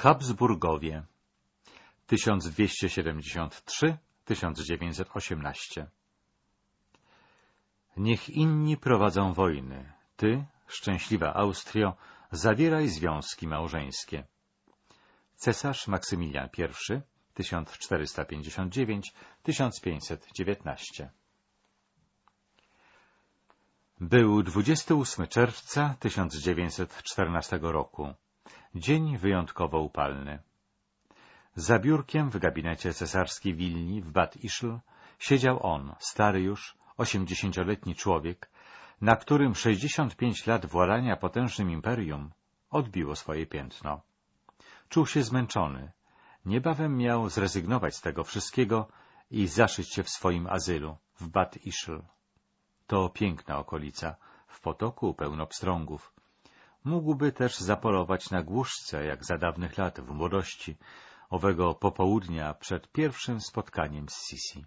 Habsburgowie 1273-1918 Niech inni prowadzą wojny, ty, szczęśliwa Austrio, zawieraj związki małżeńskie. Cesarz Maksymilian I 1459-1519 Był 28 czerwca 1914 roku. Dzień wyjątkowo upalny. Za biurkiem w gabinecie cesarskiej Wilni w Bad Ischl siedział on, stary już, osiemdziesięcioletni człowiek, na którym sześćdziesiąt pięć lat władania potężnym imperium odbiło swoje piętno. Czuł się zmęczony. Niebawem miał zrezygnować z tego wszystkiego i zaszyć się w swoim azylu, w Bad Ischl. To piękna okolica, w potoku pełno pstrągów. Mógłby też zapolować na głuszce, jak za dawnych lat, w młodości, owego popołudnia przed pierwszym spotkaniem z Sisi.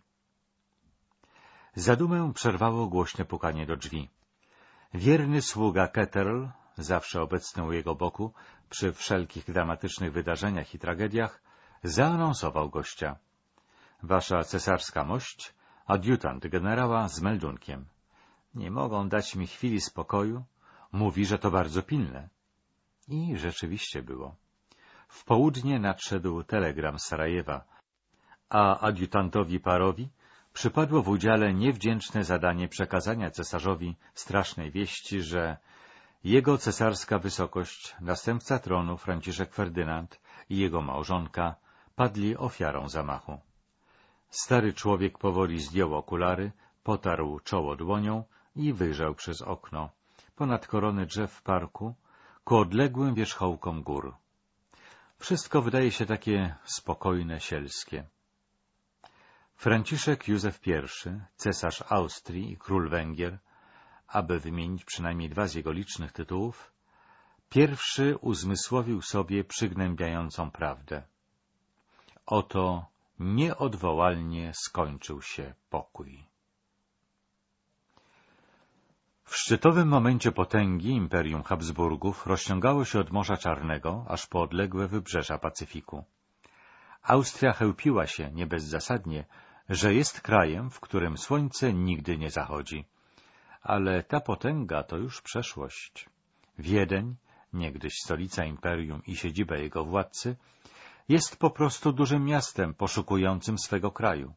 Zadumę przerwało głośne pukanie do drzwi. Wierny sługa Ketterl, zawsze obecny u jego boku, przy wszelkich dramatycznych wydarzeniach i tragediach, zaanonsował gościa. Wasza cesarska mość, adiutant generała z meldunkiem. Nie mogą dać mi chwili spokoju, Mówi, że to bardzo pilne. I rzeczywiście było. W południe nadszedł telegram z Sarajewa, a adiutantowi Parowi przypadło w udziale niewdzięczne zadanie przekazania cesarzowi strasznej wieści, że jego cesarska wysokość, następca tronu Franciszek Ferdynand i jego małżonka padli ofiarą zamachu. Stary człowiek powoli zdjął okulary, potarł czoło dłonią i wyjrzał przez okno ponad korony drzew w parku, ku odległym wierzchołkom gór. Wszystko wydaje się takie spokojne, sielskie. Franciszek Józef I, cesarz Austrii i król Węgier, aby wymienić przynajmniej dwa z jego licznych tytułów, pierwszy uzmysłowił sobie przygnębiającą prawdę. Oto nieodwołalnie skończył się pokój. W szczytowym momencie potęgi Imperium Habsburgów rozciągało się od Morza Czarnego aż po odległe wybrzeża Pacyfiku. Austria chełpiła się, nie bezzasadnie, że jest krajem, w którym słońce nigdy nie zachodzi. Ale ta potęga to już przeszłość. Wiedeń, niegdyś stolica imperium i siedziba jego władcy, jest po prostu dużym miastem poszukującym swego kraju.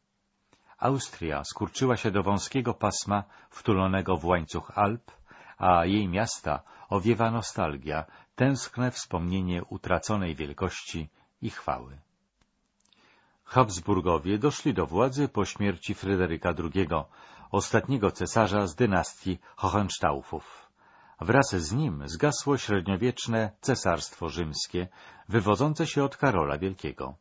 Austria skurczyła się do wąskiego pasma wtulonego w łańcuch Alp, a jej miasta owiewa nostalgia, tęskne wspomnienie utraconej wielkości i chwały. Habsburgowie doszli do władzy po śmierci Fryderyka II, ostatniego cesarza z dynastii Hohenstaufów. Wraz z nim zgasło średniowieczne cesarstwo rzymskie, wywodzące się od Karola Wielkiego.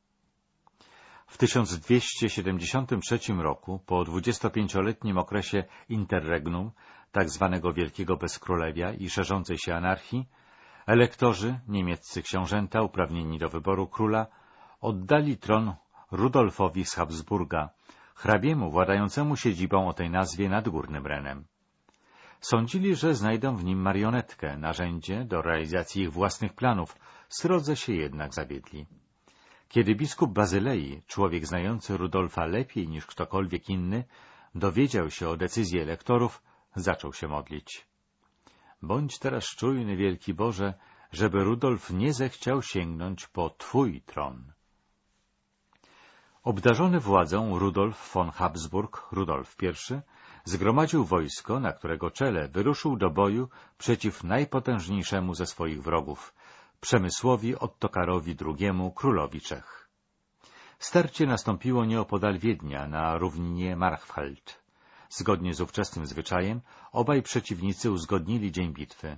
W 1273 roku, po 25-letnim okresie interregnum, tak zwanego Wielkiego Bezkrólewia i szerzącej się anarchii, elektorzy, niemieccy książęta uprawnieni do wyboru króla, oddali tron Rudolfowi z Habsburga, hrabiemu władającemu siedzibą o tej nazwie nad Górnym Renem. Sądzili, że znajdą w nim marionetkę, narzędzie do realizacji ich własnych planów, srodze się jednak zawiedli. Kiedy biskup Bazylei, człowiek znający Rudolfa lepiej niż ktokolwiek inny, dowiedział się o decyzji elektorów, zaczął się modlić. Bądź teraz czujny, wielki Boże, żeby Rudolf nie zechciał sięgnąć po Twój tron. Obdarzony władzą Rudolf von Habsburg, Rudolf I, zgromadził wojsko, na którego czele wyruszył do boju przeciw najpotężniejszemu ze swoich wrogów, Przemysłowi Ottokarowi II, królowi Czech. Starcie nastąpiło nieopodal Wiednia, na równinie Marchfeld. Zgodnie z ówczesnym zwyczajem, obaj przeciwnicy uzgodnili dzień bitwy.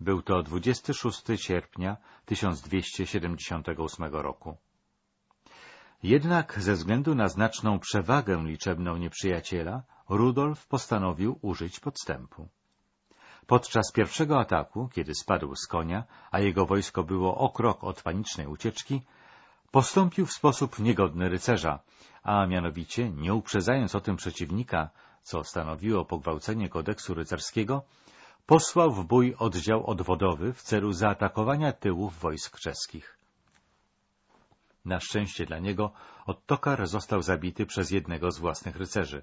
Był to 26 sierpnia 1278 roku. Jednak ze względu na znaczną przewagę liczebną nieprzyjaciela, Rudolf postanowił użyć podstępu. Podczas pierwszego ataku, kiedy spadł z konia, a jego wojsko było o krok od panicznej ucieczki, postąpił w sposób niegodny rycerza, a mianowicie, nie uprzedzając o tym przeciwnika, co stanowiło pogwałcenie kodeksu rycerskiego, posłał w bój oddział odwodowy w celu zaatakowania tyłów wojsk czeskich. Na szczęście dla niego Ottokar został zabity przez jednego z własnych rycerzy.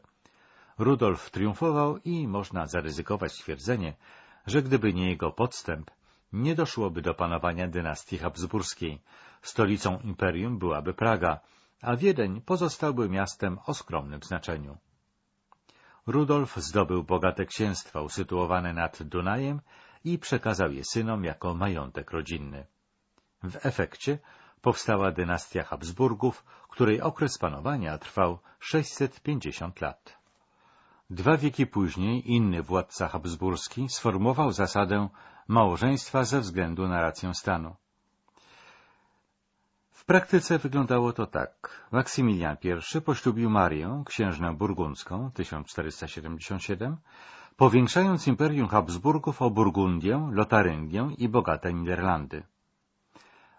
Rudolf triumfował i można zaryzykować stwierdzenie, że gdyby nie jego podstęp, nie doszłoby do panowania dynastii habsburskiej. Stolicą imperium byłaby Praga, a Wiedeń pozostałby miastem o skromnym znaczeniu. Rudolf zdobył bogate księstwa usytuowane nad Dunajem i przekazał je synom jako majątek rodzinny. W efekcie powstała dynastia Habsburgów, której okres panowania trwał 650 lat. Dwa wieki później inny władca habsburski sformułował zasadę małżeństwa ze względu na rację stanu. W praktyce wyglądało to tak. Maksymilian I poślubił Marię, księżnę burgundzką, 1477, powiększając imperium Habsburgów o Burgundię, Lotaryngię i bogate Niderlandy.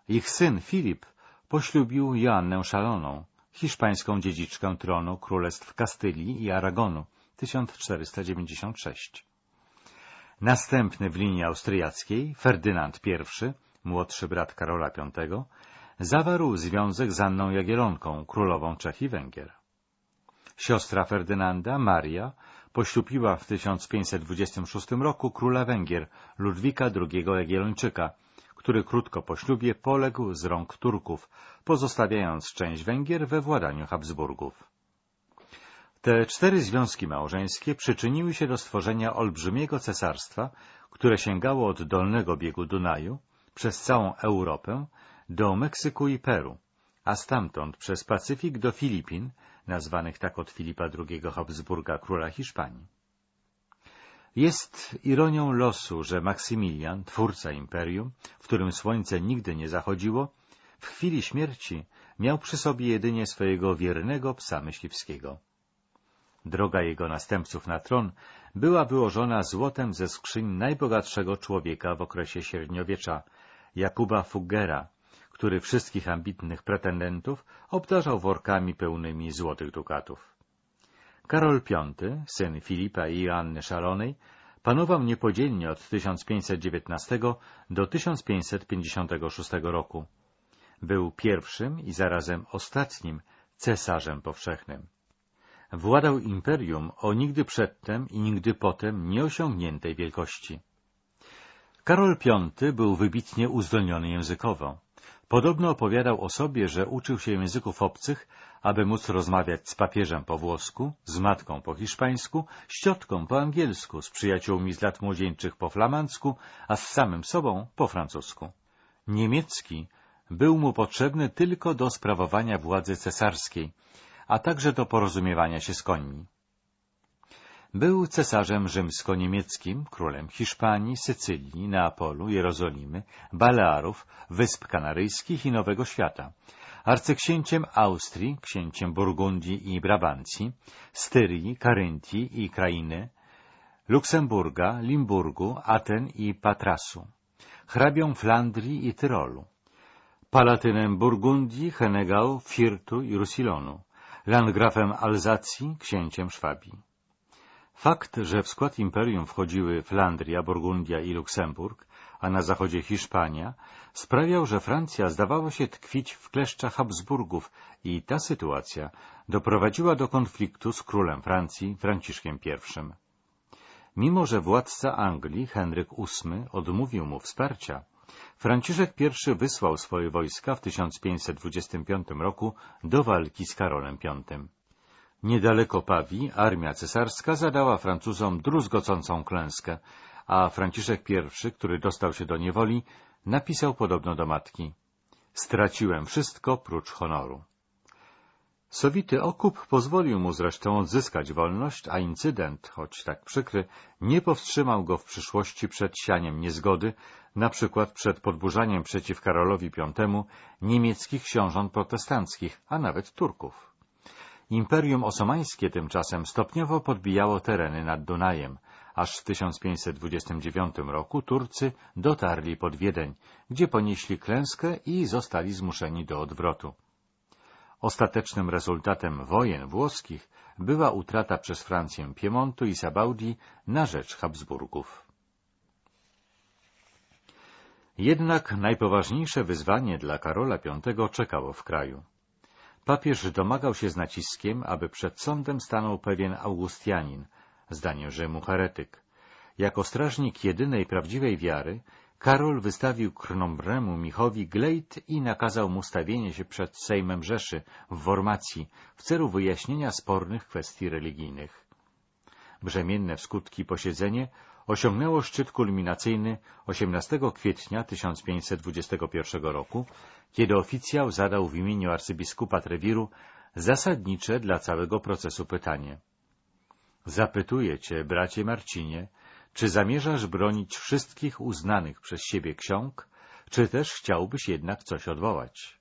Ich syn Filip poślubił Joannę Szaloną, hiszpańską dziedziczkę tronu królestw Kastylii i Aragonu, 1496. Następny w linii austriackiej, Ferdynand I, młodszy brat Karola V, zawarł związek z Anną Jagielonką, królową Czech i Węgier. Siostra Ferdynanda, Maria, poślubiła w 1526 roku króla Węgier, Ludwika II Jagiellończyka, który krótko po ślubie poległ z rąk Turków, pozostawiając część Węgier we władaniu Habsburgów. Te cztery związki małżeńskie przyczyniły się do stworzenia olbrzymiego cesarstwa, które sięgało od dolnego biegu Dunaju przez całą Europę do Meksyku i Peru, a stamtąd przez Pacyfik do Filipin, nazwanych tak od Filipa II Habsburga, króla Hiszpanii. Jest ironią losu, że Maksymilian, twórca imperium, w którym słońce nigdy nie zachodziło, w chwili śmierci miał przy sobie jedynie swojego wiernego psa myśliwskiego. Droga jego następców na tron była wyłożona złotem ze skrzyń najbogatszego człowieka w okresie średniowiecza, Jakuba Fuggera, który wszystkich ambitnych pretendentów obdarzał workami pełnymi złotych dukatów. Karol V, syn Filipa i Joanny Szalonej, panował niepodzielnie od 1519 do 1556 roku. Był pierwszym i zarazem ostatnim cesarzem powszechnym. Władał imperium o nigdy przedtem i nigdy potem nieosiągniętej wielkości. Karol V był wybitnie uzdolniony językowo. Podobno opowiadał o sobie, że uczył się języków obcych, aby móc rozmawiać z papieżem po włosku, z matką po hiszpańsku, z ciotką po angielsku, z przyjaciółmi z lat młodzieńczych po flamandzku, a z samym sobą po francusku. Niemiecki był mu potrzebny tylko do sprawowania władzy cesarskiej, a także do porozumiewania się z końmi. Był cesarzem rzymsko-niemieckim, królem Hiszpanii, Sycylii, Neapolu, Jerozolimy, Balearów, Wysp Kanaryjskich i Nowego Świata, arcyksięciem Austrii, księciem Burgundii i Brabancji, Styrii, Karyntii i Krainy, Luksemburga, Limburgu, Aten i Patrasu, hrabią Flandrii i Tyrolu, palatynem Burgundii, Henegał, Firtu i Rusilonu, landgrafem Alzacji, księciem Szwabii. Fakt, że w skład imperium wchodziły Flandria, Burgundia i Luksemburg, a na zachodzie Hiszpania, sprawiał, że Francja zdawała się tkwić w kleszczach Habsburgów i ta sytuacja doprowadziła do konfliktu z królem Francji, Franciszkiem I. Mimo, że władca Anglii, Henryk VIII, odmówił mu wsparcia, Franciszek I wysłał swoje wojska w 1525 roku do walki z Karolem V. Niedaleko Pawii armia cesarska zadała Francuzom druzgocącą klęskę, a Franciszek I, który dostał się do niewoli, napisał podobno do matki Straciłem wszystko prócz honoru. Sowity okup pozwolił mu zresztą odzyskać wolność, a incydent, choć tak przykry, nie powstrzymał go w przyszłości przed sianiem niezgody, na przykład przed podburzaniem przeciw Karolowi V niemieckich książąt protestanckich, a nawet Turków. Imperium Osomańskie tymczasem stopniowo podbijało tereny nad Dunajem, aż w 1529 roku Turcy dotarli pod Wiedeń, gdzie ponieśli klęskę i zostali zmuszeni do odwrotu. Ostatecznym rezultatem wojen włoskich była utrata przez Francję Piemontu i Sabaudii na rzecz Habsburgów. Jednak najpoważniejsze wyzwanie dla Karola V czekało w kraju. Papież domagał się z naciskiem, aby przed sądem stanął pewien Augustianin, zdaniem Rzymu heretyk. Jako strażnik jedynej prawdziwej wiary, Karol wystawił krnąbrnemu Michowi glejt i nakazał mu stawienie się przed Sejmem Rzeszy w Wormacji w celu wyjaśnienia spornych kwestii religijnych. Brzemienne w skutki posiedzenie osiągnęło szczyt kulminacyjny 18 kwietnia 1521 roku, kiedy oficjał zadał w imieniu arcybiskupa Trewiru zasadnicze dla całego procesu pytanie. Zapytuję cię, bracie Marcinie, czy zamierzasz bronić wszystkich uznanych przez siebie ksiąg, czy też chciałbyś jednak coś odwołać?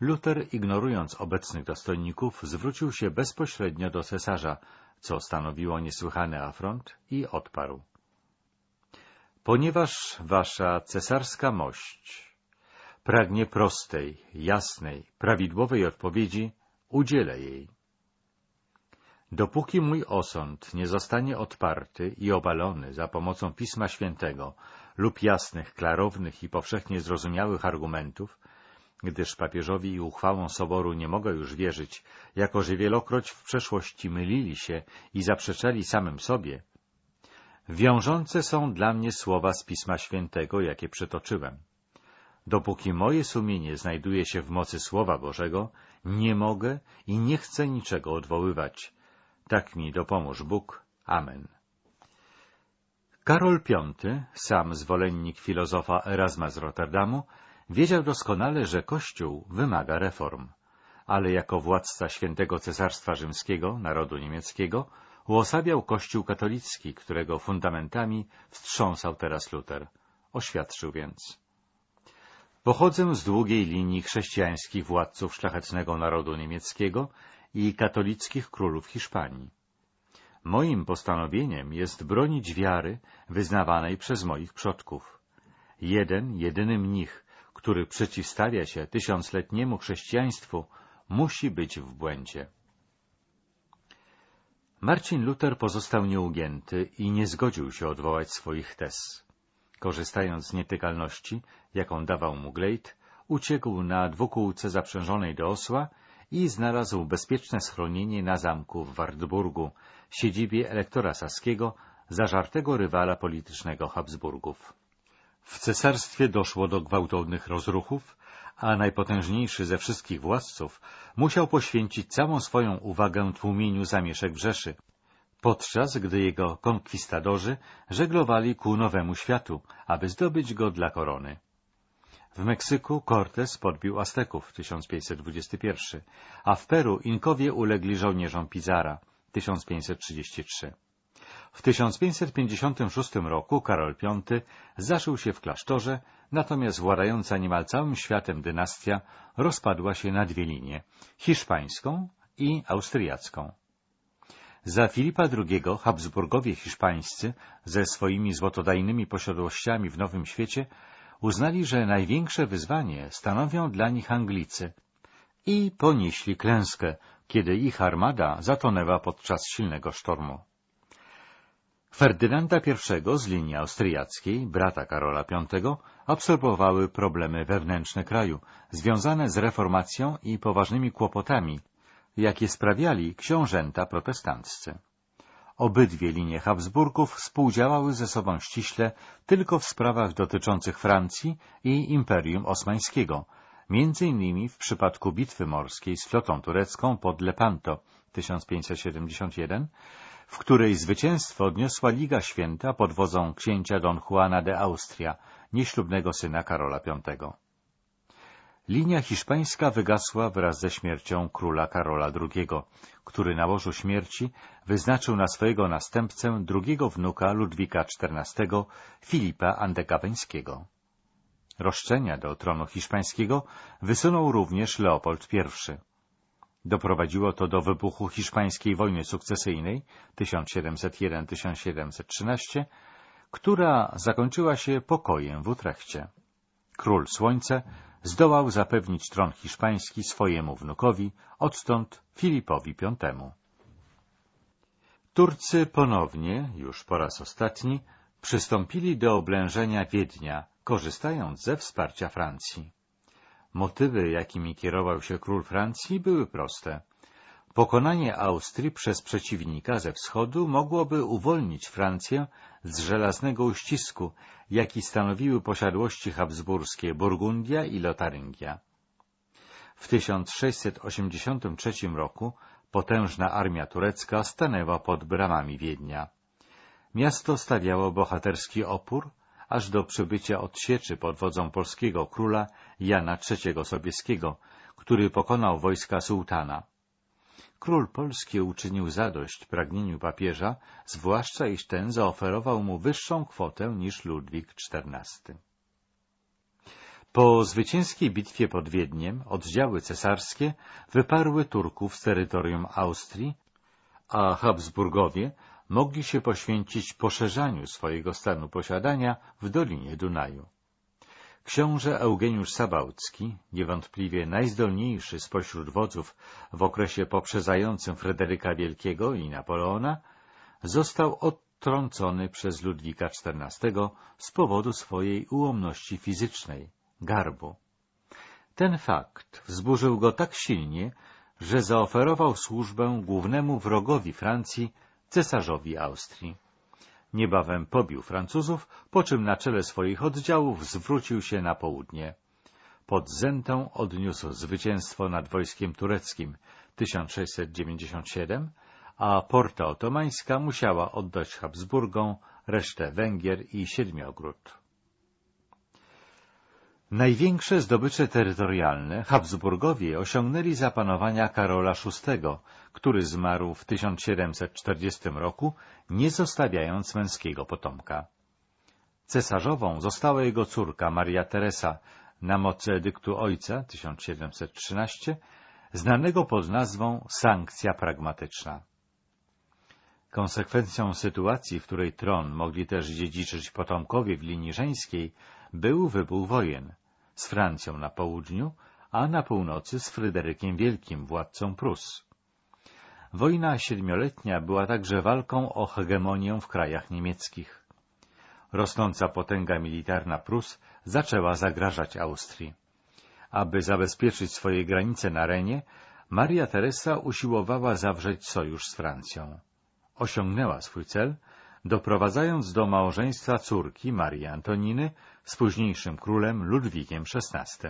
Luther, ignorując obecnych dostojników, zwrócił się bezpośrednio do cesarza, co stanowiło niesłychany afront, i odparł. Ponieważ wasza cesarska mość pragnie prostej, jasnej, prawidłowej odpowiedzi, udzielę jej. Dopóki mój osąd nie zostanie odparty i obalony za pomocą Pisma Świętego lub jasnych, klarownych i powszechnie zrozumiałych argumentów, gdyż papieżowi i uchwałom Soboru nie mogę już wierzyć, jako że wielokroć w przeszłości mylili się i zaprzeczali samym sobie, wiążące są dla mnie słowa z Pisma Świętego, jakie przetoczyłem. Dopóki moje sumienie znajduje się w mocy Słowa Bożego, nie mogę i nie chcę niczego odwoływać. Tak mi dopomóż Bóg. Amen. Karol V, sam zwolennik filozofa Erasma z Rotterdamu, Wiedział doskonale, że Kościół wymaga reform, ale jako władca świętego Cesarstwa Rzymskiego, narodu niemieckiego, uosabiał Kościół katolicki, którego fundamentami wstrząsał teraz Luter. Oświadczył więc. Pochodzę z długiej linii chrześcijańskich władców szlachetnego narodu niemieckiego i katolickich królów Hiszpanii. Moim postanowieniem jest bronić wiary wyznawanej przez moich przodków. Jeden, jedyny mnich, który przeciwstawia się tysiącletniemu chrześcijaństwu, musi być w błędzie. Marcin Luther pozostał nieugięty i nie zgodził się odwołać swoich tez. Korzystając z nietykalności, jaką dawał mu Glejt, uciekł na dwukółce zaprzężonej do osła i znalazł bezpieczne schronienie na zamku w Wartburgu, siedzibie elektora saskiego, zażartego rywala politycznego Habsburgów. W cesarstwie doszło do gwałtownych rozruchów, a najpotężniejszy ze wszystkich władców musiał poświęcić całą swoją uwagę tłumieniu zamieszek w Rzeszy, podczas gdy jego konkwistadorzy żeglowali ku nowemu światu, aby zdobyć go dla korony. W Meksyku Cortés podbił Azteków 1521, a w Peru Inkowie ulegli żołnierzom Pizarra 1533. W 1556 roku Karol V zaszył się w klasztorze, natomiast władająca niemal całym światem dynastia rozpadła się na dwie linie — hiszpańską i austriacką. Za Filipa II Habsburgowie hiszpańscy ze swoimi złotodajnymi posiadłościami w Nowym Świecie uznali, że największe wyzwanie stanowią dla nich Anglicy i ponieśli klęskę, kiedy ich armada zatonęła podczas silnego sztormu. Ferdynanda I z linii austriackiej, brata Karola V, obserwowały problemy wewnętrzne kraju, związane z reformacją i poważnymi kłopotami, jakie sprawiali książęta protestanccy. Obydwie linie Habsburgów współdziałały ze sobą ściśle tylko w sprawach dotyczących Francji i Imperium Osmańskiego, między innymi w przypadku bitwy morskiej z flotą turecką pod Lepanto 1571, w której zwycięstwo odniosła Liga Święta pod wodzą księcia Don Juana de Austria, nieślubnego syna Karola V. Linia hiszpańska wygasła wraz ze śmiercią króla Karola II, który na łożu śmierci wyznaczył na swojego następcę drugiego wnuka Ludwika XIV, Filipa Andegaweńskiego. Roszczenia do tronu hiszpańskiego wysunął również Leopold I. Doprowadziło to do wybuchu hiszpańskiej wojny sukcesyjnej 1701-1713, która zakończyła się pokojem w Utrechcie. Król Słońce zdołał zapewnić tron hiszpański swojemu wnukowi, odtąd Filipowi V. Turcy ponownie, już po raz ostatni, przystąpili do oblężenia Wiednia, korzystając ze wsparcia Francji. Motywy, jakimi kierował się król Francji, były proste. Pokonanie Austrii przez przeciwnika ze wschodu mogłoby uwolnić Francję z żelaznego uścisku, jaki stanowiły posiadłości habsburskie Burgundia i Lotaryngia. W 1683 roku potężna armia turecka stanęła pod bramami Wiednia. Miasto stawiało bohaterski opór, aż do przybycia odsieczy pod wodzą polskiego króla Jana III Sobieskiego, który pokonał wojska sułtana. Król polski uczynił zadość pragnieniu papieża, zwłaszcza iż ten zaoferował mu wyższą kwotę niż Ludwik XIV. Po zwycięskiej bitwie pod Wiedniem oddziały cesarskie wyparły Turków z terytorium Austrii, a Habsburgowie mogli się poświęcić poszerzaniu swojego stanu posiadania w Dolinie Dunaju. Książę Eugeniusz Sabałcki, niewątpliwie najzdolniejszy spośród wodzów w okresie poprzedzającym Fryderyka Wielkiego i Napoleona, został odtrącony przez Ludwika XIV z powodu swojej ułomności fizycznej, garbu. Ten fakt wzburzył go tak silnie, że zaoferował służbę głównemu wrogowi Francji, cesarzowi Austrii. Niebawem pobił Francuzów, po czym na czele swoich oddziałów zwrócił się na południe. Pod Zentą odniósł zwycięstwo nad wojskiem tureckim 1697, a Porta Otomańska musiała oddać Habsburgom resztę Węgier i Siedmiogród. Największe zdobycze terytorialne Habsburgowie osiągnęli za panowania Karola VI, który zmarł w 1740 roku, nie zostawiając męskiego potomka. Cesarzową została jego córka Maria Teresa na mocy edyktu ojca 1713, znanego pod nazwą Sankcja Pragmatyczna. Konsekwencją sytuacji, w której tron mogli też dziedziczyć potomkowie w linii żeńskiej, był wybuch wojen z Francją na południu, a na północy z Fryderykiem Wielkim, władcą Prus. Wojna siedmioletnia była także walką o hegemonię w krajach niemieckich. Rosnąca potęga militarna Prus zaczęła zagrażać Austrii. Aby zabezpieczyć swoje granice na Renie, Maria Teresa usiłowała zawrzeć sojusz z Francją. Osiągnęła swój cel, doprowadzając do małżeństwa córki Marii Antoniny z późniejszym królem Ludwikiem XVI.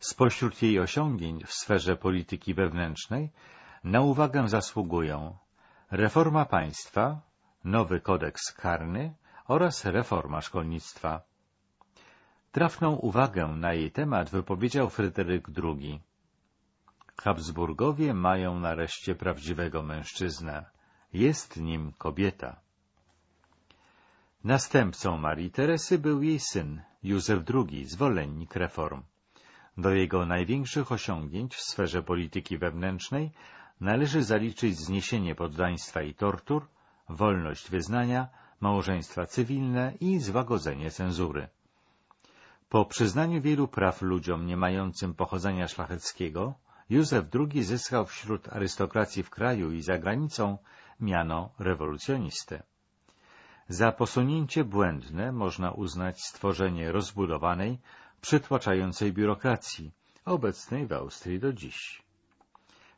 Spośród jej osiągnięć w sferze polityki wewnętrznej na uwagę zasługują reforma państwa, nowy kodeks karny oraz reforma szkolnictwa. Trafną uwagę na jej temat wypowiedział Fryderyk II. Habsburgowie mają nareszcie prawdziwego mężczyznę. Jest nim kobieta. Następcą Marii Teresy był jej syn, Józef II, zwolennik reform. Do jego największych osiągnięć w sferze polityki wewnętrznej należy zaliczyć zniesienie poddaństwa i tortur, wolność wyznania, małżeństwa cywilne i złagodzenie cenzury. Po przyznaniu wielu praw ludziom nie mającym pochodzenia szlacheckiego, Józef II zyskał wśród arystokracji w kraju i za granicą miano rewolucjonisty. Za posunięcie błędne można uznać stworzenie rozbudowanej, przytłaczającej biurokracji, obecnej w Austrii do dziś.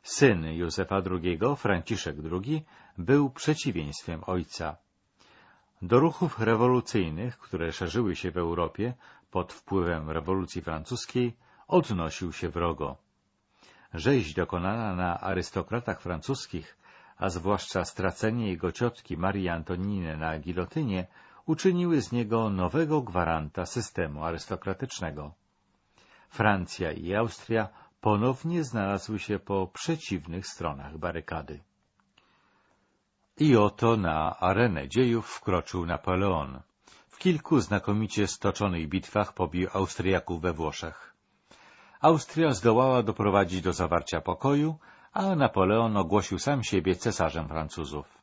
Syn Józefa II, Franciszek II, był przeciwieństwem ojca. Do ruchów rewolucyjnych, które szerzyły się w Europie pod wpływem rewolucji francuskiej, odnosił się wrogo. Rzeź dokonana na arystokratach francuskich a zwłaszcza stracenie jego ciotki Marii Antoniny na gilotynie, uczyniły z niego nowego gwaranta systemu arystokratycznego. Francja i Austria ponownie znalazły się po przeciwnych stronach barykady. I oto na arenę dziejów wkroczył Napoleon. W kilku znakomicie stoczonych bitwach pobił Austriaków we Włoszech. Austria zdołała doprowadzić do zawarcia pokoju, a Napoleon ogłosił sam siebie cesarzem Francuzów.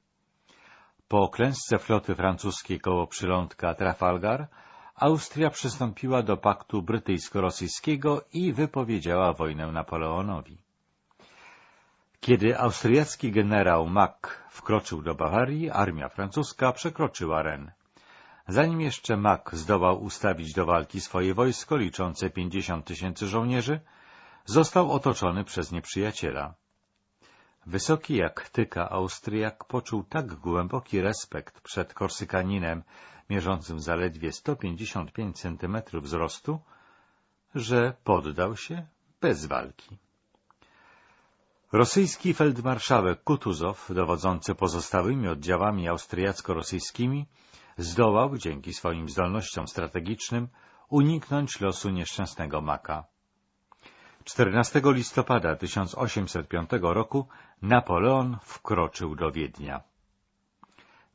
Po klęsce floty francuskiej koło przylądka Trafalgar Austria przystąpiła do paktu brytyjsko-rosyjskiego i wypowiedziała wojnę Napoleonowi. Kiedy austriacki generał Mack wkroczył do Bawarii, armia francuska przekroczyła Ren. Zanim jeszcze Mack zdołał ustawić do walki swoje wojsko liczące pięćdziesiąt tysięcy żołnierzy, został otoczony przez nieprzyjaciela. Wysoki jak tyka Austriak poczuł tak głęboki respekt przed Korsykaninem, mierzącym zaledwie 155 centymetrów wzrostu, że poddał się bez walki. Rosyjski feldmarszałek Kutuzow, dowodzący pozostałymi oddziałami austriacko-rosyjskimi, zdołał, dzięki swoim zdolnościom strategicznym, uniknąć losu nieszczęsnego Maka. 14 listopada 1805 roku Napoleon wkroczył do Wiednia.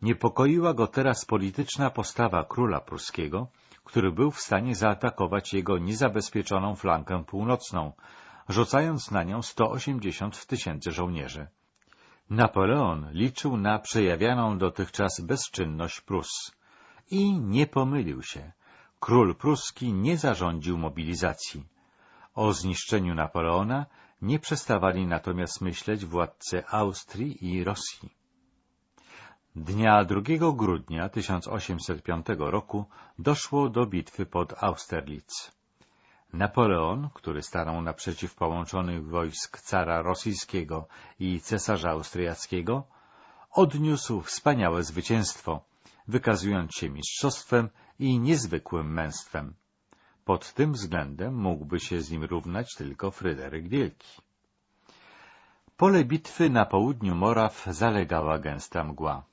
Niepokoiła go teraz polityczna postawa króla pruskiego, który był w stanie zaatakować jego niezabezpieczoną flankę północną, rzucając na nią 180 tysięcy żołnierzy. Napoleon liczył na przejawianą dotychczas bezczynność Prus. I nie pomylił się. Król pruski nie zarządził mobilizacji. O zniszczeniu Napoleona nie przestawali natomiast myśleć władcy Austrii i Rosji. Dnia 2 grudnia 1805 roku doszło do bitwy pod Austerlitz. Napoleon, który stanął naprzeciw połączonych wojsk cara rosyjskiego i cesarza austriackiego, odniósł wspaniałe zwycięstwo, wykazując się mistrzostwem i niezwykłym męstwem. Pod tym względem mógłby się z nim równać tylko Fryderyk Wielki. Pole bitwy na południu Moraw zalegała gęsta mgła.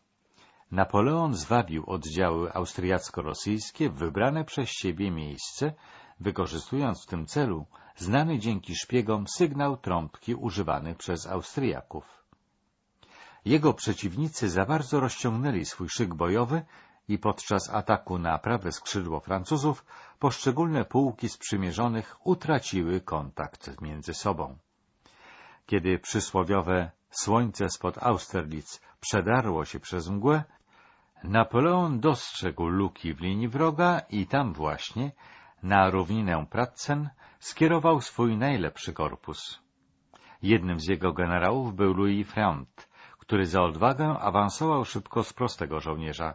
Napoleon zwabił oddziały austriacko-rosyjskie w wybrane przez siebie miejsce, wykorzystując w tym celu znany dzięki szpiegom sygnał trąbki używany przez Austriaków. Jego przeciwnicy za bardzo rozciągnęli swój szyk bojowy i podczas ataku na prawe skrzydło Francuzów poszczególne pułki sprzymierzonych utraciły kontakt między sobą. Kiedy przysłowiowe słońce spod Austerlitz przedarło się przez mgłę, Napoleon dostrzegł luki w linii wroga i tam właśnie, na równinę Pratzen, skierował swój najlepszy korpus. Jednym z jego generałów był Louis Front, który za odwagę awansował szybko z prostego żołnierza.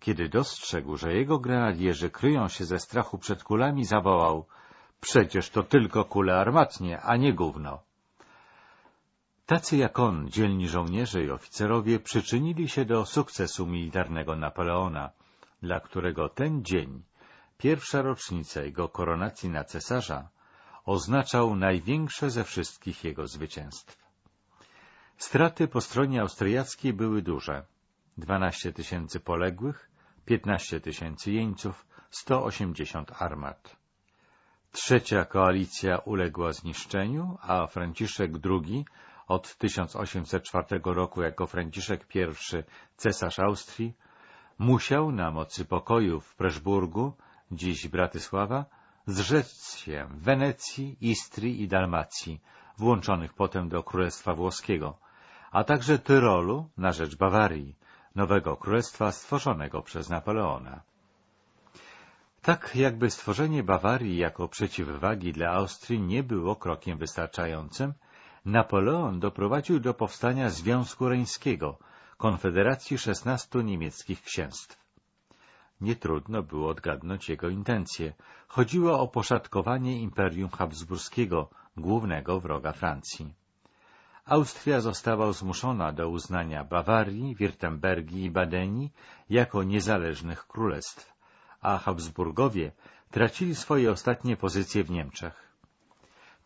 Kiedy dostrzegł, że jego grenadierzy kryją się ze strachu przed kulami, zawołał — Przecież to tylko kule armatnie, a nie gówno. Tacy jak on, dzielni żołnierze i oficerowie przyczynili się do sukcesu militarnego Napoleona, dla którego ten dzień, pierwsza rocznica jego koronacji na cesarza, oznaczał największe ze wszystkich jego zwycięstw. Straty po stronie austriackiej były duże. 12 tysięcy poległych, 15 tysięcy jeńców, 180 armat. Trzecia koalicja uległa zniszczeniu, a Franciszek II od 1804 roku jako Franciszek I, cesarz Austrii, musiał na mocy pokoju w Preszburgu, dziś Bratysława, zrzec się Wenecji, Istrii i Dalmacji, włączonych potem do Królestwa Włoskiego, a także Tyrolu na rzecz Bawarii, nowego królestwa stworzonego przez Napoleona. Tak jakby stworzenie Bawarii jako przeciwwagi dla Austrii nie było krokiem wystarczającym, Napoleon doprowadził do powstania Związku Reńskiego, konfederacji szesnastu niemieckich księstw. Nietrudno było odgadnąć jego intencje. Chodziło o poszatkowanie Imperium Habsburskiego, głównego wroga Francji. Austria została zmuszona do uznania Bawarii, Wirtembergii i Badenii jako niezależnych królestw, a Habsburgowie tracili swoje ostatnie pozycje w Niemczech.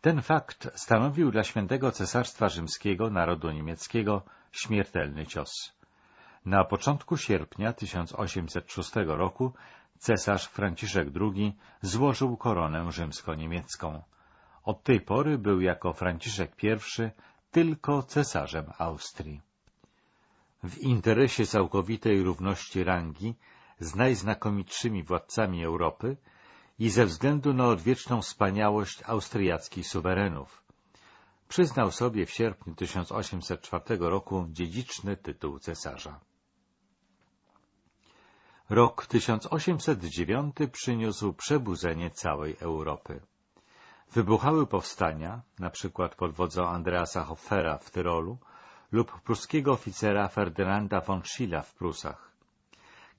Ten fakt stanowił dla świętego cesarstwa rzymskiego narodu niemieckiego śmiertelny cios. Na początku sierpnia 1806 roku cesarz Franciszek II złożył koronę rzymsko-niemiecką. Od tej pory był jako Franciszek I tylko cesarzem Austrii. W interesie całkowitej równości rangi z najznakomitszymi władcami Europy i ze względu na odwieczną wspaniałość austriackich suwerenów. Przyznał sobie w sierpniu 1804 roku dziedziczny tytuł cesarza. Rok 1809 przyniósł przebudzenie całej Europy. Wybuchały powstania, na przykład pod wodzą Andreasa Hoffera w Tyrolu lub pruskiego oficera Ferdynanda von Schilla w Prusach.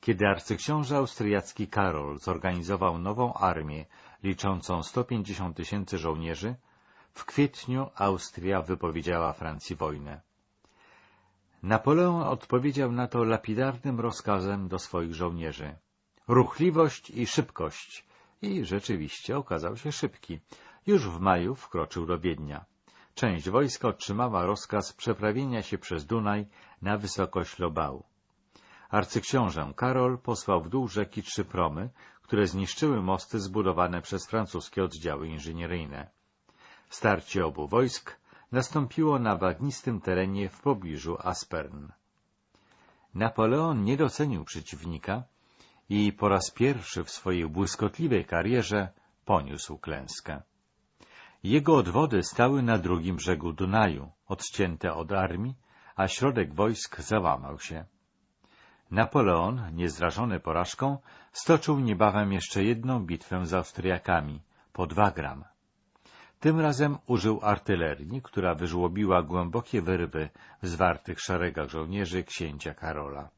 Kiedy arcyksiąże austriacki Karol zorganizował nową armię liczącą 150 tysięcy żołnierzy, w kwietniu Austria wypowiedziała Francji wojnę. Napoleon odpowiedział na to lapidarnym rozkazem do swoich żołnierzy. Ruchliwość i szybkość. I rzeczywiście okazał się szybki. Już w maju wkroczył do Wiednia. Część wojska otrzymała rozkaz przeprawienia się przez Dunaj na wysokość Lobau. Arcyksiążę Karol posłał w dół rzeki trzy promy, które zniszczyły mosty zbudowane przez francuskie oddziały inżynieryjne. Starcie obu wojsk nastąpiło na bagnistym terenie w pobliżu Aspern. Napoleon nie docenił przeciwnika i po raz pierwszy w swojej błyskotliwej karierze poniósł klęskę. Jego odwody stały na drugim brzegu Dunaju, odcięte od armii, a środek wojsk załamał się. Napoleon, niezrażony porażką, stoczył niebawem jeszcze jedną bitwę z Austriakami, pod Wagram. Tym razem użył artylerii, która wyżłobiła głębokie wyrwy w zwartych szeregach żołnierzy księcia Karola.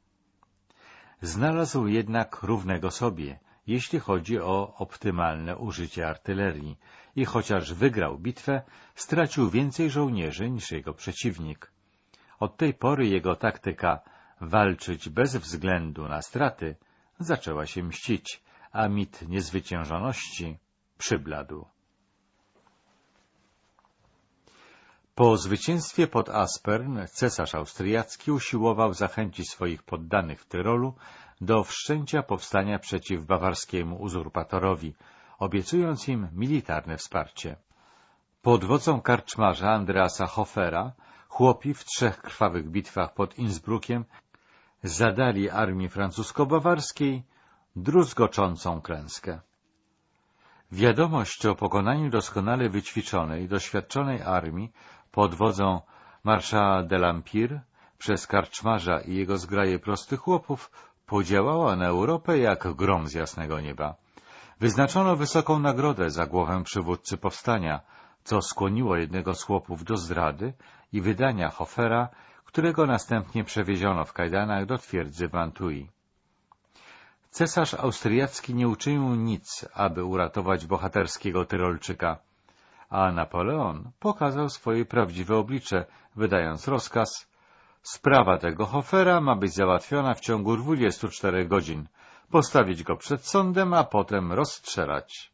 Znalazł jednak równego sobie, jeśli chodzi o optymalne użycie artylerii i chociaż wygrał bitwę, stracił więcej żołnierzy niż jego przeciwnik. Od tej pory jego taktyka walczyć bez względu na straty zaczęła się mścić, a mit niezwyciężoności przybladł. Po zwycięstwie pod Aspern cesarz austriacki usiłował zachęcić swoich poddanych w Tyrolu do wszczęcia powstania przeciw bawarskiemu uzurpatorowi, obiecując im militarne wsparcie. Pod wodzą karczmarza Andreasa Hofera chłopi w trzech krwawych bitwach pod Innsbruckiem zadali armii francusko-bawarskiej druzgoczącą klęskę. Wiadomość o pokonaniu doskonale wyćwiczonej, doświadczonej armii pod wodzą marszała de Lampire przez karczmarza i jego zgraje prostych chłopów podziałała na Europę jak grom z jasnego nieba. Wyznaczono wysoką nagrodę za głowę przywódcy powstania, co skłoniło jednego z chłopów do zdrady i wydania Hofera, którego następnie przewieziono w kajdanach do twierdzy Mantui. Cesarz austriacki nie uczynił nic, aby uratować bohaterskiego Tyrolczyka, a Napoleon pokazał swoje prawdziwe oblicze, wydając rozkaz Sprawa tego Hofera ma być załatwiona w ciągu 24 godzin, postawić go przed sądem, a potem rozstrzelać.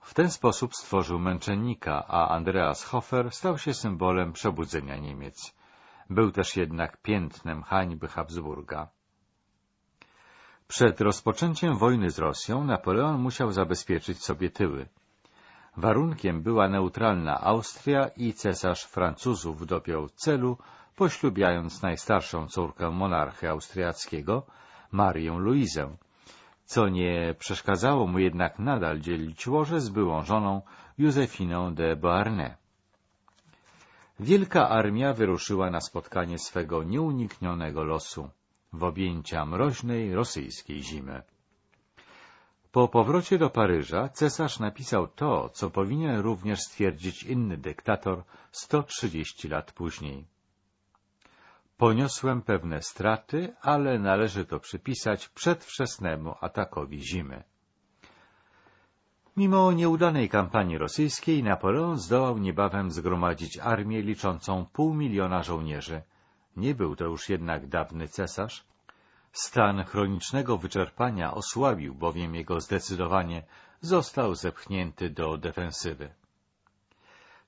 W ten sposób stworzył męczennika, a Andreas Hofer stał się symbolem przebudzenia Niemiec. Był też jednak piętnem hańby Habsburga. Przed rozpoczęciem wojny z Rosją Napoleon musiał zabezpieczyć sobie tyły. Warunkiem była neutralna Austria i cesarz Francuzów dopiął celu, poślubiając najstarszą córkę monarchy austriackiego, Marię Luizę, co nie przeszkadzało mu jednak nadal dzielić łoże z byłą żoną Józefiną de Beauharnais. Wielka armia wyruszyła na spotkanie swego nieuniknionego losu w objęcia mroźnej rosyjskiej zimy. Po powrocie do Paryża cesarz napisał to, co powinien również stwierdzić inny dyktator 130 lat później. Poniosłem pewne straty, ale należy to przypisać przedwczesnemu atakowi zimy. Mimo nieudanej kampanii rosyjskiej Napoleon zdołał niebawem zgromadzić armię liczącą pół miliona żołnierzy. Nie był to już jednak dawny cesarz, Stan chronicznego wyczerpania osłabił bowiem jego zdecydowanie, został zepchnięty do defensywy.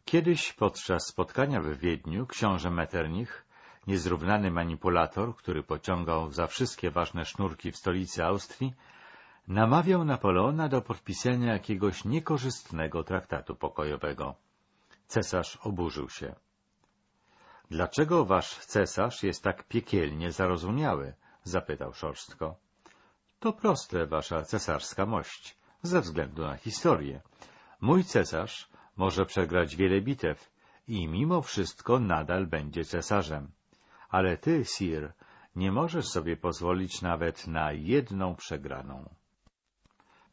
Kiedyś podczas spotkania w Wiedniu książę Metternich, niezrównany manipulator, który pociągał za wszystkie ważne sznurki w stolicy Austrii, namawiał Napoleona do podpisania jakiegoś niekorzystnego traktatu pokojowego. Cesarz oburzył się. Dlaczego wasz cesarz jest tak piekielnie zarozumiały? zapytał szorstko. To proste, wasza cesarska mość, ze względu na historię. Mój cesarz może przegrać wiele bitew i mimo wszystko nadal będzie cesarzem. Ale ty, sir, nie możesz sobie pozwolić nawet na jedną przegraną.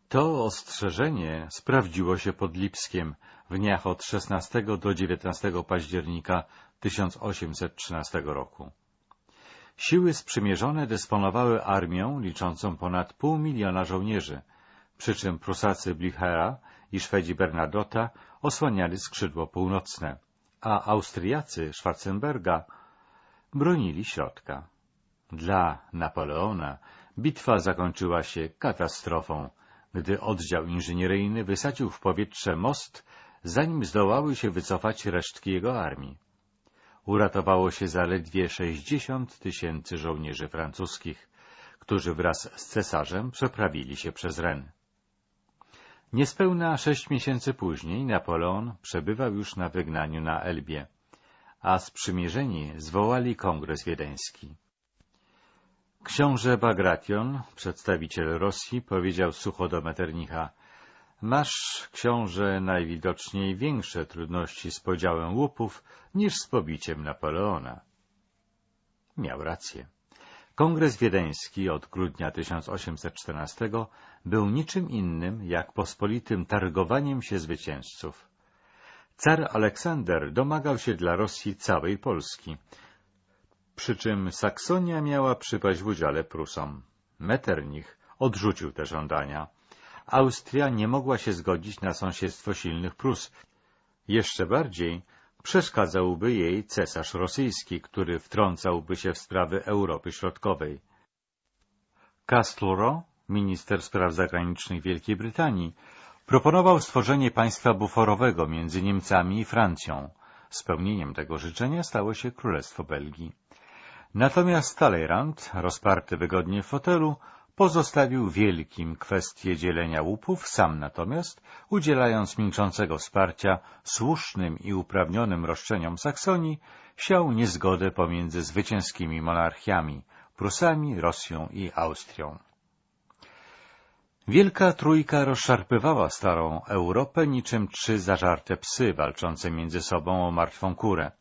To ostrzeżenie sprawdziło się pod Lipskiem w dniach od 16 do 19 października 1813 roku. Siły sprzymierzone dysponowały armią liczącą ponad pół miliona żołnierzy, przy czym Prusacy Blichera i Szwedzi Bernadota osłaniali skrzydło północne, a Austriacy Schwarzenberga bronili środka. Dla Napoleona bitwa zakończyła się katastrofą, gdy oddział inżynieryjny wysadził w powietrze most, zanim zdołały się wycofać resztki jego armii. Uratowało się zaledwie 60 tysięcy żołnierzy francuskich, którzy wraz z cesarzem przeprawili się przez Ren. Niespełna sześć miesięcy później Napoleon przebywał już na wygnaniu na Elbie, a sprzymierzeni zwołali kongres wiedeński. Książę Bagration, przedstawiciel Rosji, powiedział sucho do Metternicha Masz, książę, najwidoczniej większe trudności z podziałem łupów niż z pobiciem Napoleona. Miał rację. Kongres Wiedeński od grudnia 1814 był niczym innym jak pospolitym targowaniem się zwycięzców. Car Aleksander domagał się dla Rosji całej Polski, przy czym Saksonia miała przypaść w udziale Prusom. Metternich odrzucił te żądania. Austria nie mogła się zgodzić na sąsiedztwo silnych Prus. Jeszcze bardziej przeszkadzałby jej cesarz rosyjski, który wtrącałby się w sprawy Europy Środkowej. Castlereau, minister spraw zagranicznych Wielkiej Brytanii, proponował stworzenie państwa buforowego między Niemcami i Francją. Spełnieniem tego życzenia stało się Królestwo Belgii. Natomiast Talleyrand, rozparty wygodnie w fotelu, pozostawił wielkim kwestię dzielenia łupów, sam natomiast, udzielając milczącego wsparcia słusznym i uprawnionym roszczeniom Saksonii, siał niezgodę pomiędzy zwycięskimi monarchiami, Prusami, Rosją i Austrią. Wielka Trójka rozszarpywała starą Europę niczym trzy zażarte psy walczące między sobą o martwą kurę.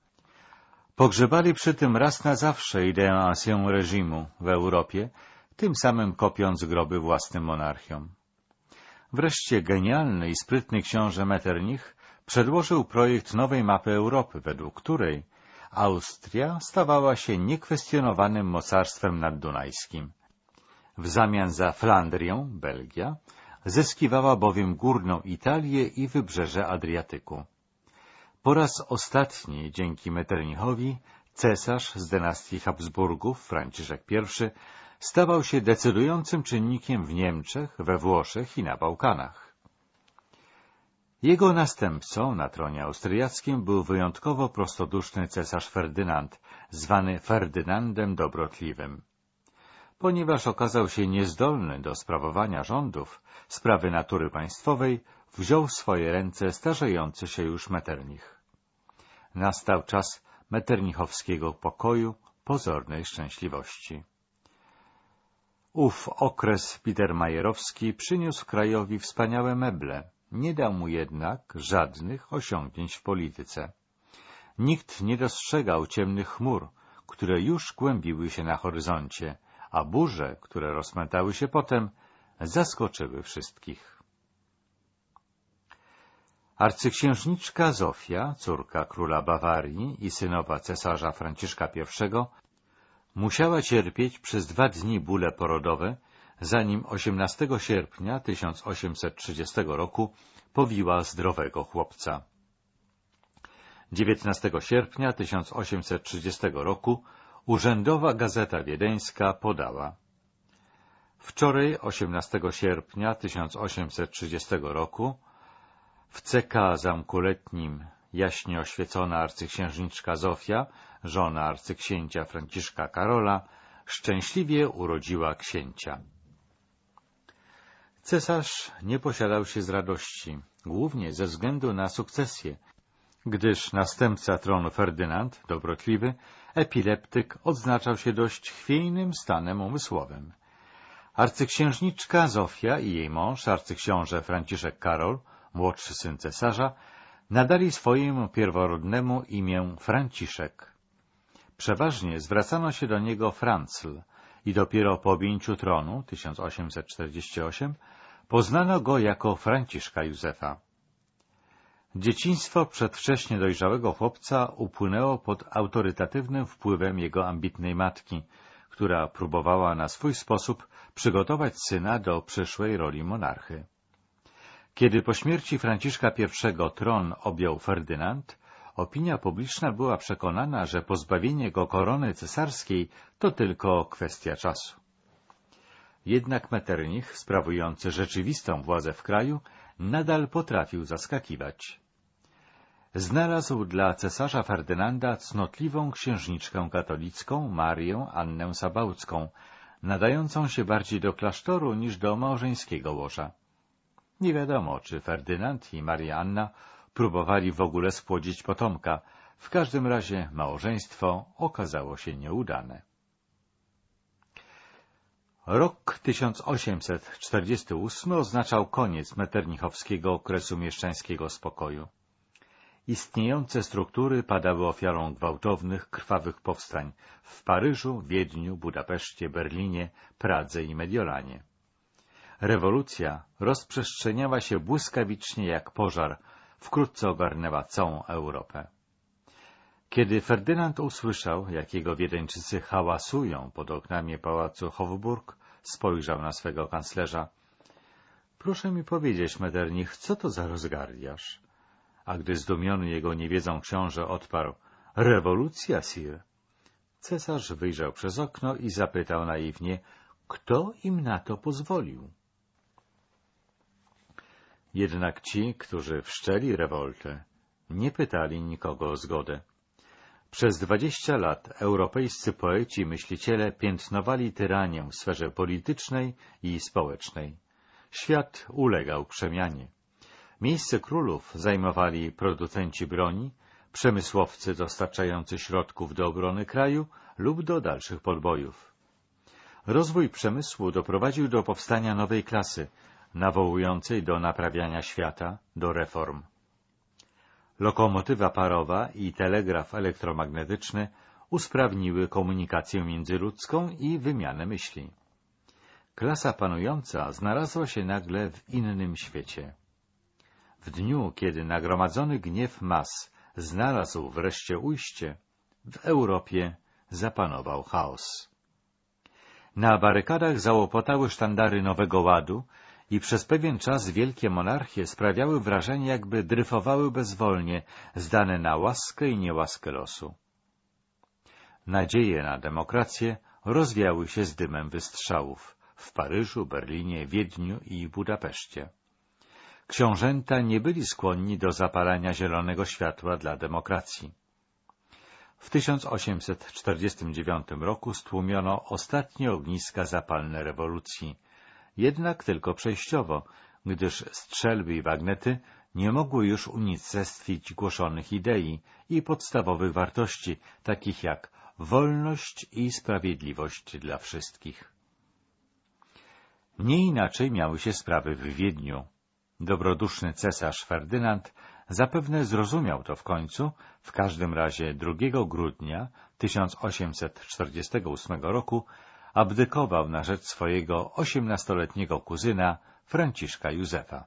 Pogrzebali przy tym raz na zawsze ideę ancien reżimu w Europie, tym samym kopiąc groby własnym monarchiom. Wreszcie genialny i sprytny książę Metternich przedłożył projekt nowej mapy Europy, według której Austria stawała się niekwestionowanym mocarstwem naddunajskim. W zamian za Flandrię, Belgia, zyskiwała bowiem górną Italię i wybrzeże Adriatyku. Po raz ostatni, dzięki Metternichowi, cesarz z dynastii Habsburgów, Franciszek I, stawał się decydującym czynnikiem w Niemczech, we Włoszech i na Bałkanach. Jego następcą na tronie austriackim był wyjątkowo prostoduszny cesarz Ferdynand, zwany Ferdynandem Dobrotliwym. Ponieważ okazał się niezdolny do sprawowania rządów, sprawy natury państwowej wziął w swoje ręce starzejący się już Metternich. Nastał czas metternichowskiego pokoju, pozornej szczęśliwości. Ów okres Biedermajerowski przyniósł krajowi wspaniałe meble, nie dał mu jednak żadnych osiągnięć w polityce. Nikt nie dostrzegał ciemnych chmur, które już głębiły się na horyzoncie, a burze, które rozmętały się potem, zaskoczyły wszystkich. Arcyksiężniczka Zofia, córka króla Bawarii i synowa cesarza Franciszka I, musiała cierpieć przez dwa dni bóle porodowe, zanim 18 sierpnia 1830 roku powiła zdrowego chłopca. 19 sierpnia 1830 roku Urzędowa Gazeta Wiedeńska podała Wczoraj, 18 sierpnia 1830 roku, w CK Zamku Letnim jaśnie oświecona arcyksiężniczka Zofia, żona arcyksięcia Franciszka Karola, szczęśliwie urodziła księcia. Cesarz nie posiadał się z radości, głównie ze względu na sukcesję, gdyż następca tronu Ferdynand, dobrotliwy, epileptyk, odznaczał się dość chwiejnym stanem umysłowym. Arcyksiężniczka Zofia i jej mąż, arcyksiąże Franciszek Karol, młodszy syn cesarza, nadali swojemu pierworodnemu imię Franciszek. Przeważnie zwracano się do niego Francl i dopiero po objęciu tronu 1848 Poznano go jako Franciszka Józefa. Dzieciństwo przedwcześnie dojrzałego chłopca upłynęło pod autorytatywnym wpływem jego ambitnej matki, która próbowała na swój sposób przygotować syna do przyszłej roli monarchy. Kiedy po śmierci Franciszka I tron objął Ferdynand, opinia publiczna była przekonana, że pozbawienie go korony cesarskiej to tylko kwestia czasu. Jednak Metternich, sprawujący rzeczywistą władzę w kraju, nadal potrafił zaskakiwać. Znalazł dla cesarza Ferdynanda cnotliwą księżniczkę katolicką Marię Annę Sabałcką, nadającą się bardziej do klasztoru niż do małżeńskiego łoża. Nie wiadomo, czy Ferdynand i Maria Anna próbowali w ogóle spłodzić potomka. W każdym razie małżeństwo okazało się nieudane. Rok 1848 oznaczał koniec meternichowskiego okresu mieszczańskiego spokoju. Istniejące struktury padały ofiarą gwałtownych, krwawych powstań w Paryżu, Wiedniu, Budapeszcie, Berlinie, Pradze i Mediolanie. Rewolucja rozprzestrzeniała się błyskawicznie jak pożar, wkrótce ogarnęła całą Europę. Kiedy Ferdynand usłyszał, jak jego Wiedeńczycy hałasują pod oknami pałacu Hofburg, spojrzał na swego kanclerza. — Proszę mi powiedzieć, Metternich, co to za rozgardiasz? A gdy zdumiony jego niewiedzą książę odparł — Rewolucja, sir! Cesarz wyjrzał przez okno i zapytał naiwnie — Kto im na to pozwolił? Jednak ci, którzy wszczeli rewoltę, nie pytali nikogo o zgodę. Przez dwadzieścia lat europejscy poeci i myśliciele piętnowali tyranię w sferze politycznej i społecznej. Świat ulegał przemianie. Miejsce królów zajmowali producenci broni, przemysłowcy dostarczający środków do obrony kraju lub do dalszych podbojów. Rozwój przemysłu doprowadził do powstania nowej klasy, nawołującej do naprawiania świata, do reform. Lokomotywa parowa i telegraf elektromagnetyczny usprawniły komunikację międzyludzką i wymianę myśli. Klasa panująca znalazła się nagle w innym świecie. W dniu, kiedy nagromadzony gniew mas znalazł wreszcie ujście, w Europie zapanował chaos. Na barykadach załopotały sztandary Nowego Ładu i przez pewien czas wielkie monarchie sprawiały wrażenie, jakby dryfowały bezwolnie, zdane na łaskę i niełaskę losu. Nadzieje na demokrację rozwiały się z dymem wystrzałów w Paryżu, Berlinie, Wiedniu i Budapeszcie. Książęta nie byli skłonni do zapalania zielonego światła dla demokracji. W 1849 roku stłumiono ostatnie ogniska zapalne rewolucji, jednak tylko przejściowo, gdyż strzelby i bagnety nie mogły już unicestwić głoszonych idei i podstawowych wartości, takich jak wolność i sprawiedliwość dla wszystkich. Nie inaczej miały się sprawy w Wiedniu. Dobroduszny cesarz Ferdynand zapewne zrozumiał to w końcu, w każdym razie 2 grudnia 1848 roku abdykował na rzecz swojego osiemnastoletniego kuzyna Franciszka Józefa.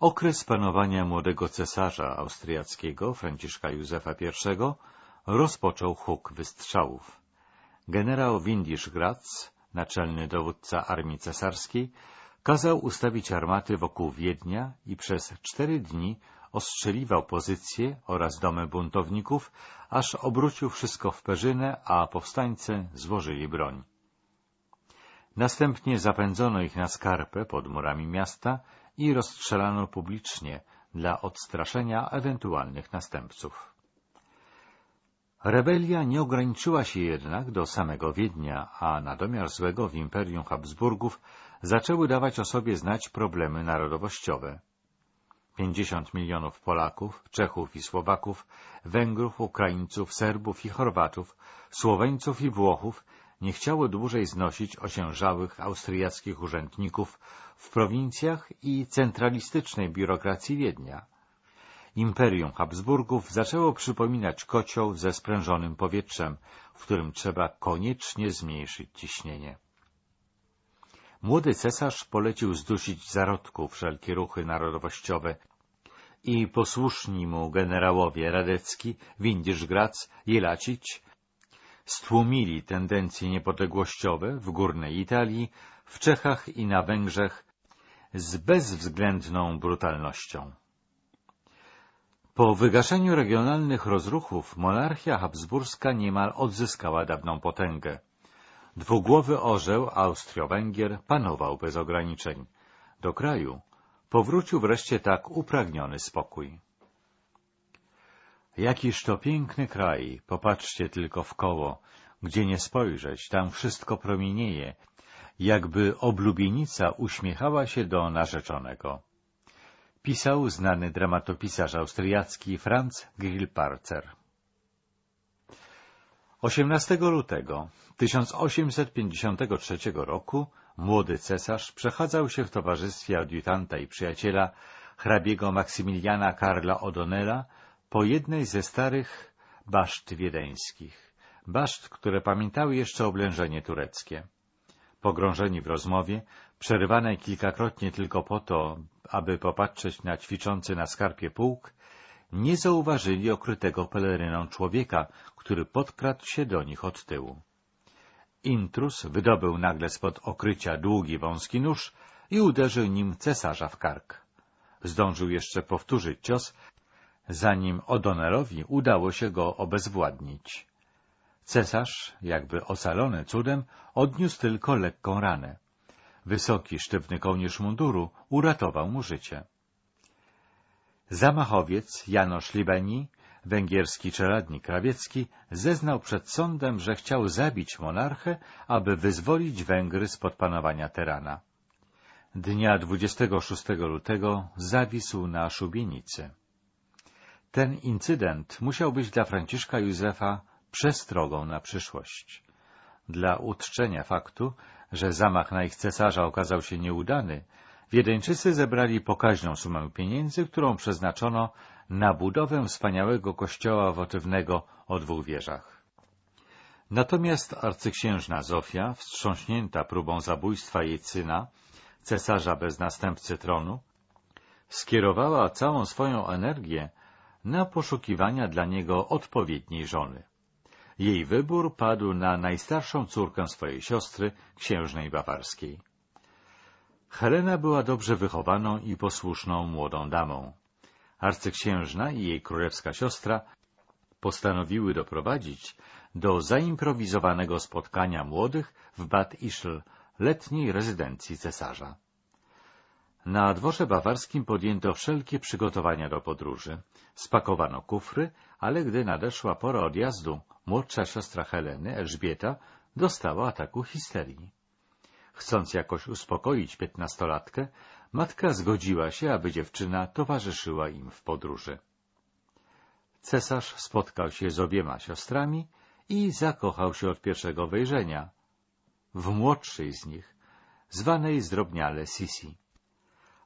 Okres panowania młodego cesarza austriackiego Franciszka Józefa I rozpoczął huk wystrzałów. Generał Windisch Graz, naczelny dowódca armii cesarskiej, kazał ustawić armaty wokół Wiednia i przez cztery dni ostrzeliwał pozycje oraz domy buntowników, aż obrócił wszystko w perzynę, a powstańcy złożyli broń. Następnie zapędzono ich na skarpę pod murami miasta i rozstrzelano publicznie dla odstraszenia ewentualnych następców. Rebelia nie ograniczyła się jednak do samego Wiednia, a na domiar złego w Imperium Habsburgów zaczęły dawać o sobie znać problemy narodowościowe. 50 milionów Polaków, Czechów i Słowaków, Węgrów, Ukraińców, Serbów i Chorwatów, Słoweńców i Włochów nie chciało dłużej znosić osiężałych austriackich urzędników w prowincjach i centralistycznej biurokracji Wiednia. Imperium Habsburgów zaczęło przypominać kocioł ze sprężonym powietrzem, w którym trzeba koniecznie zmniejszyć ciśnienie. Młody cesarz polecił zdusić zarodku wszelkie ruchy narodowościowe i posłuszni mu generałowie Radecki, Windiszgrac, Jelacić stłumili tendencje niepodległościowe w górnej Italii, w Czechach i na Węgrzech z bezwzględną brutalnością. Po wygaszeniu regionalnych rozruchów monarchia habsburska niemal odzyskała dawną potęgę. Dwugłowy orzeł Austro-Węgier panował bez ograniczeń. Do kraju powrócił wreszcie tak upragniony spokój. Jakiż to piękny kraj, popatrzcie tylko w koło, gdzie nie spojrzeć, tam wszystko promienieje, jakby oblubienica uśmiechała się do narzeczonego. Pisał znany dramatopisarz austriacki Franz Grillparzer. 18 lutego 1853 roku młody cesarz przechadzał się w towarzystwie adiutanta i przyjaciela hrabiego Maksymiliana Karla O'Donnella po jednej ze starych baszt wiedeńskich, baszt, które pamiętały jeszcze oblężenie tureckie. Pogrążeni w rozmowie, przerywanej kilkakrotnie tylko po to, aby popatrzeć na ćwiczący na skarpie pułk, nie zauważyli okrytego peleryną człowieka, który podkradł się do nich od tyłu. Intrus wydobył nagle spod okrycia długi, wąski nóż i uderzył nim cesarza w kark. Zdążył jeszcze powtórzyć cios, zanim O'Donnellowi udało się go obezwładnić. Cesarz, jakby ocalony cudem, odniósł tylko lekką ranę. Wysoki, sztywny kołnierz munduru uratował mu życie. Zamachowiec Janosz Libeni, węgierski czeladnik krawiecki, zeznał przed sądem, że chciał zabić monarchę, aby wyzwolić Węgry spod panowania Terana. Dnia 26 lutego zawisł na szubienicy. Ten incydent musiał być dla Franciszka Józefa przestrogą na przyszłość. Dla uczczenia faktu, że zamach na ich cesarza okazał się nieudany, Wiedeńczycy zebrali pokaźną sumę pieniędzy, którą przeznaczono na budowę wspaniałego kościoła wotywnego o dwóch wieżach. Natomiast arcyksiężna Zofia, wstrząśnięta próbą zabójstwa jej syna, cesarza bez następcy tronu, skierowała całą swoją energię na poszukiwania dla niego odpowiedniej żony. Jej wybór padł na najstarszą córkę swojej siostry, księżnej bawarskiej. Helena była dobrze wychowaną i posłuszną młodą damą. Arcyksiężna i jej królewska siostra postanowiły doprowadzić do zaimprowizowanego spotkania młodych w Bad Ischl, letniej rezydencji cesarza. Na dworze bawarskim podjęto wszelkie przygotowania do podróży. Spakowano kufry, ale gdy nadeszła pora odjazdu, młodsza siostra Heleny, Elżbieta, dostała ataku histerii. Chcąc jakoś uspokoić piętnastolatkę, matka zgodziła się, aby dziewczyna towarzyszyła im w podróży. Cesarz spotkał się z obiema siostrami i zakochał się od pierwszego wejrzenia. W młodszej z nich, zwanej zdrobniale Sisi.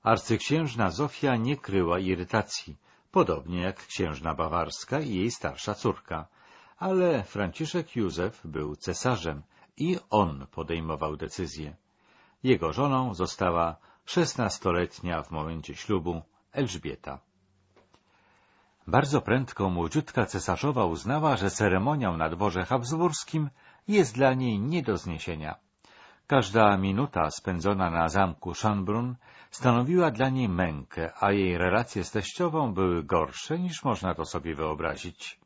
Arcyksiężna Zofia nie kryła irytacji, podobnie jak księżna bawarska i jej starsza córka, ale Franciszek Józef był cesarzem i on podejmował decyzję. Jego żoną została szesnastoletnia w momencie ślubu Elżbieta. Bardzo prędko młodziutka cesarzowa uznała, że ceremoniał na dworze habsburskim jest dla niej nie do zniesienia. Każda minuta spędzona na zamku Schönbrunn stanowiła dla niej mękę, a jej relacje z teściową były gorsze, niż można to sobie wyobrazić.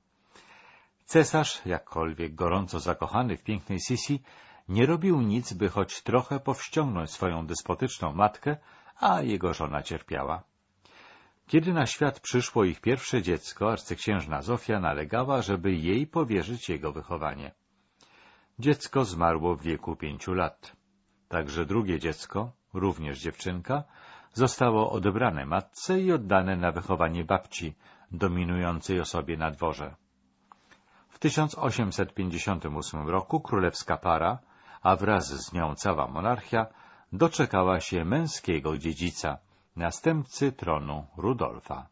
Cesarz, jakkolwiek gorąco zakochany w pięknej Sisi, nie robił nic, by choć trochę powściągnąć swoją despotyczną matkę, a jego żona cierpiała. Kiedy na świat przyszło ich pierwsze dziecko, arcyksiężna Zofia nalegała, żeby jej powierzyć jego wychowanie. Dziecko zmarło w wieku pięciu lat. Także drugie dziecko, również dziewczynka, zostało odebrane matce i oddane na wychowanie babci, dominującej osobie na dworze. W 1858 roku królewska para, a wraz z nią cała monarchia, doczekała się męskiego dziedzica, następcy tronu Rudolfa.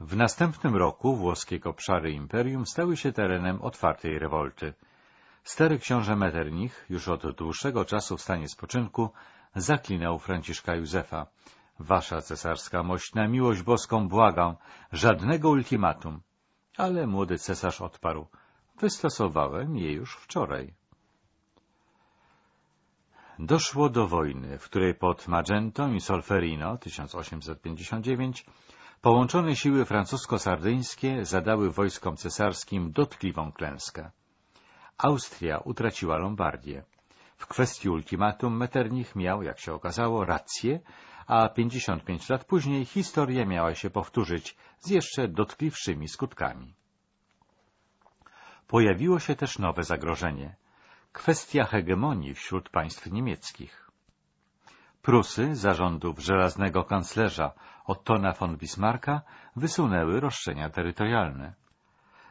W następnym roku włoskie obszary imperium stały się terenem otwartej rewolty. Stary książę Metternich, już od dłuższego czasu w stanie spoczynku, zaklinał Franciszka Józefa. Wasza cesarska mość, na miłość boską błagam, żadnego ultimatum. Ale młody cesarz odparł, wystosowałem je już wczoraj. Doszło do wojny, w której pod Magentą i Solferino 1859 połączone siły francusko-sardyńskie zadały wojskom cesarskim dotkliwą klęskę. Austria utraciła Lombardię. W kwestii ultimatum Metternich miał, jak się okazało, rację, a 55 lat później historia miała się powtórzyć z jeszcze dotkliwszymi skutkami. Pojawiło się też nowe zagrożenie kwestia hegemonii wśród państw niemieckich. Prusy zarządów żelaznego kanclerza Ottona von Bismarcka wysunęły roszczenia terytorialne.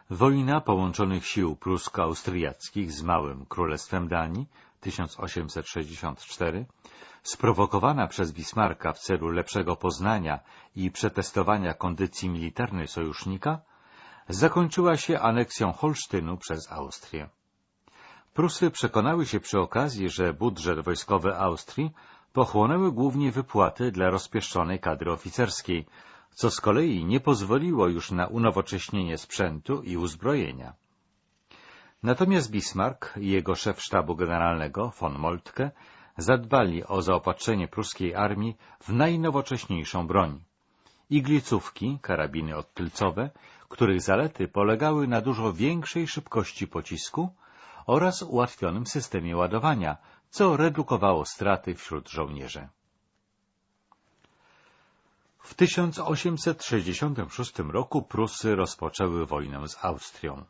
Wojna połączonych sił prusko-austriackich z Małym Królestwem Danii 1864, sprowokowana przez Bismarcka w celu lepszego poznania i przetestowania kondycji militarnej sojusznika, zakończyła się aneksją Holsztynu przez Austrię. Prusy przekonały się przy okazji, że budżet wojskowy Austrii pochłonęły głównie wypłaty dla rozpieszczonej kadry oficerskiej, co z kolei nie pozwoliło już na unowocześnienie sprzętu i uzbrojenia. Natomiast Bismarck i jego szef sztabu generalnego, von Moltke, zadbali o zaopatrzenie pruskiej armii w najnowocześniejszą broń. Iglicówki, karabiny odtylcowe, których zalety polegały na dużo większej szybkości pocisku oraz ułatwionym systemie ładowania, co redukowało straty wśród żołnierzy. W 1866 roku Prusy rozpoczęły wojnę z Austrią.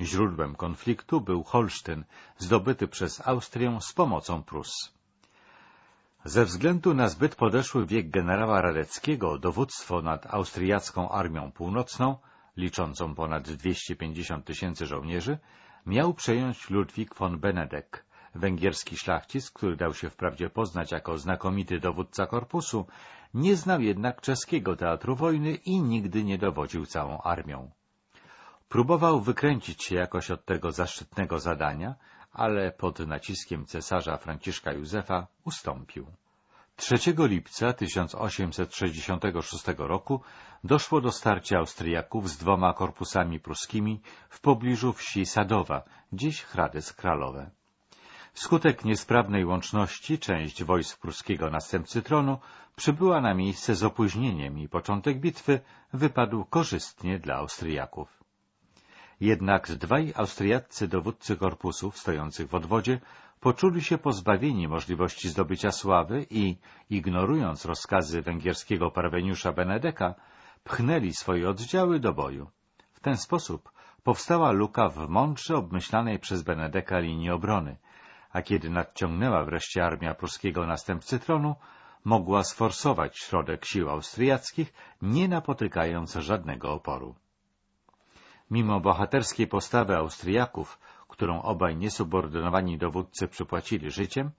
Źródłem konfliktu był Holsztyn, zdobyty przez Austrię z pomocą Prus. Ze względu na zbyt podeszły wiek generała Radeckiego dowództwo nad austriacką armią północną, liczącą ponad 250 tysięcy żołnierzy, miał przejąć Ludwik von Benedek, węgierski szlachcic, który dał się wprawdzie poznać jako znakomity dowódca korpusu, nie znał jednak czeskiego teatru wojny i nigdy nie dowodził całą armią. Próbował wykręcić się jakoś od tego zaszczytnego zadania, ale pod naciskiem cesarza Franciszka Józefa ustąpił. 3 lipca 1866 roku doszło do starcia Austriaków z dwoma korpusami pruskimi w pobliżu wsi Sadowa, dziś Hradec Kralowe. Wskutek niesprawnej łączności część wojsk pruskiego następcy tronu przybyła na miejsce z opóźnieniem i początek bitwy wypadł korzystnie dla Austriaków. Jednak dwaj austriaccy dowódcy korpusów stojących w odwodzie poczuli się pozbawieni możliwości zdobycia sławy i, ignorując rozkazy węgierskiego parweniusza Benedeka, pchnęli swoje oddziały do boju. W ten sposób powstała luka w mądrze obmyślanej przez Benedeka linii obrony, a kiedy nadciągnęła wreszcie armia pruskiego następcy tronu, mogła sforsować środek sił austriackich, nie napotykając żadnego oporu. Mimo bohaterskiej postawy Austriaków, którą obaj niesubordynowani dowódcy przypłacili życiem,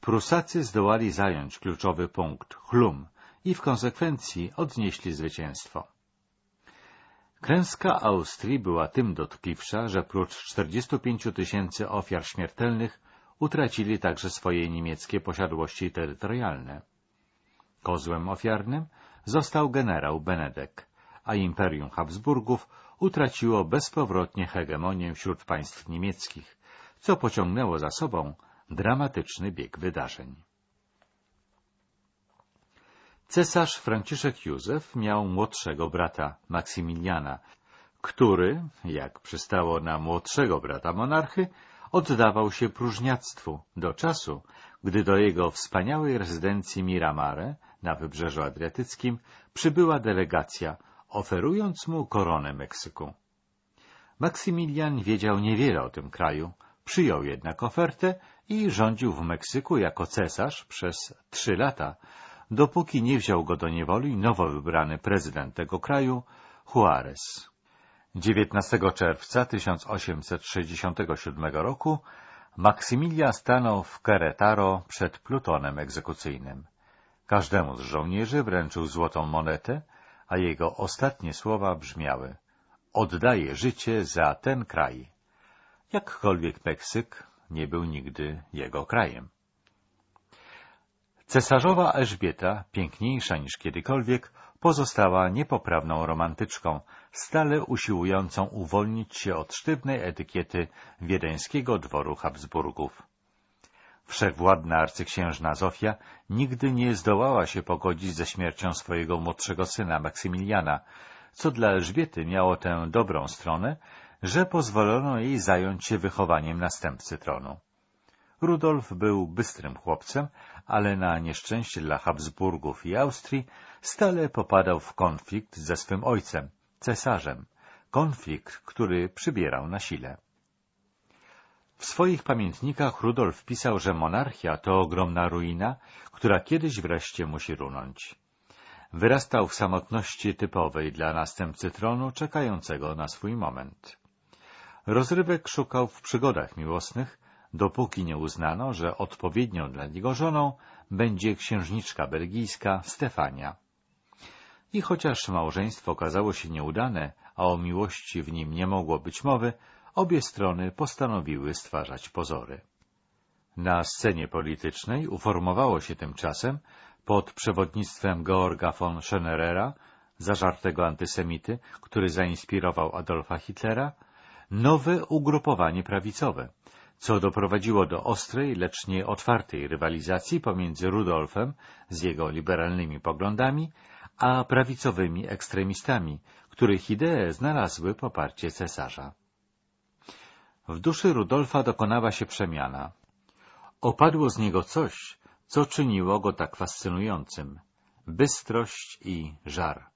Prusacy zdołali zająć kluczowy punkt Chlum i w konsekwencji odnieśli zwycięstwo. Klęska Austrii była tym dotkliwsza, że prócz 45 tysięcy ofiar śmiertelnych utracili także swoje niemieckie posiadłości terytorialne. Kozłem ofiarnym został generał Benedek, a Imperium Habsburgów utraciło bezpowrotnie hegemonię wśród państw niemieckich, co pociągnęło za sobą dramatyczny bieg wydarzeń. Cesarz Franciszek Józef miał młodszego brata Maksymiliana, który, jak przystało na młodszego brata monarchy, oddawał się próżniactwu do czasu, gdy do jego wspaniałej rezydencji Miramare na Wybrzeżu Adriatyckim przybyła delegacja oferując mu koronę Meksyku. Maksymilian wiedział niewiele o tym kraju, przyjął jednak ofertę i rządził w Meksyku jako cesarz przez trzy lata, dopóki nie wziął go do niewoli nowo wybrany prezydent tego kraju, Juarez. 19 czerwca 1867 roku Maksymilian stanął w Querétaro przed plutonem egzekucyjnym. Każdemu z żołnierzy wręczył złotą monetę, a jego ostatnie słowa brzmiały Oddaję życie za ten kraj. Jakkolwiek Meksyk nie był nigdy jego krajem. Cesarzowa Elżbieta, piękniejsza niż kiedykolwiek, pozostała niepoprawną romantyczką, stale usiłującą uwolnić się od sztywnej etykiety wiedeńskiego dworu Habsburgów. Wszechwładna arcyksiężna Zofia nigdy nie zdołała się pogodzić ze śmiercią swojego młodszego syna Maksymiliana, co dla Elżbiety miało tę dobrą stronę, że pozwolono jej zająć się wychowaniem następcy tronu. Rudolf był bystrym chłopcem, ale na nieszczęście dla Habsburgów i Austrii stale popadał w konflikt ze swym ojcem, cesarzem, konflikt, który przybierał na sile. W swoich pamiętnikach Rudolf pisał, że monarchia to ogromna ruina, która kiedyś wreszcie musi runąć. Wyrastał w samotności typowej dla następcy tronu, czekającego na swój moment. Rozrywek szukał w przygodach miłosnych, dopóki nie uznano, że odpowiednią dla niego żoną będzie księżniczka belgijska Stefania. I chociaż małżeństwo okazało się nieudane, a o miłości w nim nie mogło być mowy, obie strony postanowiły stwarzać pozory. Na scenie politycznej uformowało się tymczasem, pod przewodnictwem Georga von Schönerera, zażartego antysemity, który zainspirował Adolfa Hitlera, nowe ugrupowanie prawicowe, co doprowadziło do ostrej, lecz nie otwartej rywalizacji pomiędzy Rudolfem z jego liberalnymi poglądami, a prawicowymi ekstremistami, których idee znalazły poparcie cesarza. W duszy Rudolfa dokonała się przemiana. Opadło z niego coś, co czyniło go tak fascynującym — bystrość i żar.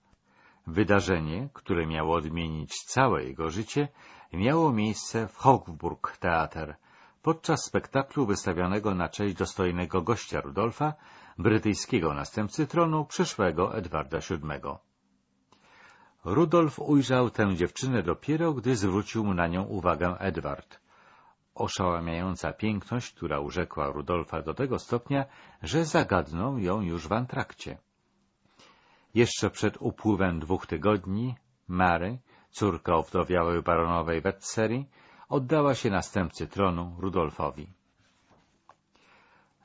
Wydarzenie, które miało odmienić całe jego życie, miało miejsce w Hofburg Theater, podczas spektaklu wystawionego na cześć dostojnego gościa Rudolfa, brytyjskiego następcy tronu, przyszłego Edwarda VII. Rudolf ujrzał tę dziewczynę dopiero, gdy zwrócił na nią uwagę Edward. Oszałamiająca piękność, która urzekła Rudolfa do tego stopnia, że zagadnął ją już w antrakcie. Jeszcze przed upływem dwóch tygodni Mary, córka owdowiałej baronowej Wetsery, oddała się następcy tronu Rudolfowi.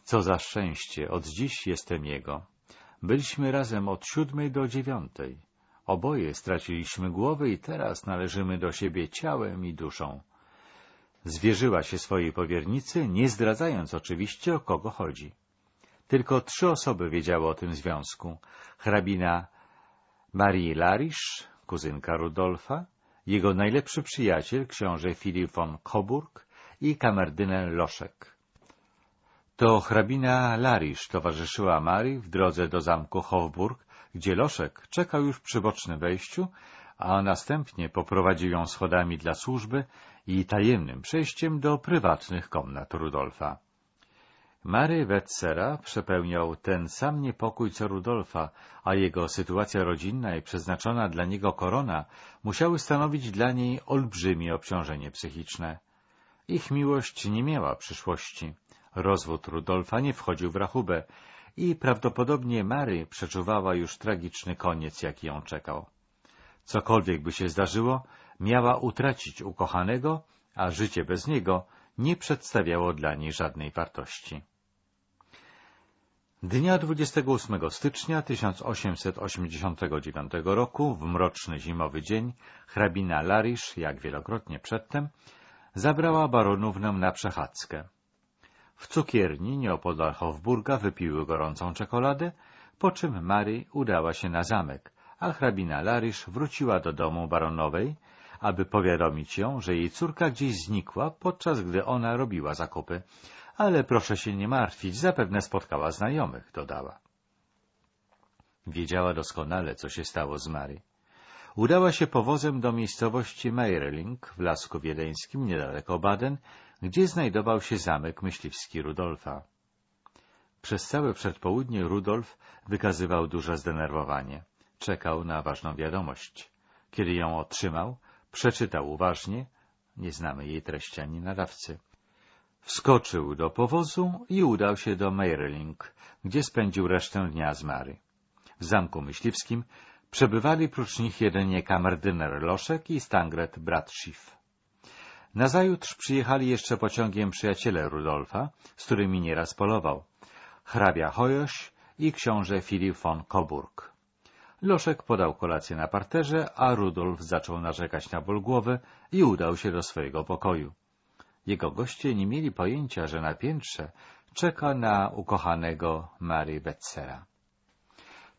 Co za szczęście, od dziś jestem jego. Byliśmy razem od siódmej do dziewiątej. Oboje straciliśmy głowy i teraz należymy do siebie ciałem i duszą. Zwierzyła się swojej powiernicy, nie zdradzając oczywiście, o kogo chodzi. Tylko trzy osoby wiedziały o tym związku. Hrabina Marii Larisz, kuzynka Rudolfa, jego najlepszy przyjaciel, książę Filip von Coburg i kamerdyner Loszek. To hrabina Larisz towarzyszyła Marii w drodze do zamku Hofburg, gdzie Loszek czekał już przy bocznym wejściu, a następnie poprowadził ją schodami dla służby i tajemnym przejściem do prywatnych komnat Rudolfa. Mary Wetzera przepełniał ten sam niepokój co Rudolfa, a jego sytuacja rodzinna i przeznaczona dla niego korona musiały stanowić dla niej olbrzymie obciążenie psychiczne. Ich miłość nie miała przyszłości. Rozwód Rudolfa nie wchodził w rachubę i prawdopodobnie Mary przeczuwała już tragiczny koniec, jaki ją czekał. Cokolwiek by się zdarzyło, miała utracić ukochanego, a życie bez niego nie przedstawiało dla niej żadnej wartości. Dnia 28 stycznia 1889 roku, w mroczny zimowy dzień, hrabina Larisz, jak wielokrotnie przedtem, zabrała baronównę na przechadzkę. W cukierni nieopodal Hofburga wypiły gorącą czekoladę, po czym Mary udała się na zamek, a hrabina Larisz wróciła do domu baronowej, aby powiadomić ją, że jej córka gdzieś znikła, podczas gdy ona robiła zakupy. Ale proszę się nie martwić, zapewne spotkała znajomych, dodała. Wiedziała doskonale, co się stało z Mary. Udała się powozem do miejscowości Meireling w Lasku Wiedeńskim, niedaleko Baden, gdzie znajdował się zamek myśliwski Rudolfa. Przez całe przedpołudnie Rudolf wykazywał duże zdenerwowanie. Czekał na ważną wiadomość. Kiedy ją otrzymał, przeczytał uważnie, nie znamy jej treści ani nadawcy. Wskoczył do powozu i udał się do Meireling, gdzie spędził resztę dnia z Mary. W zamku myśliwskim przebywali prócz nich jedynie kamerdyner Loszek i Stangret brat Schiff. Nazajutrz przyjechali jeszcze pociągiem przyjaciele Rudolfa, z którymi nieraz polował. hrabia Hojoś i książę Filip von Coburg. Loszek podał kolację na parterze, a Rudolf zaczął narzekać na ból głowy i udał się do swojego pokoju. Jego goście nie mieli pojęcia, że na piętrze czeka na ukochanego Mary Wetzera.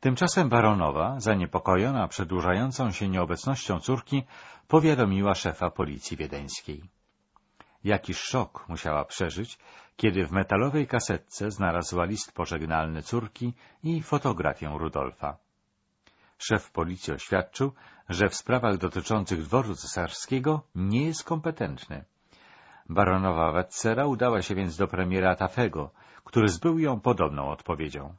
Tymczasem baronowa, zaniepokojona przedłużającą się nieobecnością córki, powiadomiła szefa policji wiedeńskiej. Jakiż szok musiała przeżyć, kiedy w metalowej kasetce znalazła list pożegnalny córki i fotografię Rudolfa. Szef policji oświadczył, że w sprawach dotyczących dworu cesarskiego nie jest kompetentny. Baronowa Wetzera udała się więc do premiera Tafego, który zbył ją podobną odpowiedzią.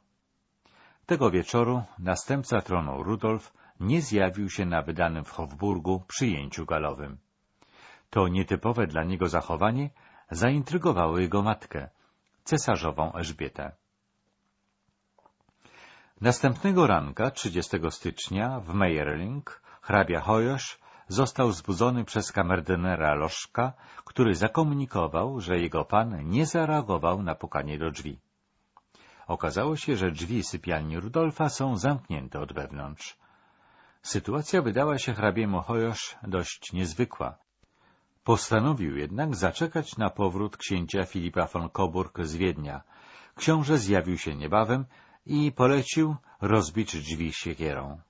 Tego wieczoru następca tronu Rudolf nie zjawił się na wydanym w Hofburgu przyjęciu galowym. To nietypowe dla niego zachowanie zaintrygowało jego matkę, cesarzową Elżbietę. Następnego ranka, 30 stycznia, w Meyerling, hrabia Hojosz został zbudzony przez kamerdynera Loszka, który zakomunikował, że jego pan nie zareagował na pukanie do drzwi. Okazało się, że drzwi sypialni Rudolfa są zamknięte od wewnątrz. Sytuacja wydała się hrabiemu Hojosz dość niezwykła. Postanowił jednak zaczekać na powrót księcia Filipa von Coburg z Wiednia. Książę zjawił się niebawem i polecił rozbić drzwi siekierą.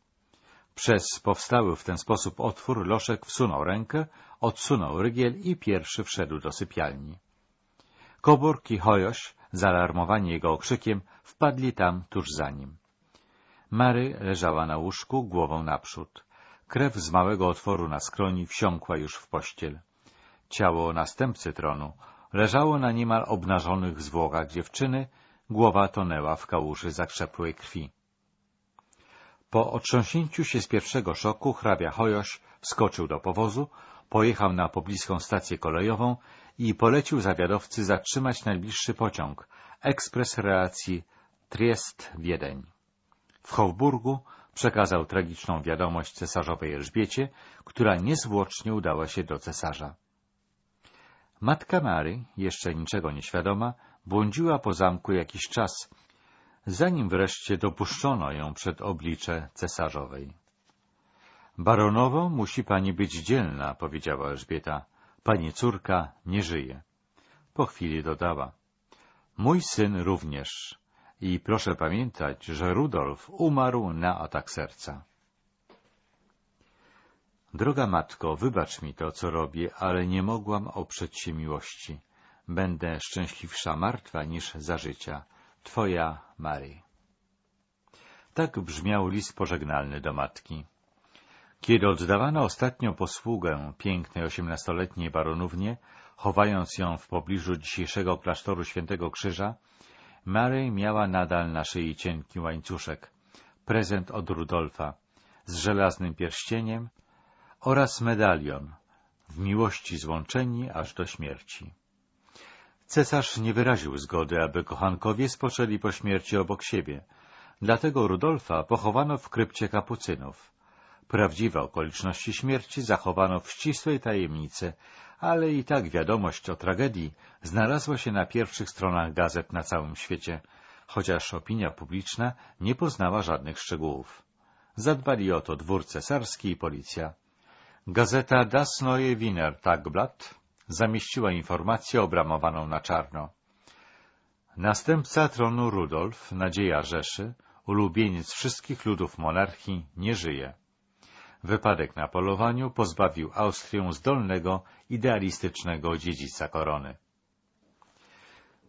Przez powstały w ten sposób otwór Loszek wsunął rękę, odsunął rygiel i pierwszy wszedł do sypialni. Koburk i Hojoś, zaalarmowani jego okrzykiem, wpadli tam tuż za nim. Mary leżała na łóżku, głową naprzód. Krew z małego otworu na skroni wsiąkła już w pościel. Ciało następcy tronu leżało na niemal obnażonych zwłokach dziewczyny, głowa tonęła w kałuży zakrzepłej krwi. Po otrząśnięciu się z pierwszego szoku hrabia Hojoś wskoczył do powozu, pojechał na pobliską stację kolejową i polecił zawiadowcy zatrzymać najbliższy pociąg, ekspres relacji Triest-Wiedeń. W Hofburgu przekazał tragiczną wiadomość cesarzowej Elżbiecie, która niezwłocznie udała się do cesarza. Matka Mary, jeszcze niczego nieświadoma, błądziła po zamku jakiś czas, zanim wreszcie dopuszczono ją przed oblicze cesarzowej. Baronowo musi pani być dzielna, powiedziała Elżbieta. Pani córka nie żyje. Po chwili dodała. Mój syn również. I proszę pamiętać, że Rudolf umarł na atak serca. Droga matko, wybacz mi to, co robię, ale nie mogłam oprzeć się miłości. Będę szczęśliwsza martwa niż za życia. Twoja Mary. Tak brzmiał list pożegnalny do matki. Kiedy oddawano ostatnią posługę pięknej osiemnastoletniej baronównie, chowając ją w pobliżu dzisiejszego klasztoru Świętego Krzyża, Mary miała nadal na szyi cienki łańcuszek, prezent od Rudolfa, z żelaznym pierścieniem oraz medalion, w miłości złączeni aż do śmierci. Cesarz nie wyraził zgody, aby kochankowie spoczęli po śmierci obok siebie. Dlatego Rudolfa pochowano w krypcie kapucynów. Prawdziwe okoliczności śmierci zachowano w ścisłej tajemnicy, ale i tak wiadomość o tragedii znalazła się na pierwszych stronach gazet na całym świecie, chociaż opinia publiczna nie poznała żadnych szczegółów. Zadbali o to dwór cesarski i policja. Gazeta Das Neue Wiener Tagblatt zamieściła informację obramowaną na czarno. Następca tronu Rudolf, nadzieja Rzeszy, ulubieniec wszystkich ludów monarchii, nie żyje. Wypadek na polowaniu pozbawił Austrię zdolnego, idealistycznego dziedzica korony.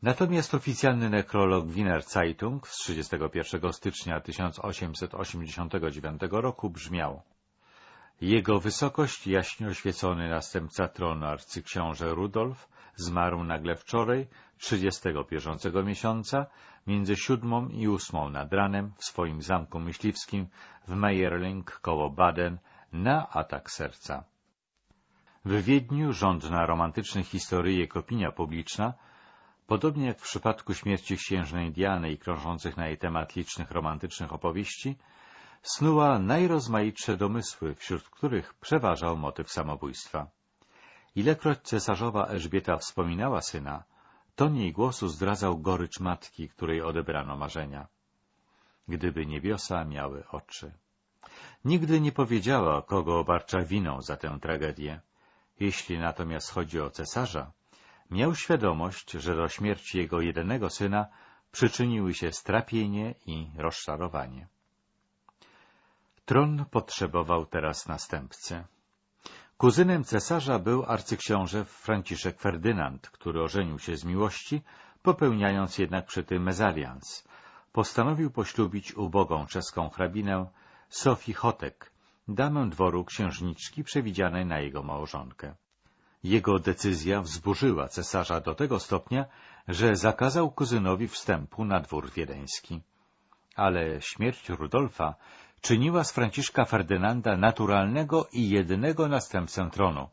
Natomiast oficjalny nekrolog Wiener Zeitung z 31 stycznia 1889 roku brzmiał jego wysokość jaśnie oświecony następca tronu arcyksiąże Rudolf zmarł nagle wczoraj, 30 bieżącego miesiąca, między siódmą i ósmą nad ranem w swoim zamku myśliwskim w Meyerling koło Baden na atak serca. W Wiedniu rządna romantycznych historyjek opinia publiczna, podobnie jak w przypadku śmierci księżnej Diany i krążących na jej temat licznych romantycznych opowieści, snuła najrozmaitsze domysły, wśród których przeważał motyw samobójstwa. Ilekroć cesarzowa Elżbieta wspominała syna, Ton jej głosu zdradzał gorycz matki, której odebrano marzenia. Gdyby niebiosa miały oczy. Nigdy nie powiedziała, kogo obarcza winą za tę tragedię. Jeśli natomiast chodzi o cesarza, miał świadomość, że do śmierci jego jedynego syna przyczyniły się strapienie i rozczarowanie. Tron potrzebował teraz następcy. Kuzynem cesarza był arcyksiąże Franciszek Ferdynand, który ożenił się z miłości, popełniając jednak przy tym mezalians. Postanowił poślubić ubogą czeską hrabinę Sofii Chotek, damę dworu księżniczki przewidzianej na jego małżonkę. Jego decyzja wzburzyła cesarza do tego stopnia, że zakazał kuzynowi wstępu na dwór wiedeński. Ale śmierć Rudolfa czyniła z Franciszka Ferdynanda naturalnego i jedynego następcę tronu,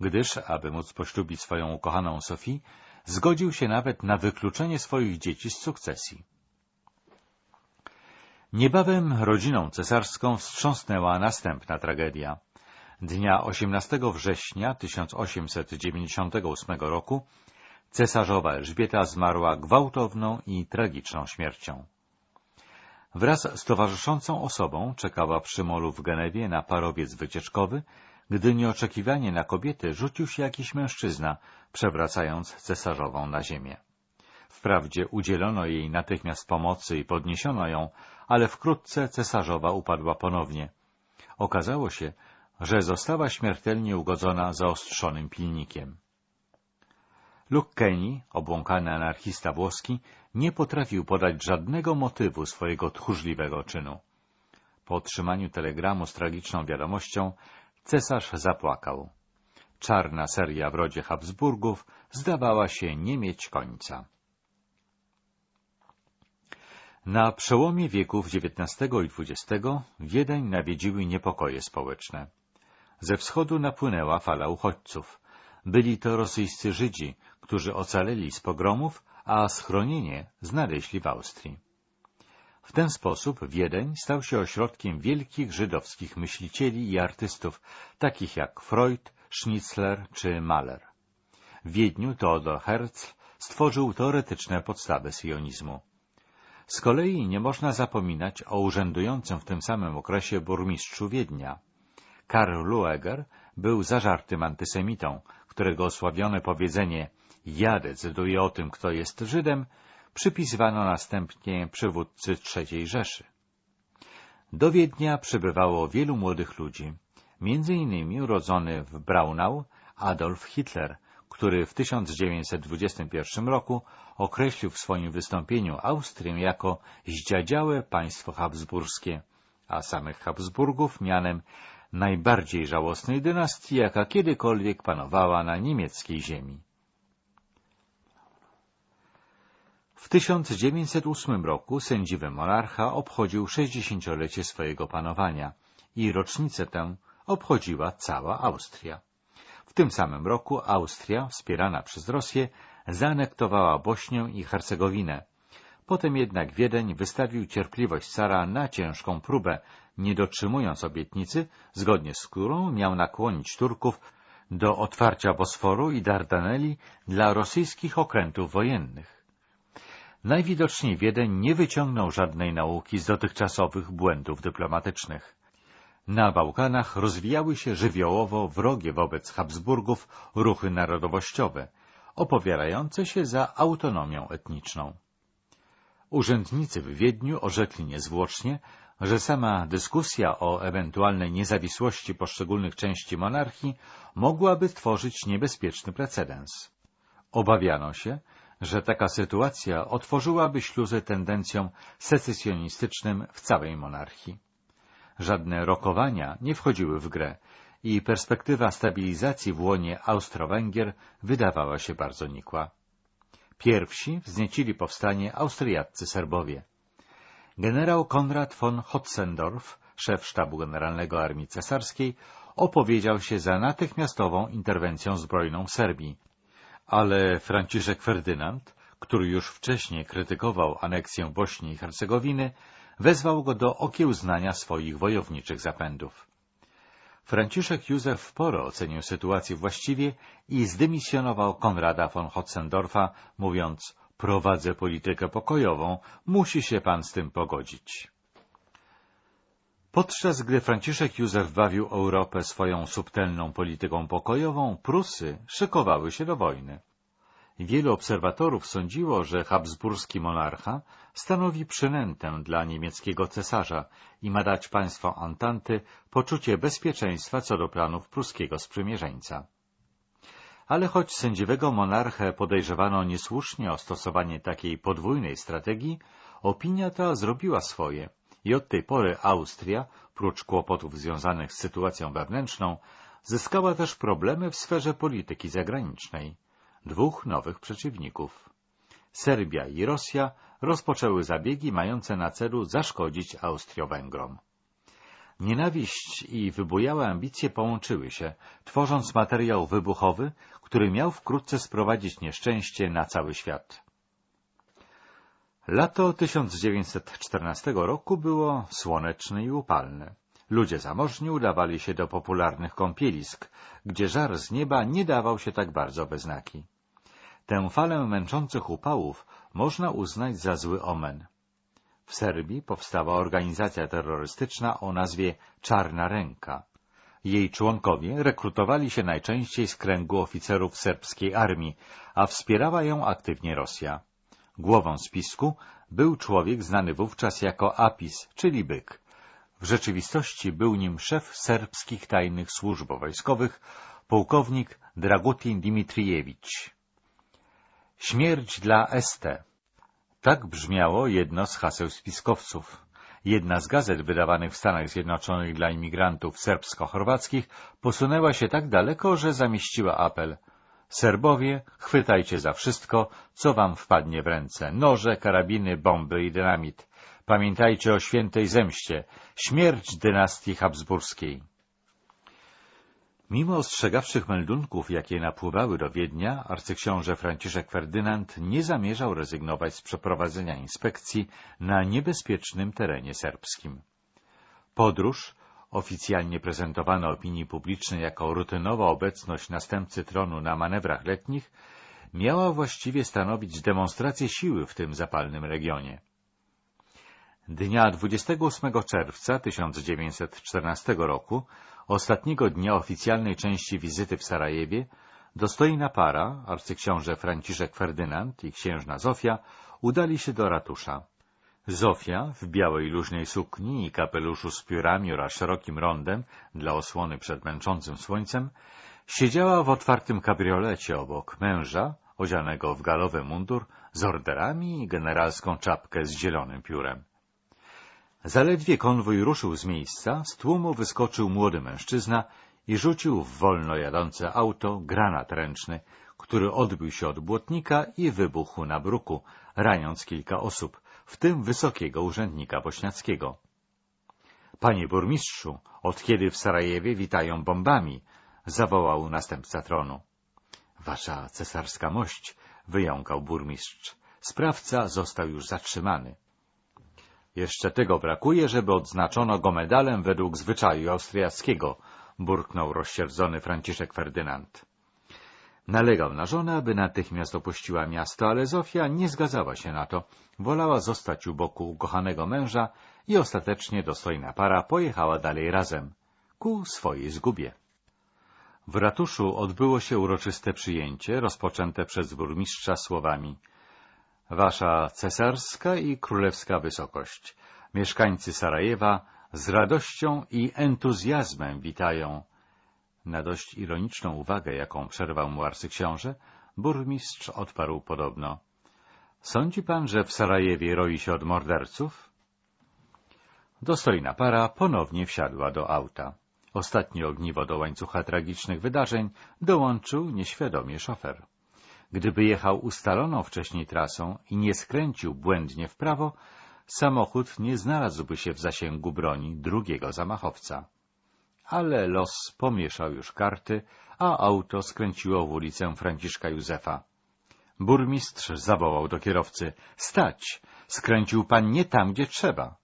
gdyż, aby móc poślubić swoją ukochaną Sofii, zgodził się nawet na wykluczenie swoich dzieci z sukcesji. Niebawem rodziną cesarską wstrząsnęła następna tragedia. Dnia 18 września 1898 roku cesarzowa Elżbieta zmarła gwałtowną i tragiczną śmiercią. Wraz z towarzyszącą osobą czekała przy molu w Genewie na parowiec wycieczkowy, gdy nieoczekiwanie na kobiety rzucił się jakiś mężczyzna, przewracając cesarzową na ziemię. Wprawdzie udzielono jej natychmiast pomocy i podniesiono ją, ale wkrótce cesarzowa upadła ponownie. Okazało się, że została śmiertelnie ugodzona zaostrzonym pilnikiem. Luke Kenny, obłąkany anarchista włoski, nie potrafił podać żadnego motywu swojego tchórzliwego czynu. Po otrzymaniu telegramu z tragiczną wiadomością cesarz zapłakał. Czarna seria w rodzie Habsburgów zdawała się nie mieć końca. Na przełomie wieków XIX i XX Wiedeń nawiedziły niepokoje społeczne. Ze wschodu napłynęła fala uchodźców. Byli to rosyjscy Żydzi, którzy ocaleli z pogromów, a schronienie znaleźli w Austrii. W ten sposób Wiedeń stał się ośrodkiem wielkich żydowskich myślicieli i artystów, takich jak Freud, Schnitzler czy Mahler. W Wiedniu Theodor Herzl stworzył teoretyczne podstawy sionizmu. Z kolei nie można zapominać o urzędującym w tym samym okresie burmistrzu Wiednia. Karl Lueger był zażartym antysemitą, którego osławione powiedzenie ja decyduję o tym, kto jest Żydem, przypisywano następnie przywódcy III Rzeszy. Do Wiednia przybywało wielu młodych ludzi, między innymi urodzony w Braunau Adolf Hitler, który w 1921 roku określił w swoim wystąpieniu Austrię jako zdziadziałe państwo habsburskie, a samych Habsburgów mianem najbardziej żałosnej dynastii, jaka kiedykolwiek panowała na niemieckiej ziemi. W 1908 roku sędziwy monarcha obchodził 60-lecie swojego panowania i rocznicę tę obchodziła cała Austria. W tym samym roku Austria, wspierana przez Rosję, zaanektowała Bośnię i Hercegowinę. Potem jednak Wiedeń wystawił cierpliwość cara na ciężką próbę, nie dotrzymując obietnicy, zgodnie z którą miał nakłonić Turków do otwarcia Bosforu i Dardaneli dla rosyjskich okrętów wojennych. Najwidoczniej Wiedeń nie wyciągnął żadnej nauki z dotychczasowych błędów dyplomatycznych. Na Bałkanach rozwijały się żywiołowo wrogie wobec Habsburgów ruchy narodowościowe, opowiadające się za autonomią etniczną. Urzędnicy w Wiedniu orzekli niezwłocznie, że sama dyskusja o ewentualnej niezawisłości poszczególnych części monarchii mogłaby tworzyć niebezpieczny precedens. Obawiano się, że taka sytuacja otworzyłaby śluzę tendencjom secesjonistycznym w całej monarchii. Żadne rokowania nie wchodziły w grę i perspektywa stabilizacji w łonie Austro-Węgier wydawała się bardzo nikła. Pierwsi wzniecili powstanie austriaccy Serbowie. Generał Konrad von Hotzendorf, szef sztabu generalnego Armii Cesarskiej, opowiedział się za natychmiastową interwencją zbrojną Serbii, ale Franciszek Ferdynand, który już wcześniej krytykował aneksję Bośni i Hercegowiny, wezwał go do okiełznania swoich wojowniczych zapędów. Franciszek Józef w porę ocenił sytuację właściwie i zdymisjonował Konrada von Hotzendorfa, mówiąc prowadzę politykę pokojową, musi się pan z tym pogodzić. Podczas gdy Franciszek Józef bawił Europę swoją subtelną polityką pokojową, Prusy szykowały się do wojny. Wielu obserwatorów sądziło, że habsburski monarcha stanowi przynętę dla niemieckiego cesarza i ma dać państwom Antanty poczucie bezpieczeństwa co do planów pruskiego sprzymierzeńca. Ale choć sędziwego monarchę podejrzewano niesłusznie o stosowanie takiej podwójnej strategii, opinia ta zrobiła swoje i od tej pory Austria, prócz kłopotów związanych z sytuacją wewnętrzną, zyskała też problemy w sferze polityki zagranicznej. Dwóch nowych przeciwników. Serbia i Rosja rozpoczęły zabiegi mające na celu zaszkodzić Austro-Węgrom. Nienawiść i wybujałe ambicje połączyły się, tworząc materiał wybuchowy, który miał wkrótce sprowadzić nieszczęście na cały świat. Lato 1914 roku było słoneczne i upalne. Ludzie zamożni udawali się do popularnych kąpielisk, gdzie żar z nieba nie dawał się tak bardzo we znaki. Tę falę męczących upałów można uznać za zły omen. W Serbii powstała organizacja terrorystyczna o nazwie Czarna Ręka. Jej członkowie rekrutowali się najczęściej z kręgu oficerów serbskiej armii, a wspierała ją aktywnie Rosja. Głową spisku był człowiek znany wówczas jako Apis, czyli byk. W rzeczywistości był nim szef serbskich tajnych służb wojskowych, pułkownik Dragutin Dimitriewicz. Śmierć dla ST. Tak brzmiało jedno z haseł spiskowców. Jedna z gazet wydawanych w Stanach Zjednoczonych dla imigrantów serbsko-chorwackich posunęła się tak daleko, że zamieściła apel Serbowie, chwytajcie za wszystko, co wam wpadnie w ręce. Noże, karabiny, bomby i dynamit. Pamiętajcie o świętej zemście. Śmierć dynastii habsburskiej. Mimo ostrzegawczych meldunków, jakie napływały do Wiednia, arcyksiąże Franciszek Ferdynand nie zamierzał rezygnować z przeprowadzenia inspekcji na niebezpiecznym terenie serbskim. Podróż, oficjalnie prezentowana opinii publicznej jako rutynowa obecność następcy tronu na manewrach letnich, miała właściwie stanowić demonstrację siły w tym zapalnym regionie. Dnia 28 czerwca 1914 roku Ostatniego dnia oficjalnej części wizyty w Sarajewie dostojna para, arcyksiąże Franciszek Ferdynand i księżna Zofia, udali się do ratusza. Zofia, w białej luźnej sukni i kapeluszu z piórami oraz szerokim rondem dla osłony przed męczącym słońcem, siedziała w otwartym kabriolecie obok męża, odzianego w galowy mundur, z orderami i generalską czapkę z zielonym piórem. Zaledwie konwój ruszył z miejsca, z tłumu wyskoczył młody mężczyzna i rzucił w wolno jadące auto granat ręczny, który odbił się od błotnika i wybuchł na bruku, raniąc kilka osób, w tym wysokiego urzędnika bośniackiego. — Panie burmistrzu, od kiedy w Sarajewie witają bombami? — zawołał następca tronu. — Wasza cesarska mość — wyjąkał burmistrz. Sprawca został już zatrzymany. Jeszcze tego brakuje, żeby odznaczono go medalem według zwyczaju austriackiego, burknął rozsierdzony Franciszek Ferdynand. Nalegał na żonę, aby natychmiast opuściła miasto, ale Zofia nie zgadzała się na to. Wolała zostać u boku ukochanego męża i ostatecznie dostojna para pojechała dalej razem, ku swojej zgubie. W ratuszu odbyło się uroczyste przyjęcie, rozpoczęte przez burmistrza słowami — Wasza cesarska i królewska wysokość, mieszkańcy Sarajewa z radością i entuzjazmem witają. Na dość ironiczną uwagę, jaką przerwał mu arcyksiąże, burmistrz odparł podobno. Sądzi pan, że w Sarajewie roi się od morderców? Dostojna para ponownie wsiadła do auta. Ostatnie ogniwo do łańcucha tragicznych wydarzeń dołączył nieświadomie szofer. Gdyby jechał ustaloną wcześniej trasą i nie skręcił błędnie w prawo, samochód nie znalazłby się w zasięgu broni drugiego zamachowca. Ale los pomieszał już karty, a auto skręciło w ulicę Franciszka Józefa. Burmistrz zawołał do kierowcy — Stać! Skręcił pan nie tam, gdzie trzeba.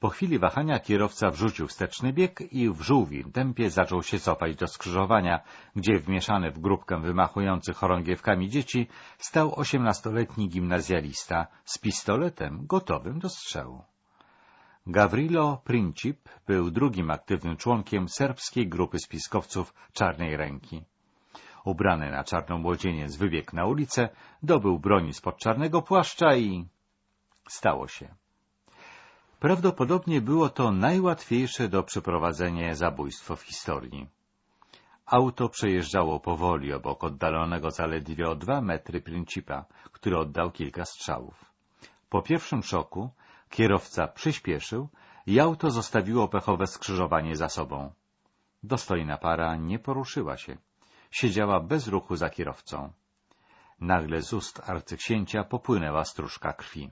Po chwili wahania kierowca wrzucił wsteczny bieg i w żółwim tempie zaczął się cofać do skrzyżowania, gdzie wmieszany w grupkę wymachujących chorągiewkami dzieci stał osiemnastoletni gimnazjalista z pistoletem gotowym do strzału. Gavrilo Princip był drugim aktywnym członkiem serbskiej grupy spiskowców Czarnej Ręki. Ubrany na czarną młodzieniec wybiegł na ulicę, dobył broni spod czarnego płaszcza i... stało się. Prawdopodobnie było to najłatwiejsze do przeprowadzenia zabójstwo w historii. Auto przejeżdżało powoli obok oddalonego zaledwie o dwa metry Principa, który oddał kilka strzałów. Po pierwszym szoku kierowca przyspieszył i auto zostawiło pechowe skrzyżowanie za sobą. Dostojna para nie poruszyła się. Siedziała bez ruchu za kierowcą. Nagle z ust arcyksięcia popłynęła stróżka krwi.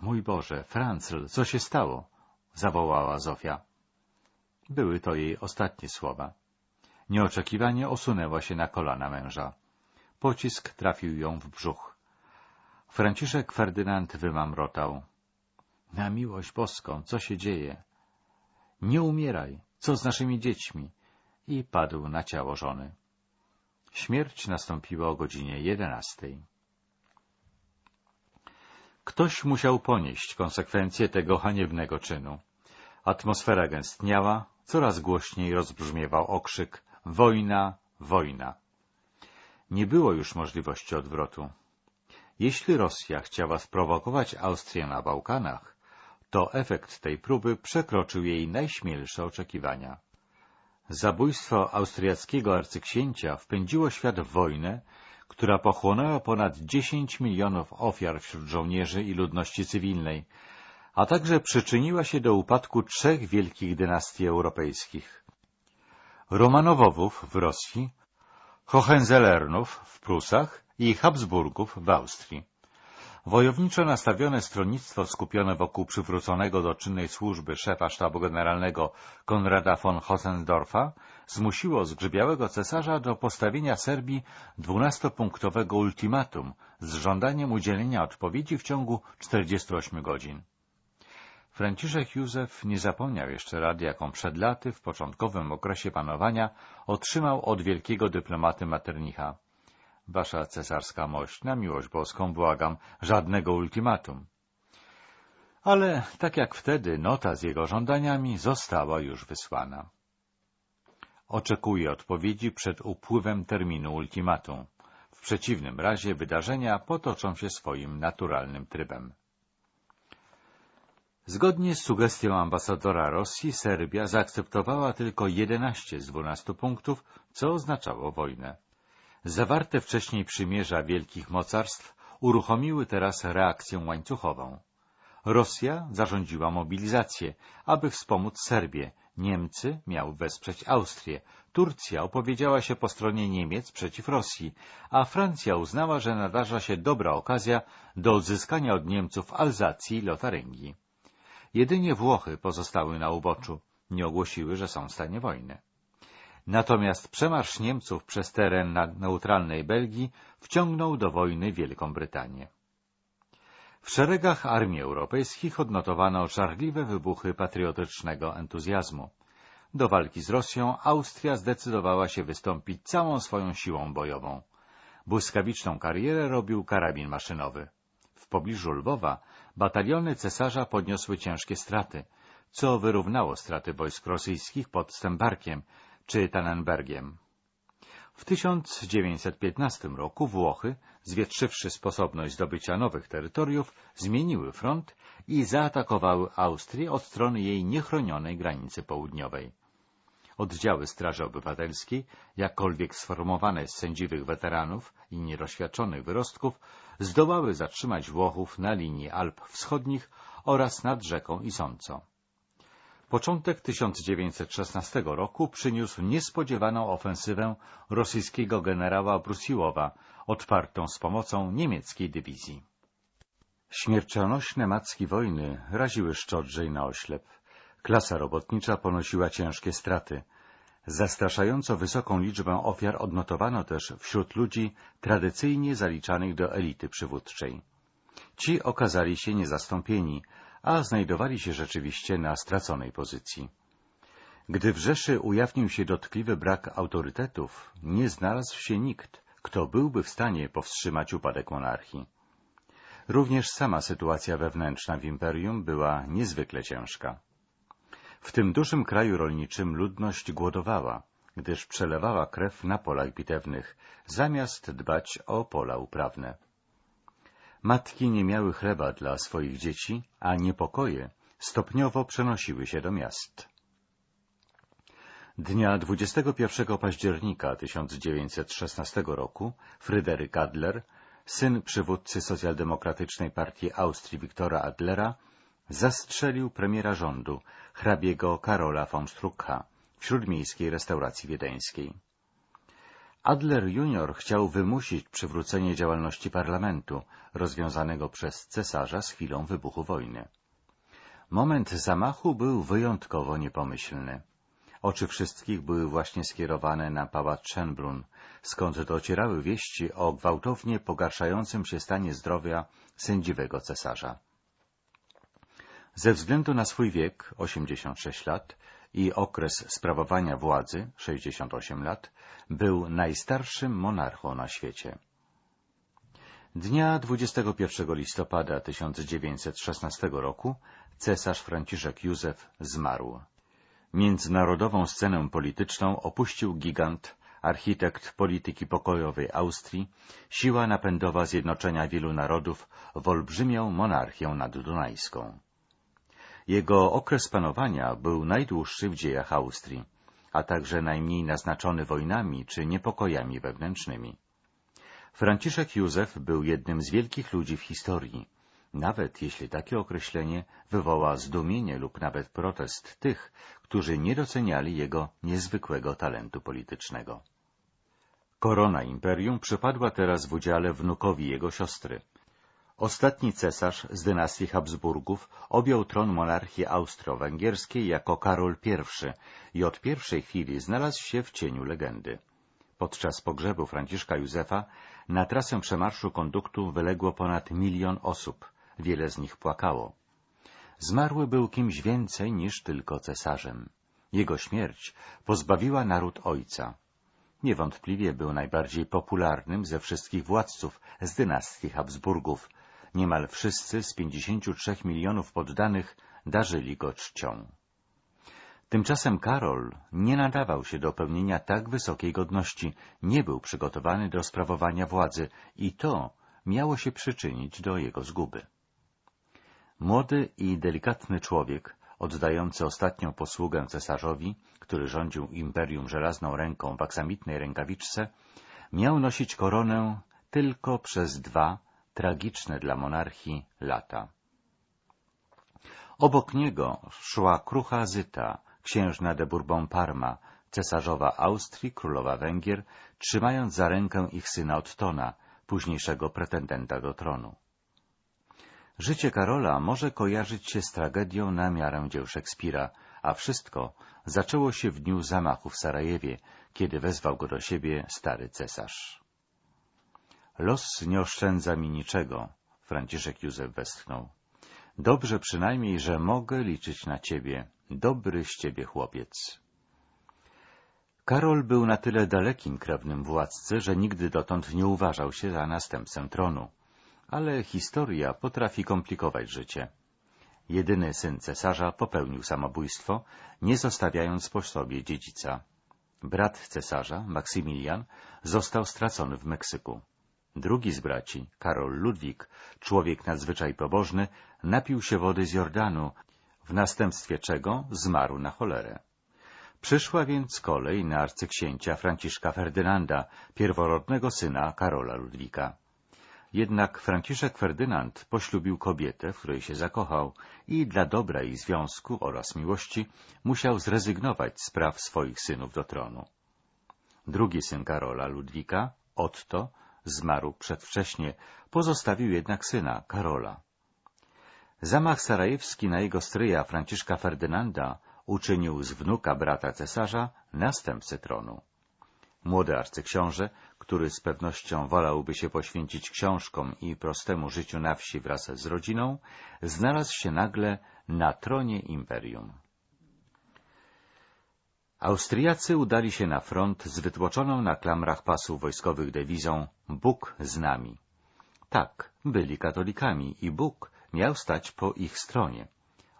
Mój Boże, Francl, co się stało? zawołała Zofia. Były to jej ostatnie słowa. Nieoczekiwanie osunęła się na kolana męża. Pocisk trafił ją w brzuch. Franciszek Ferdynand wymamrotał. Na miłość boską, co się dzieje? Nie umieraj, co z naszymi dziećmi? I padł na ciało żony. Śmierć nastąpiła o godzinie jedenastej. Ktoś musiał ponieść konsekwencje tego haniebnego czynu. Atmosfera gęstniała, coraz głośniej rozbrzmiewał okrzyk wojna, wojna. Nie było już możliwości odwrotu. Jeśli Rosja chciała sprowokować Austrię na Bałkanach, to efekt tej próby przekroczył jej najśmielsze oczekiwania. Zabójstwo austriackiego arcyksięcia wpędziło świat w wojnę, która pochłonęła ponad 10 milionów ofiar wśród żołnierzy i ludności cywilnej, a także przyczyniła się do upadku trzech wielkich dynastii europejskich. Romanowowów w Rosji, Hohenzollernów w Prusach i Habsburgów w Austrii. Wojowniczo nastawione stronnictwo skupione wokół przywróconego do czynnej służby szefa sztabu generalnego Konrada von Hossendorfa zmusiło zgrzybiałego cesarza do postawienia Serbii dwunastopunktowego ultimatum z żądaniem udzielenia odpowiedzi w ciągu 48 godzin. Franciszek Józef nie zapomniał jeszcze rady, jaką przed laty, w początkowym okresie panowania, otrzymał od wielkiego dyplomaty Maternicha. Wasza cesarska mość, na miłość boską błagam, żadnego ultimatum. Ale, tak jak wtedy, nota z jego żądaniami została już wysłana. Oczekuje odpowiedzi przed upływem terminu ultimatum. W przeciwnym razie wydarzenia potoczą się swoim naturalnym trybem. Zgodnie z sugestią ambasadora Rosji, Serbia zaakceptowała tylko 11 z 12 punktów, co oznaczało wojnę. Zawarte wcześniej przymierza wielkich mocarstw uruchomiły teraz reakcję łańcuchową. Rosja zarządziła mobilizację, aby wspomóc Serbię, Niemcy miały wesprzeć Austrię, Turcja opowiedziała się po stronie Niemiec przeciw Rosji, a Francja uznała, że nadarza się dobra okazja do odzyskania od Niemców Alzacji i Lotaryngii. Jedynie Włochy pozostały na uboczu, nie ogłosiły, że są w stanie wojny. Natomiast przemarsz Niemców przez teren neutralnej Belgii wciągnął do wojny Wielką Brytanię. W szeregach armii europejskich odnotowano żarliwe wybuchy patriotycznego entuzjazmu. Do walki z Rosją Austria zdecydowała się wystąpić całą swoją siłą bojową. Błyskawiczną karierę robił karabin maszynowy. W pobliżu Lwowa bataliony cesarza podniosły ciężkie straty, co wyrównało straty wojsk rosyjskich pod Stembarkiem czy Tannenbergiem. W 1915 roku Włochy, zwietrzywszy sposobność zdobycia nowych terytoriów, zmieniły front i zaatakowały Austrię od strony jej niechronionej granicy południowej. Oddziały Straży Obywatelskiej, jakkolwiek sformowane z sędziwych weteranów i niedoświadczonych wyrostków, zdołały zatrzymać Włochów na linii Alp Wschodnich oraz nad rzeką Isonco. Początek 1916 roku przyniósł niespodziewaną ofensywę rosyjskiego generała Brusiłowa, otwartą z pomocą niemieckiej dywizji. Śmiercionośne macki wojny raziły Szczodrzej na oślep. Klasa robotnicza ponosiła ciężkie straty. Zastraszająco wysoką liczbę ofiar odnotowano też wśród ludzi tradycyjnie zaliczanych do elity przywódczej. Ci okazali się niezastąpieni, a znajdowali się rzeczywiście na straconej pozycji. Gdy w Rzeszy ujawnił się dotkliwy brak autorytetów, nie znalazł się nikt, kto byłby w stanie powstrzymać upadek monarchii. Również sama sytuacja wewnętrzna w imperium była niezwykle ciężka. W tym dużym kraju rolniczym ludność głodowała, gdyż przelewała krew na polach bitewnych, zamiast dbać o pola uprawne. Matki nie miały chleba dla swoich dzieci, a niepokoje stopniowo przenosiły się do miast. Dnia 21 października 1916 roku Fryderyk Adler, syn przywódcy socjaldemokratycznej partii Austrii Wiktora Adlera, zastrzelił premiera rządu, hrabiego Karola von Strucka, w śródmiejskiej restauracji wiedeńskiej. Adler junior chciał wymusić przywrócenie działalności parlamentu, rozwiązanego przez cesarza z chwilą wybuchu wojny. Moment zamachu był wyjątkowo niepomyślny. Oczy wszystkich były właśnie skierowane na pałac Schönbrunn, skąd docierały wieści o gwałtownie pogarszającym się stanie zdrowia sędziwego cesarza. Ze względu na swój wiek, 86 lat, i okres sprawowania władzy, 68 lat, był najstarszym monarchą na świecie. Dnia 21 listopada 1916 roku cesarz Franciszek Józef zmarł. Międzynarodową scenę polityczną opuścił gigant, architekt polityki pokojowej Austrii, siła napędowa zjednoczenia wielu narodów w olbrzymią monarchię naddunajską. Jego okres panowania był najdłuższy w dziejach Austrii, a także najmniej naznaczony wojnami czy niepokojami wewnętrznymi. Franciszek Józef był jednym z wielkich ludzi w historii, nawet jeśli takie określenie wywoła zdumienie lub nawet protest tych, którzy nie doceniali jego niezwykłego talentu politycznego. Korona imperium przypadła teraz w udziale wnukowi jego siostry. Ostatni cesarz z dynastii Habsburgów objął tron monarchii austro-węgierskiej jako Karol I i od pierwszej chwili znalazł się w cieniu legendy. Podczas pogrzebu Franciszka Józefa na trasę przemarszu konduktu wyległo ponad milion osób, wiele z nich płakało. Zmarły był kimś więcej niż tylko cesarzem. Jego śmierć pozbawiła naród ojca. Niewątpliwie był najbardziej popularnym ze wszystkich władców z dynastii Habsburgów. Niemal wszyscy z 53 milionów poddanych darzyli go czcią. Tymczasem Karol nie nadawał się do pełnienia tak wysokiej godności, nie był przygotowany do sprawowania władzy i to miało się przyczynić do jego zguby. Młody i delikatny człowiek, oddający ostatnią posługę cesarzowi, który rządził imperium żelazną ręką w aksamitnej rękawiczce, miał nosić koronę tylko przez dwa tragiczne dla monarchii lata. Obok niego szła krucha Zyta, księżna de Bourbon-Parma, cesarzowa Austrii, królowa Węgier, trzymając za rękę ich syna Ottona, późniejszego pretendenta do tronu. Życie Karola może kojarzyć się z tragedią na miarę dzieł Szekspira, a wszystko zaczęło się w dniu zamachu w Sarajewie, kiedy wezwał go do siebie stary cesarz. Los nie oszczędza mi niczego, Franciszek Józef westchnął. Dobrze przynajmniej, że mogę liczyć na ciebie, dobry z ciebie chłopiec. Karol był na tyle dalekim krewnym władcy, że nigdy dotąd nie uważał się za następcę tronu ale historia potrafi komplikować życie. Jedyny syn cesarza popełnił samobójstwo, nie zostawiając po sobie dziedzica. Brat cesarza, Maksymilian, został stracony w Meksyku. Drugi z braci, Karol Ludwik, człowiek nadzwyczaj pobożny, napił się wody z Jordanu, w następstwie czego zmarł na cholerę. Przyszła więc kolej na arcyksięcia Franciszka Ferdynanda, pierworodnego syna Karola Ludwika. Jednak Franciszek Ferdynand poślubił kobietę, w której się zakochał i dla dobra ich związku oraz miłości musiał zrezygnować z praw swoich synów do tronu. Drugi syn Karola, Ludwika, Otto, zmarł przedwcześnie, pozostawił jednak syna, Karola. Zamach sarajewski na jego stryja Franciszka Ferdynanda uczynił z wnuka brata cesarza następcę tronu. Młody arcyksiąże, który z pewnością wolałby się poświęcić książkom i prostemu życiu na wsi wraz z rodziną, znalazł się nagle na tronie imperium. Austriacy udali się na front z wytłoczoną na klamrach pasów wojskowych dewizą Bóg z nami. Tak, byli katolikami i Bóg miał stać po ich stronie.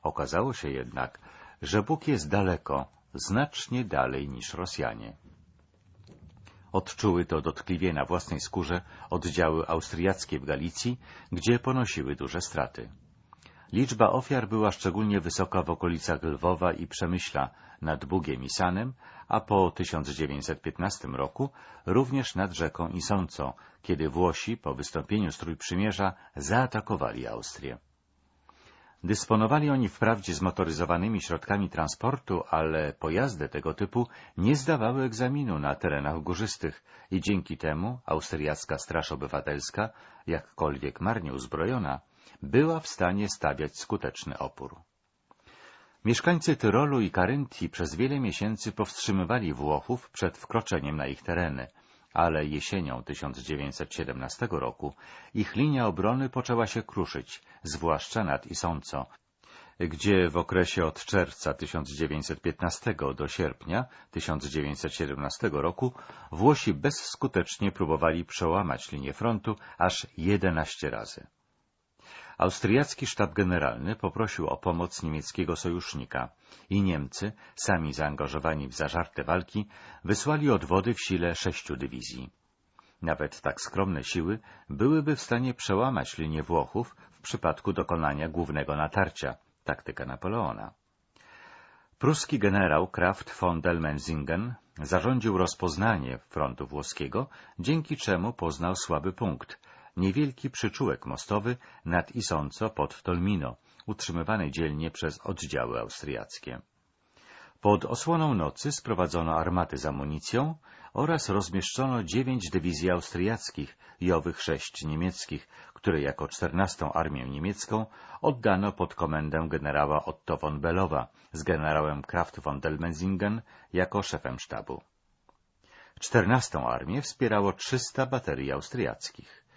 Okazało się jednak, że Bóg jest daleko, znacznie dalej niż Rosjanie. Odczuły to dotkliwie na własnej skórze oddziały austriackie w Galicji, gdzie ponosiły duże straty. Liczba ofiar była szczególnie wysoka w okolicach Lwowa i Przemyśla nad Bugiem i Sanem, a po 1915 roku również nad rzeką Isonco, kiedy Włosi po wystąpieniu z Trójprzymierza zaatakowali Austrię. Dysponowali oni wprawdzie zmotoryzowanymi środkami transportu, ale pojazdy tego typu nie zdawały egzaminu na terenach górzystych i dzięki temu austriacka Straż Obywatelska, jakkolwiek marnie uzbrojona, była w stanie stawiać skuteczny opór. Mieszkańcy Tyrolu i Karyntii przez wiele miesięcy powstrzymywali Włochów przed wkroczeniem na ich tereny, ale jesienią 1917 roku ich linia obrony poczęła się kruszyć, zwłaszcza nad Isonco, gdzie w okresie od czerwca 1915 do sierpnia 1917 roku Włosi bezskutecznie próbowali przełamać linię frontu aż 11 razy. Austriacki sztab generalny poprosił o pomoc niemieckiego sojusznika i Niemcy, sami zaangażowani w zażarte walki, wysłali odwody w sile sześciu dywizji. Nawet tak skromne siły byłyby w stanie przełamać linię Włochów w przypadku dokonania głównego natarcia, taktyka Napoleona. Pruski generał Kraft von Delmenzingen zarządził rozpoznanie frontu włoskiego, dzięki czemu poznał słaby punkt, niewielki przyczółek mostowy nad Isonco pod Tolmino, utrzymywany dzielnie przez oddziały austriackie. Pod osłoną nocy sprowadzono armaty z amunicją oraz rozmieszczono dziewięć dywizji austriackich i owych sześć niemieckich, które jako czternastą armię niemiecką oddano pod komendę generała Otto von Belowa z generałem Kraft von Delmenzingen jako szefem sztabu. Czternastą armię wspierało trzysta baterii austriackich.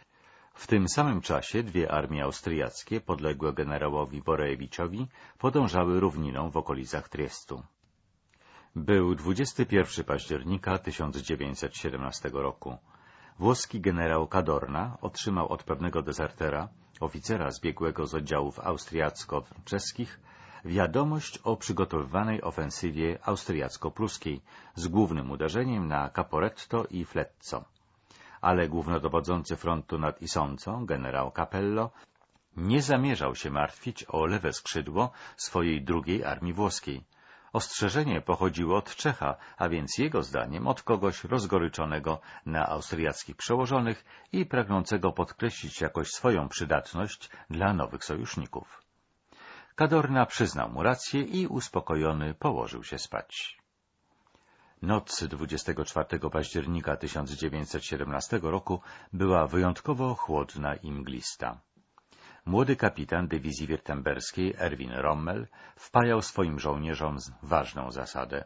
W tym samym czasie dwie armie austriackie, podległe generałowi Borejewiczowi, podążały równiną w okolicach Triestu. Był 21 października 1917 roku. Włoski generał Cadorna otrzymał od pewnego dezertera, oficera zbiegłego z oddziałów austriacko-czeskich, wiadomość o przygotowywanej ofensywie austriacko-pruskiej z głównym uderzeniem na Caporetto i Fletzo ale głównodowodzący frontu nad Isącą, generał Capello, nie zamierzał się martwić o lewe skrzydło swojej drugiej armii włoskiej. Ostrzeżenie pochodziło od Czecha, a więc jego zdaniem od kogoś rozgoryczonego na austriackich przełożonych i pragnącego podkreślić jakoś swoją przydatność dla nowych sojuszników. Kadorna przyznał mu rację i uspokojony położył się spać. Noc 24 października 1917 roku była wyjątkowo chłodna i mglista. Młody kapitan dywizji wirtemberskiej Erwin Rommel wpajał swoim żołnierzom ważną zasadę.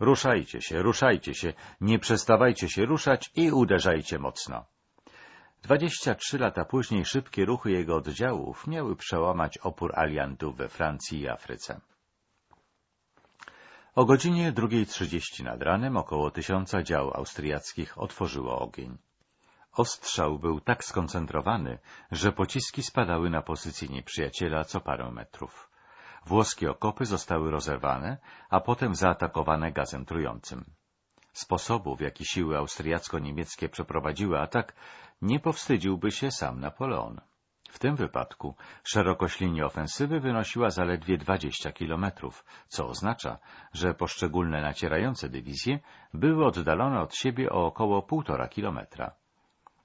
Ruszajcie się, ruszajcie się, nie przestawajcie się ruszać i uderzajcie mocno. Dwadzieścia trzy lata później szybkie ruchy jego oddziałów miały przełamać opór aliantów we Francji i Afryce. O godzinie 2.30 nad ranem około tysiąca dział austriackich otworzyło ogień. Ostrzał był tak skoncentrowany, że pociski spadały na pozycję nieprzyjaciela co parę metrów. Włoskie okopy zostały rozerwane, a potem zaatakowane gazem trującym. Sposobu, w jaki siły austriacko-niemieckie przeprowadziły atak, nie powstydziłby się sam Napoleon. W tym wypadku szerokość linii ofensywy wynosiła zaledwie 20 kilometrów, co oznacza, że poszczególne nacierające dywizje były oddalone od siebie o około półtora kilometra.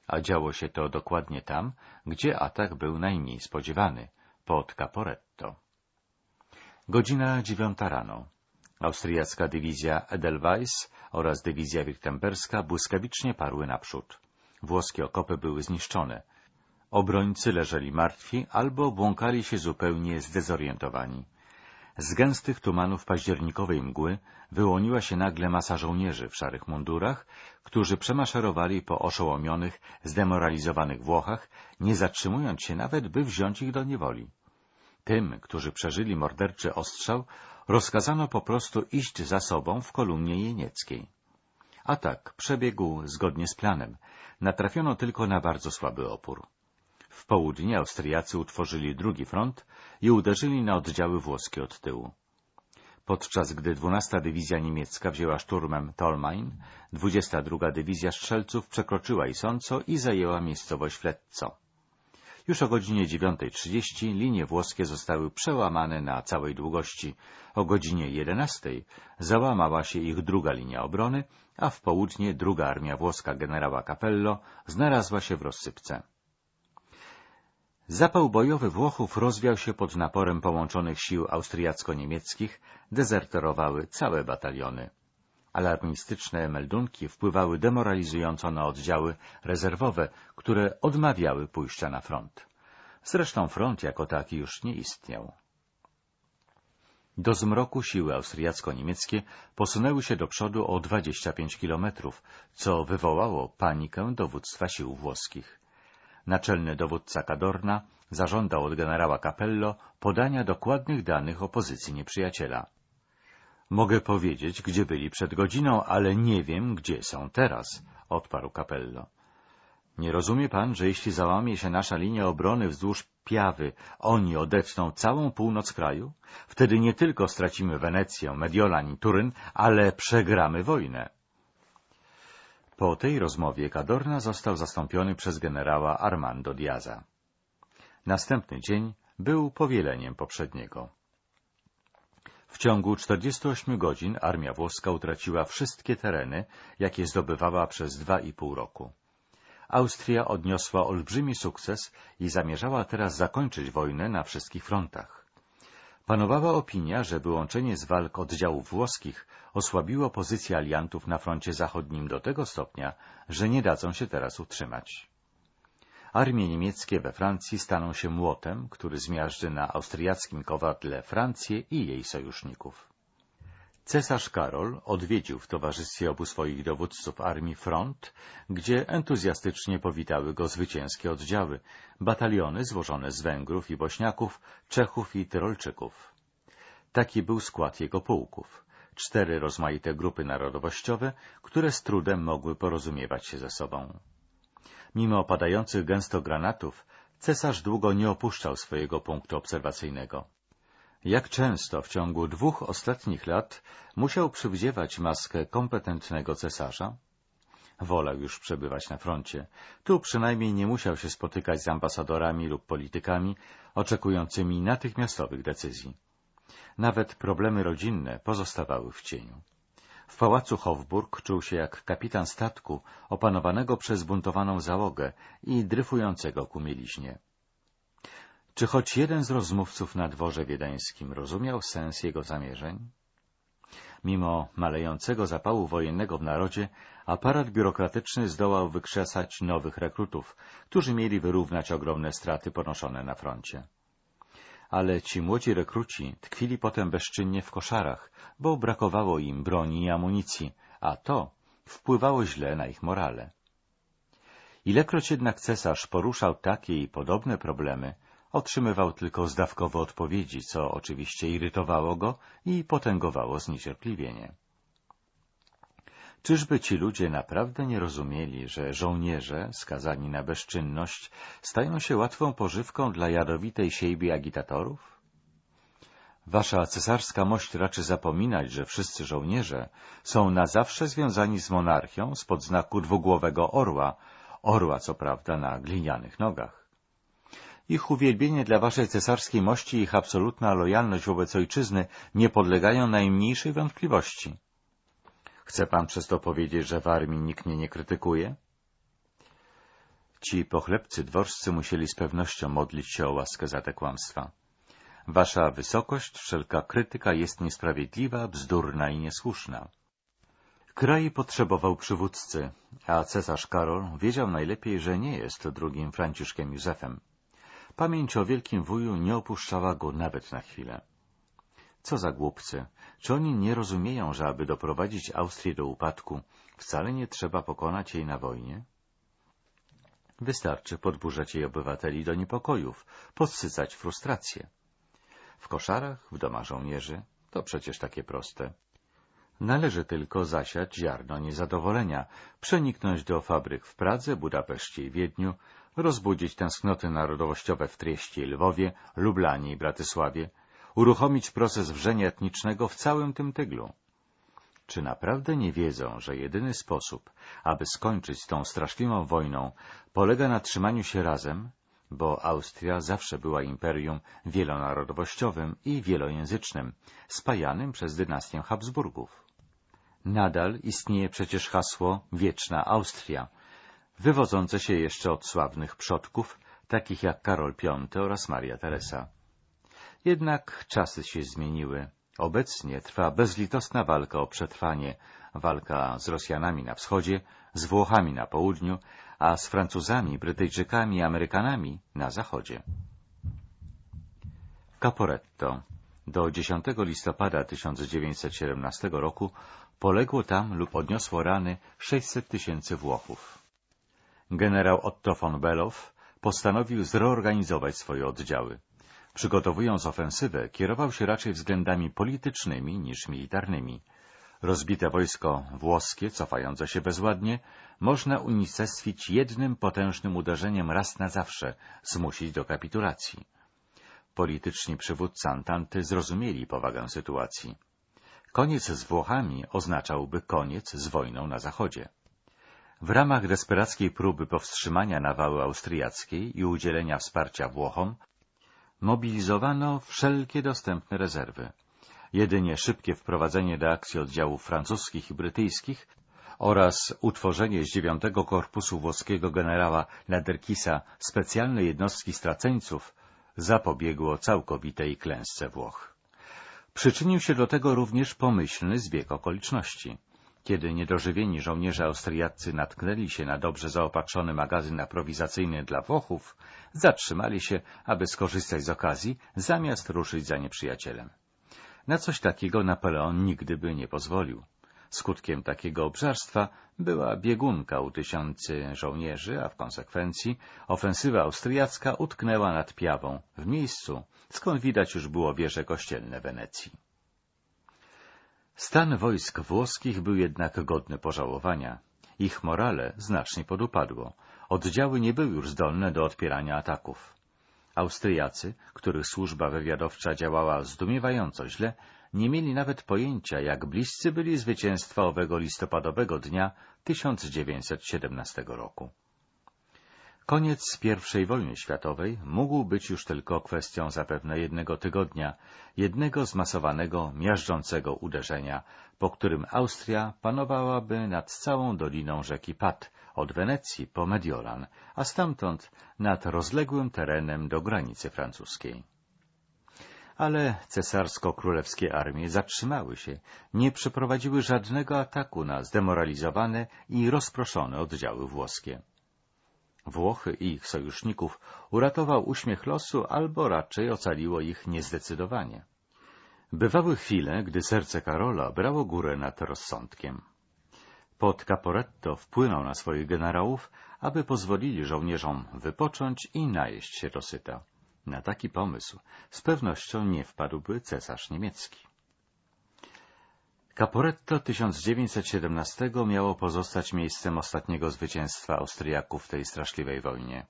A działo się to dokładnie tam, gdzie atak był najmniej spodziewany, pod Caporetto. Godzina dziewiąta rano. Austriacka dywizja Edelweiss oraz dywizja wirtemberska błyskawicznie parły naprzód. Włoskie okopy były zniszczone, Obrońcy leżeli martwi albo błąkali się zupełnie zdezorientowani. Z gęstych tumanów październikowej mgły wyłoniła się nagle masa żołnierzy w szarych mundurach, którzy przemaszerowali po oszołomionych, zdemoralizowanych Włochach, nie zatrzymując się nawet, by wziąć ich do niewoli. Tym, którzy przeżyli morderczy ostrzał, rozkazano po prostu iść za sobą w kolumnie jenieckiej. Atak przebiegł zgodnie z planem. Natrafiono tylko na bardzo słaby opór. W południe Austriacy utworzyli drugi front i uderzyli na oddziały włoskie od tyłu. Podczas gdy 12 Dywizja Niemiecka wzięła szturmem Tolmain, 22 Dywizja Strzelców przekroczyła Isonco i zajęła miejscowość Fletco. Już o godzinie 9.30 linie włoskie zostały przełamane na całej długości. O godzinie 11.00 załamała się ich druga linia obrony, a w południe druga armia włoska generała Capello znalazła się w rozsypce. Zapał bojowy Włochów rozwiał się pod naporem połączonych sił austriacko-niemieckich, dezerterowały całe bataliony. Alarmistyczne meldunki wpływały demoralizująco na oddziały rezerwowe, które odmawiały pójścia na front. Zresztą front jako taki już nie istniał. Do zmroku siły austriacko-niemieckie posunęły się do przodu o 25 kilometrów, co wywołało panikę dowództwa sił włoskich. Naczelny dowódca Cadorna zażądał od generała Capello podania dokładnych danych o pozycji nieprzyjaciela. Mogę powiedzieć, gdzie byli przed godziną, ale nie wiem, gdzie są teraz, odparł Capello. Nie rozumie pan, że jeśli załamie się nasza linia obrony wzdłuż Piawy, oni odetną całą północ kraju? Wtedy nie tylko stracimy Wenecję, Mediolan i Turyn, ale przegramy wojnę. Po tej rozmowie Cadorna został zastąpiony przez generała Armando Diaza. Następny dzień był powieleniem poprzedniego. W ciągu 48 godzin armia włoska utraciła wszystkie tereny, jakie zdobywała przez dwa i pół roku. Austria odniosła olbrzymi sukces i zamierzała teraz zakończyć wojnę na wszystkich frontach. Panowała opinia, że wyłączenie z walk oddziałów włoskich osłabiło pozycję aliantów na froncie zachodnim do tego stopnia, że nie dadzą się teraz utrzymać. Armie niemieckie we Francji staną się młotem, który zmiażdży na austriackim kowadle Francję i jej sojuszników. Cesarz Karol odwiedził w towarzystwie obu swoich dowódców armii front, gdzie entuzjastycznie powitały go zwycięskie oddziały, bataliony złożone z Węgrów i Bośniaków, Czechów i Tyrolczyków. Taki był skład jego pułków. Cztery rozmaite grupy narodowościowe, które z trudem mogły porozumiewać się ze sobą. Mimo opadających gęsto granatów, cesarz długo nie opuszczał swojego punktu obserwacyjnego. Jak często w ciągu dwóch ostatnich lat musiał przywdziewać maskę kompetentnego cesarza? Wolał już przebywać na froncie. Tu przynajmniej nie musiał się spotykać z ambasadorami lub politykami oczekującymi natychmiastowych decyzji. Nawet problemy rodzinne pozostawały w cieniu. W pałacu Hofburg czuł się jak kapitan statku opanowanego przez buntowaną załogę i dryfującego ku mieliźnie. Czy choć jeden z rozmówców na dworze wiedeńskim rozumiał sens jego zamierzeń? Mimo malejącego zapału wojennego w narodzie, aparat biurokratyczny zdołał wykrzesać nowych rekrutów, którzy mieli wyrównać ogromne straty ponoszone na froncie. Ale ci młodzi rekruci tkwili potem bezczynnie w koszarach, bo brakowało im broni i amunicji, a to wpływało źle na ich morale. Ilekroć jednak cesarz poruszał takie i podobne problemy, Otrzymywał tylko zdawkowe odpowiedzi, co oczywiście irytowało go i potęgowało zniecierpliwienie. Czyżby ci ludzie naprawdę nie rozumieli, że żołnierze, skazani na bezczynność, stają się łatwą pożywką dla jadowitej siejbi agitatorów? Wasza cesarska mość raczy zapominać, że wszyscy żołnierze są na zawsze związani z monarchią spod znaku dwugłowego orła, orła co prawda na glinianych nogach. Ich uwielbienie dla waszej cesarskiej mości i ich absolutna lojalność wobec ojczyzny nie podlegają najmniejszej wątpliwości. Chce pan przez to powiedzieć, że w armii nikt mnie nie krytykuje? Ci pochlebcy dworscy musieli z pewnością modlić się o łaskę za te kłamstwa. Wasza wysokość, wszelka krytyka jest niesprawiedliwa, bzdurna i niesłuszna. Kraj potrzebował przywódcy, a cesarz Karol wiedział najlepiej, że nie jest drugim Franciszkiem Józefem. Pamięć o wielkim wuju nie opuszczała go nawet na chwilę. Co za głupcy! Czy oni nie rozumieją, że aby doprowadzić Austrię do upadku, wcale nie trzeba pokonać jej na wojnie? Wystarczy podburzać jej obywateli do niepokojów, podsycać frustrację. W koszarach, w domach żołnierzy, to przecież takie proste. Należy tylko zasiać ziarno niezadowolenia, przeniknąć do fabryk w Pradze, Budapeszcie i Wiedniu, rozbudzić tęsknoty narodowościowe w Trieście i Lwowie, Lublanie i Bratysławie, uruchomić proces wrzenia etnicznego w całym tym tyglu. Czy naprawdę nie wiedzą, że jedyny sposób, aby skończyć z tą straszliwą wojną, polega na trzymaniu się razem, bo Austria zawsze była imperium wielonarodowościowym i wielojęzycznym, spajanym przez dynastię Habsburgów. Nadal istnieje przecież hasło Wieczna Austria, wywodzące się jeszcze od sławnych przodków, takich jak Karol V oraz Maria Teresa. Jednak czasy się zmieniły. Obecnie trwa bezlitosna walka o przetrwanie, walka z Rosjanami na wschodzie, z Włochami na południu, a z Francuzami, Brytyjczykami i Amerykanami na zachodzie. Caporetto. Do 10 listopada 1917 roku poległo tam lub odniosło rany 600 tysięcy Włochów. Generał Otto von Below postanowił zreorganizować swoje oddziały. Przygotowując ofensywę, kierował się raczej względami politycznymi niż militarnymi. Rozbite wojsko włoskie, cofające się bezładnie, można unicestwić jednym potężnym uderzeniem raz na zawsze, zmusić do kapitulacji. Polityczni przywódcy Antanty zrozumieli powagę sytuacji. Koniec z Włochami oznaczałby koniec z wojną na Zachodzie. W ramach desperackiej próby powstrzymania nawały austriackiej i udzielenia wsparcia Włochom mobilizowano wszelkie dostępne rezerwy. Jedynie szybkie wprowadzenie do akcji oddziałów francuskich i brytyjskich oraz utworzenie z dziewiątego korpusu włoskiego generała Naderkisa specjalnej jednostki straceńców zapobiegło całkowitej klęsce Włoch. Przyczynił się do tego również pomyślny zbieg okoliczności. Kiedy niedożywieni żołnierze austriaccy natknęli się na dobrze zaopatrzony magazyn aprowizacyjny dla Włochów, zatrzymali się, aby skorzystać z okazji, zamiast ruszyć za nieprzyjacielem. Na coś takiego Napoleon nigdy by nie pozwolił. Skutkiem takiego obżarstwa była biegunka u tysięcy żołnierzy, a w konsekwencji ofensywa austriacka utknęła nad Piawą, w miejscu, skąd widać już było wieże kościelne Wenecji. Stan wojsk włoskich był jednak godny pożałowania. Ich morale znacznie podupadło. Oddziały nie były już zdolne do odpierania ataków. Austriacy, których służba wywiadowcza działała zdumiewająco źle, nie mieli nawet pojęcia, jak bliscy byli zwycięstwa owego listopadowego dnia 1917 roku. Koniec I wojny światowej mógł być już tylko kwestią zapewne jednego tygodnia, jednego zmasowanego, miażdżącego uderzenia, po którym Austria panowałaby nad całą doliną rzeki Pat, od Wenecji po Mediolan, a stamtąd nad rozległym terenem do granicy francuskiej. Ale cesarsko-królewskie armie zatrzymały się, nie przeprowadziły żadnego ataku na zdemoralizowane i rozproszone oddziały włoskie. Włochy i ich sojuszników uratował uśmiech losu, albo raczej ocaliło ich niezdecydowanie. Bywały chwile, gdy serce Karola brało górę nad rozsądkiem. Pod Caporetto wpłynął na swoich generałów, aby pozwolili żołnierzom wypocząć i najeść się dosyta. Na taki pomysł z pewnością nie wpadłby cesarz niemiecki. Caporetto 1917 miało pozostać miejscem ostatniego zwycięstwa Austriaków w tej straszliwej wojnie.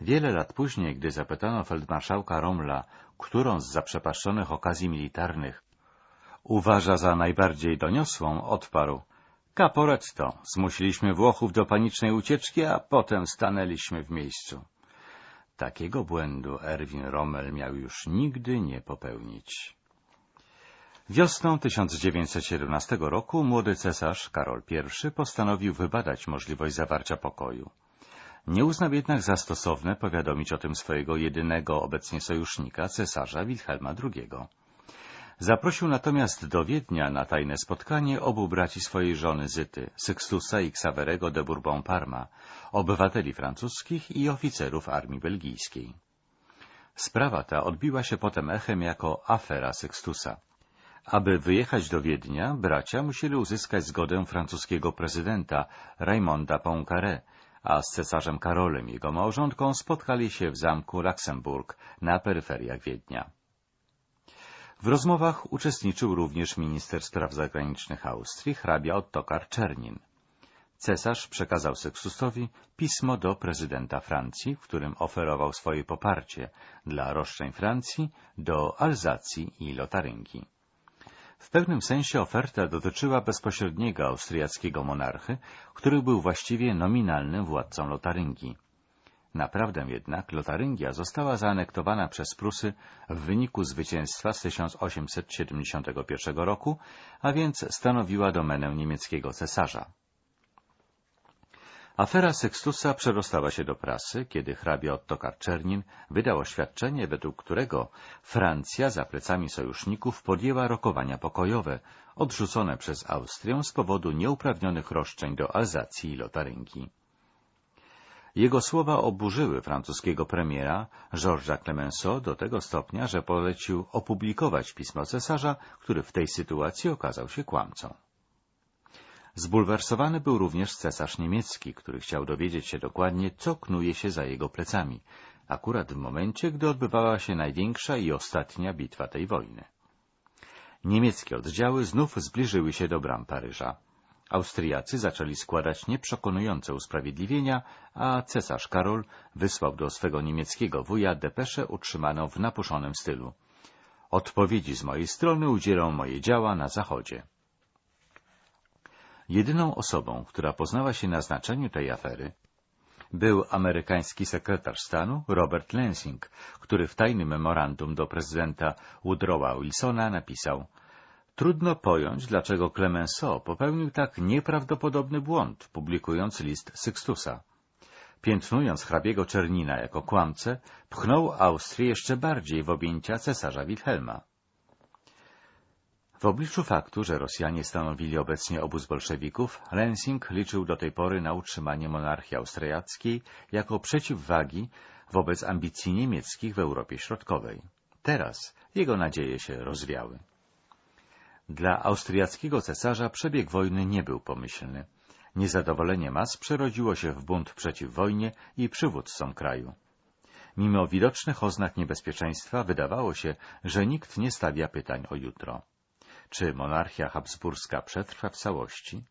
Wiele lat później, gdy zapytano feldmarszałka Romla, którą z zaprzepaszczonych okazji militarnych uważa za najbardziej doniosłą, odparł Caporetto, zmusiliśmy Włochów do panicznej ucieczki, a potem stanęliśmy w miejscu. Takiego błędu Erwin Rommel miał już nigdy nie popełnić. Wiosną 1917 roku młody cesarz Karol I postanowił wybadać możliwość zawarcia pokoju. Nie uznał jednak za stosowne powiadomić o tym swojego jedynego obecnie sojusznika, cesarza Wilhelma II. Zaprosił natomiast do Wiednia na tajne spotkanie obu braci swojej żony Zyty, Sykstusa i Xaverego de Bourbon-Parma, obywateli francuskich i oficerów armii belgijskiej. Sprawa ta odbiła się potem echem jako afera Sextusa. Aby wyjechać do Wiednia, bracia musieli uzyskać zgodę francuskiego prezydenta Raymonda Poincaré, a z cesarzem Karolem, jego małżonką, spotkali się w zamku Luxemburg na peryferiach Wiednia. W rozmowach uczestniczył również minister spraw zagranicznych Austrii, hrabia Ottokar Czernin. Cesarz przekazał Seksusowi pismo do prezydenta Francji, w którym oferował swoje poparcie dla roszczeń Francji do Alzacji i Lotaryngii. W pewnym sensie oferta dotyczyła bezpośredniego austriackiego monarchy, który był właściwie nominalnym władcą Lotaryngii. Naprawdę jednak Lotaryngia została zaanektowana przez Prusy w wyniku zwycięstwa z 1871 roku, a więc stanowiła domenę niemieckiego cesarza. Afera Sextusa przedostała się do prasy, kiedy hrabia Ottokar Czernin wydał oświadczenie, według którego Francja za plecami sojuszników podjęła rokowania pokojowe, odrzucone przez Austrię z powodu nieuprawnionych roszczeń do Alzacji i Lotaryngii. Jego słowa oburzyły francuskiego premiera Georgesa Clemenceau do tego stopnia, że polecił opublikować pismo cesarza, który w tej sytuacji okazał się kłamcą. Zbulwersowany był również cesarz niemiecki, który chciał dowiedzieć się dokładnie, co knuje się za jego plecami, akurat w momencie, gdy odbywała się największa i ostatnia bitwa tej wojny. Niemieckie oddziały znów zbliżyły się do bram Paryża. Austriacy zaczęli składać nieprzekonujące usprawiedliwienia, a cesarz Karol wysłał do swego niemieckiego wuja depeszę utrzymaną w napuszonym stylu. Odpowiedzi z mojej strony udzielą moje działa na zachodzie. Jedyną osobą, która poznała się na znaczeniu tej afery, był amerykański sekretarz stanu Robert Lansing, który w tajnym memorandum do prezydenta Woodrowa Wilsona napisał Trudno pojąć, dlaczego Clemenceau popełnił tak nieprawdopodobny błąd, publikując list Sixtusa. Piętnując hrabiego Czernina jako kłamcę, pchnął Austrię jeszcze bardziej w objęcia cesarza Wilhelma. W obliczu faktu, że Rosjanie stanowili obecnie obóz bolszewików, Lensing liczył do tej pory na utrzymanie monarchii austriackiej jako przeciwwagi wobec ambicji niemieckich w Europie Środkowej. Teraz jego nadzieje się rozwiały. Dla austriackiego cesarza przebieg wojny nie był pomyślny. Niezadowolenie mas przerodziło się w bunt przeciw wojnie i przywódcom kraju. Mimo widocznych oznak niebezpieczeństwa wydawało się, że nikt nie stawia pytań o jutro. Czy monarchia habsburska przetrwa w całości?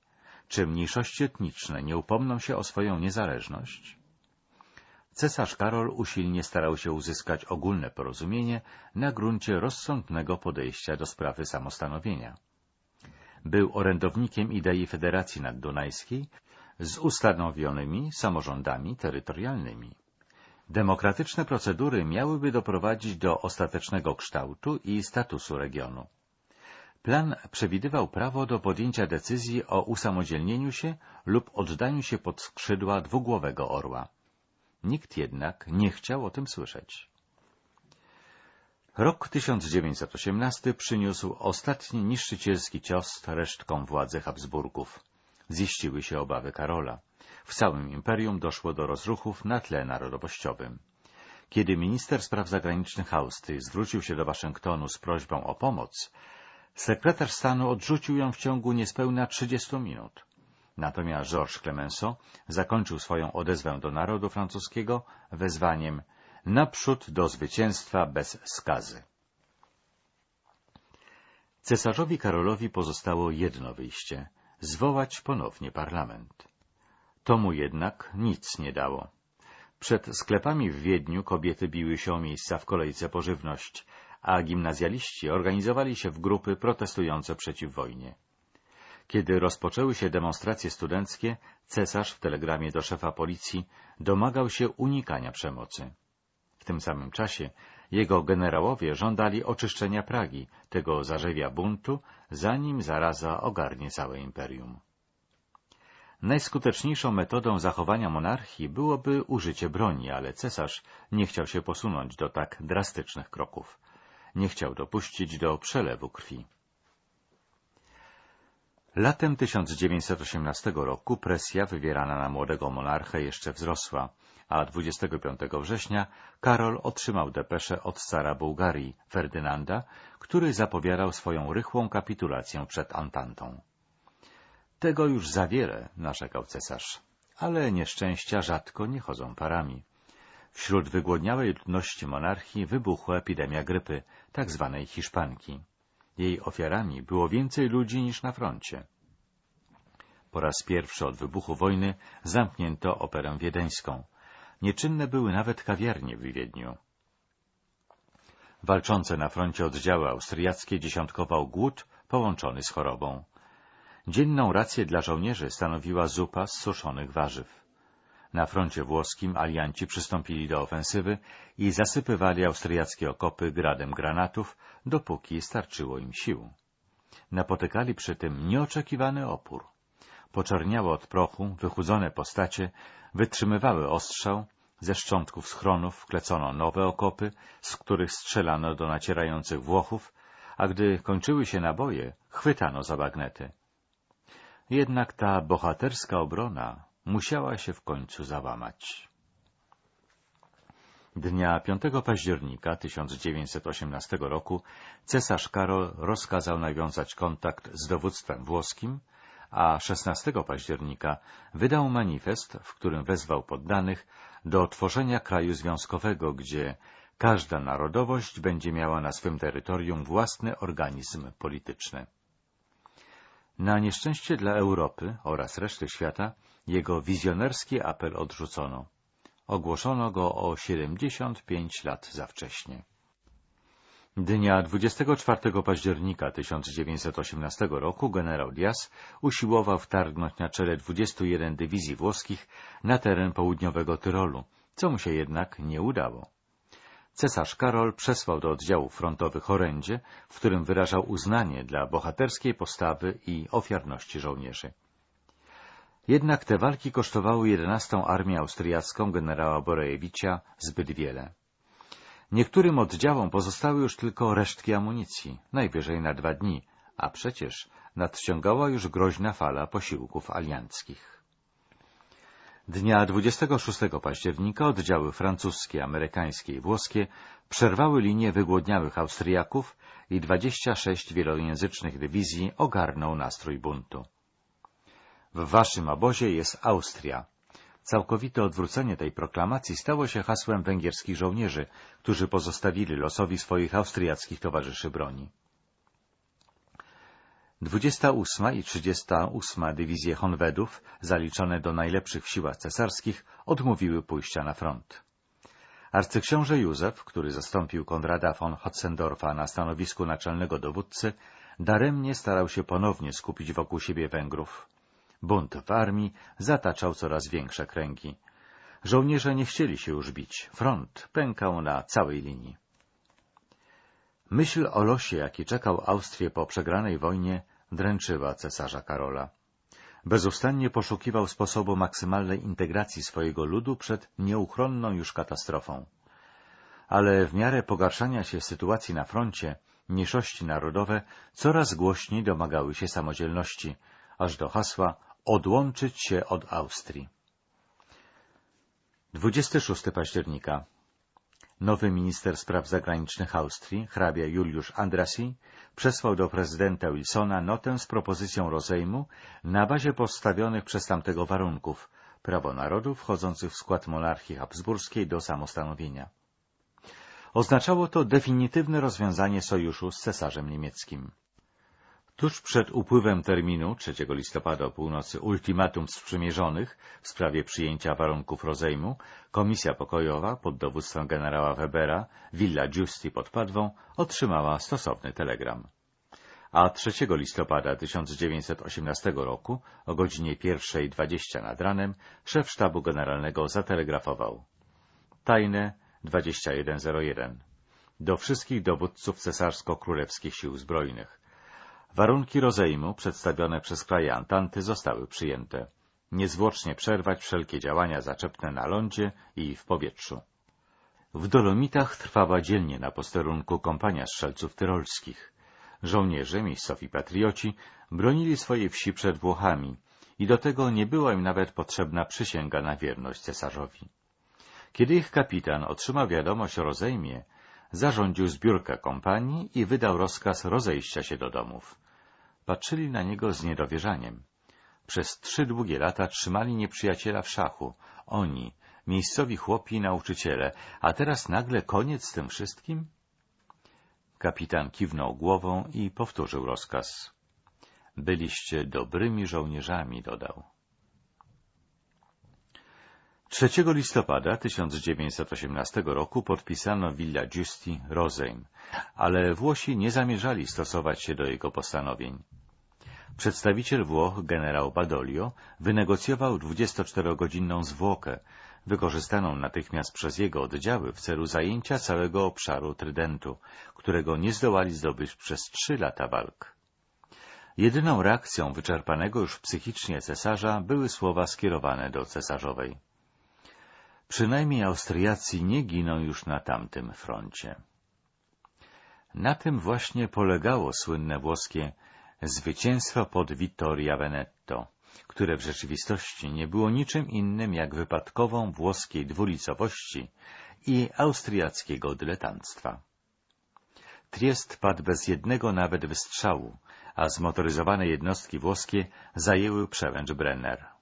Czy mniejszości etniczne nie upomną się o swoją niezależność? Cesarz Karol usilnie starał się uzyskać ogólne porozumienie na gruncie rozsądnego podejścia do sprawy samostanowienia. Był orędownikiem idei Federacji Naddunajskiej z ustanowionymi samorządami terytorialnymi. Demokratyczne procedury miałyby doprowadzić do ostatecznego kształtu i statusu regionu. Plan przewidywał prawo do podjęcia decyzji o usamodzielnieniu się lub oddaniu się pod skrzydła dwugłowego orła. Nikt jednak nie chciał o tym słyszeć. Rok 1918 przyniósł ostatni niszczycielski cios resztkom władzy Habsburgów. Ziściły się obawy Karola. W całym imperium doszło do rozruchów na tle narodowościowym. Kiedy minister spraw zagranicznych Austrii zwrócił się do Waszyngtonu z prośbą o pomoc, sekretarz stanu odrzucił ją w ciągu niespełna 30 minut. Natomiast Georges Clemenceau zakończył swoją odezwę do narodu francuskiego wezwaniem naprzód do zwycięstwa bez skazy. Cesarzowi Karolowi pozostało jedno wyjście — zwołać ponownie parlament. To mu jednak nic nie dało. Przed sklepami w Wiedniu kobiety biły się o miejsca w kolejce po żywność, a gimnazjaliści organizowali się w grupy protestujące przeciw wojnie. Kiedy rozpoczęły się demonstracje studenckie, cesarz w telegramie do szefa policji domagał się unikania przemocy. W tym samym czasie jego generałowie żądali oczyszczenia Pragi, tego zarzewia buntu, zanim zaraza ogarnie całe imperium. Najskuteczniejszą metodą zachowania monarchii byłoby użycie broni, ale cesarz nie chciał się posunąć do tak drastycznych kroków. Nie chciał dopuścić do przelewu krwi. Latem 1918 roku presja wywierana na młodego monarchę jeszcze wzrosła, a 25 września Karol otrzymał depeszę od cara Bułgarii, Ferdynanda, który zapowiadał swoją rychłą kapitulację przed Antantą. Tego już za wiele, narzekał cesarz, ale nieszczęścia rzadko nie chodzą parami. Wśród wygłodniałej ludności monarchii wybuchła epidemia grypy, tak zwanej hiszpanki. Jej ofiarami było więcej ludzi niż na froncie. Po raz pierwszy od wybuchu wojny zamknięto operę wiedeńską. Nieczynne były nawet kawiarnie w Wiedniu. Walczące na froncie oddziały austriackie dziesiątkował głód połączony z chorobą. Dzienną rację dla żołnierzy stanowiła zupa z suszonych warzyw. Na froncie włoskim alianci przystąpili do ofensywy i zasypywali austriackie okopy gradem granatów, dopóki starczyło im sił. Napotykali przy tym nieoczekiwany opór. Poczerniałe od prochu, wychudzone postacie wytrzymywały ostrzał, ze szczątków schronów wklecono nowe okopy, z których strzelano do nacierających Włochów, a gdy kończyły się naboje, chwytano za bagnety. Jednak ta bohaterska obrona musiała się w końcu załamać. Dnia 5 października 1918 roku cesarz Karol rozkazał nawiązać kontakt z dowództwem włoskim, a 16 października wydał manifest, w którym wezwał poddanych do tworzenia kraju związkowego, gdzie każda narodowość będzie miała na swym terytorium własny organizm polityczny. Na nieszczęście dla Europy oraz reszty świata jego wizjonerski apel odrzucono. Ogłoszono go o 75 lat za wcześnie. Dnia 24 października 1918 roku generał Diaz usiłował wtargnąć na czele 21 dywizji włoskich na teren południowego Tyrolu, co mu się jednak nie udało. Cesarz Karol przesłał do oddziałów frontowych orędzie, w którym wyrażał uznanie dla bohaterskiej postawy i ofiarności żołnierzy. Jednak te walki kosztowały 11 Armię Austriacką generała Borejewicia zbyt wiele. Niektórym oddziałom pozostały już tylko resztki amunicji, najwyżej na dwa dni, a przecież nadciągała już groźna fala posiłków alianckich. Dnia 26 października oddziały francuskie, amerykańskie i włoskie przerwały linię wygłodniałych Austriaków i 26 wielojęzycznych dywizji ogarnął nastrój buntu. W waszym obozie jest Austria. Całkowite odwrócenie tej proklamacji stało się hasłem węgierskich żołnierzy, którzy pozostawili losowi swoich austriackich towarzyszy broni. 28 i 38 dywizje Honwedów, zaliczone do najlepszych w siłach cesarskich, odmówiły pójścia na front. Arcyksiąże Józef, który zastąpił Konrada von Hotzendorfa na stanowisku naczelnego dowódcy, daremnie starał się ponownie skupić wokół siebie Węgrów. Bunt w armii zataczał coraz większe kręgi. Żołnierze nie chcieli się już bić. Front pękał na całej linii. Myśl o losie, jaki czekał Austrię po przegranej wojnie, dręczyła cesarza Karola. Bezustannie poszukiwał sposobu maksymalnej integracji swojego ludu przed nieuchronną już katastrofą. Ale w miarę pogarszania się sytuacji na froncie, mniejszości narodowe coraz głośniej domagały się samodzielności, aż do hasła odłączyć się od Austrii. 26 października Nowy minister spraw zagranicznych Austrii, hrabia Juliusz Andrassy, przesłał do prezydenta Wilsona notę z propozycją rozejmu na bazie postawionych przez tamtego warunków prawo narodów wchodzących w skład monarchii habsburskiej do samostanowienia. Oznaczało to definitywne rozwiązanie sojuszu z cesarzem niemieckim. Tuż przed upływem terminu 3 listopada o północy ultimatum sprzymierzonych w sprawie przyjęcia warunków rozejmu, Komisja Pokojowa pod dowództwem generała Webera, Villa Giusti pod Padwą, otrzymała stosowny telegram. A 3 listopada 1918 roku o godzinie 1.20 nad ranem szef sztabu generalnego zatelegrafował. Tajne 2101. Do wszystkich dowódców cesarsko-królewskich sił zbrojnych Warunki rozejmu przedstawione przez kraje Antanty zostały przyjęte. Niezwłocznie przerwać wszelkie działania zaczepne na lądzie i w powietrzu. W Dolomitach trwała dzielnie na posterunku kompania strzelców tyrolskich. Żołnierze, miejscowi patrioci, bronili swojej wsi przed Włochami i do tego nie była im nawet potrzebna przysięga na wierność cesarzowi. Kiedy ich kapitan otrzymał wiadomość o rozejmie, zarządził zbiórkę kompanii i wydał rozkaz rozejścia się do domów. Patrzyli na niego z niedowierzaniem. Przez trzy długie lata trzymali nieprzyjaciela w szachu. Oni, miejscowi chłopi i nauczyciele, a teraz nagle koniec z tym wszystkim? Kapitan kiwnął głową i powtórzył rozkaz. Byliście dobrymi żołnierzami, dodał. 3 listopada 1918 roku podpisano Villa Giusti Rozejm, ale Włosi nie zamierzali stosować się do jego postanowień. Przedstawiciel Włoch, generał Badoglio, wynegocjował 24-godzinną zwłokę, wykorzystaną natychmiast przez jego oddziały w celu zajęcia całego obszaru Trydentu, którego nie zdołali zdobyć przez trzy lata walk. Jedyną reakcją wyczerpanego już psychicznie cesarza były słowa skierowane do cesarzowej. Przynajmniej Austriacy nie giną już na tamtym froncie. Na tym właśnie polegało słynne włoskie zwycięstwo pod Vittoria Veneto, które w rzeczywistości nie było niczym innym jak wypadkową włoskiej dwulicowości i austriackiego dyletanctwa. Triest padł bez jednego nawet wystrzału, a zmotoryzowane jednostki włoskie zajęły przełęcz Brenner.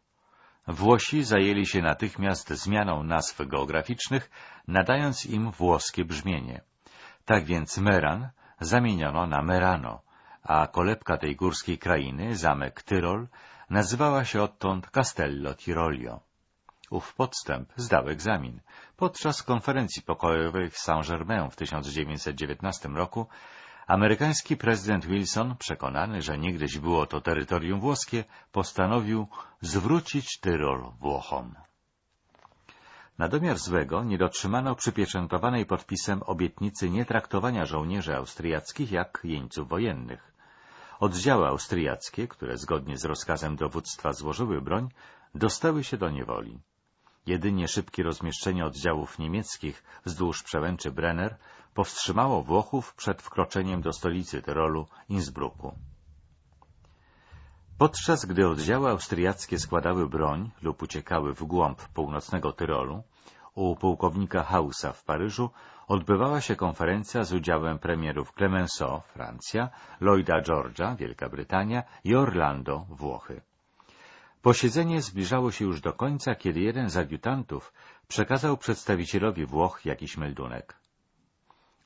Włosi zajęli się natychmiast zmianą nazw geograficznych, nadając im włoskie brzmienie. Tak więc Meran zamieniono na Merano, a kolebka tej górskiej krainy, zamek Tyrol, nazywała się odtąd Castello Tirolio. Ów podstęp zdał egzamin. Podczas konferencji pokojowej w Saint-Germain w 1919 roku amerykański prezydent Wilson, przekonany, że niegdyś było to terytorium włoskie, postanowił zwrócić Tyrol Włochom. Na domiar złego nie dotrzymano przypieczętowanej podpisem obietnicy nietraktowania żołnierzy austriackich jak jeńców wojennych. Oddziały austriackie, które zgodnie z rozkazem dowództwa złożyły broń, dostały się do niewoli. Jedynie szybkie rozmieszczenie oddziałów niemieckich wzdłuż przełęczy Brenner powstrzymało Włochów przed wkroczeniem do stolicy Tyrolu, Innsbrucku. Podczas gdy oddziały austriackie składały broń lub uciekały w głąb północnego Tyrolu, u pułkownika Hausa w Paryżu odbywała się konferencja z udziałem premierów Clemenceau, Francja, Lloyda George'a, Wielka Brytania i Orlando, Włochy. Posiedzenie zbliżało się już do końca, kiedy jeden z adiutantów przekazał przedstawicielowi Włoch jakiś meldunek.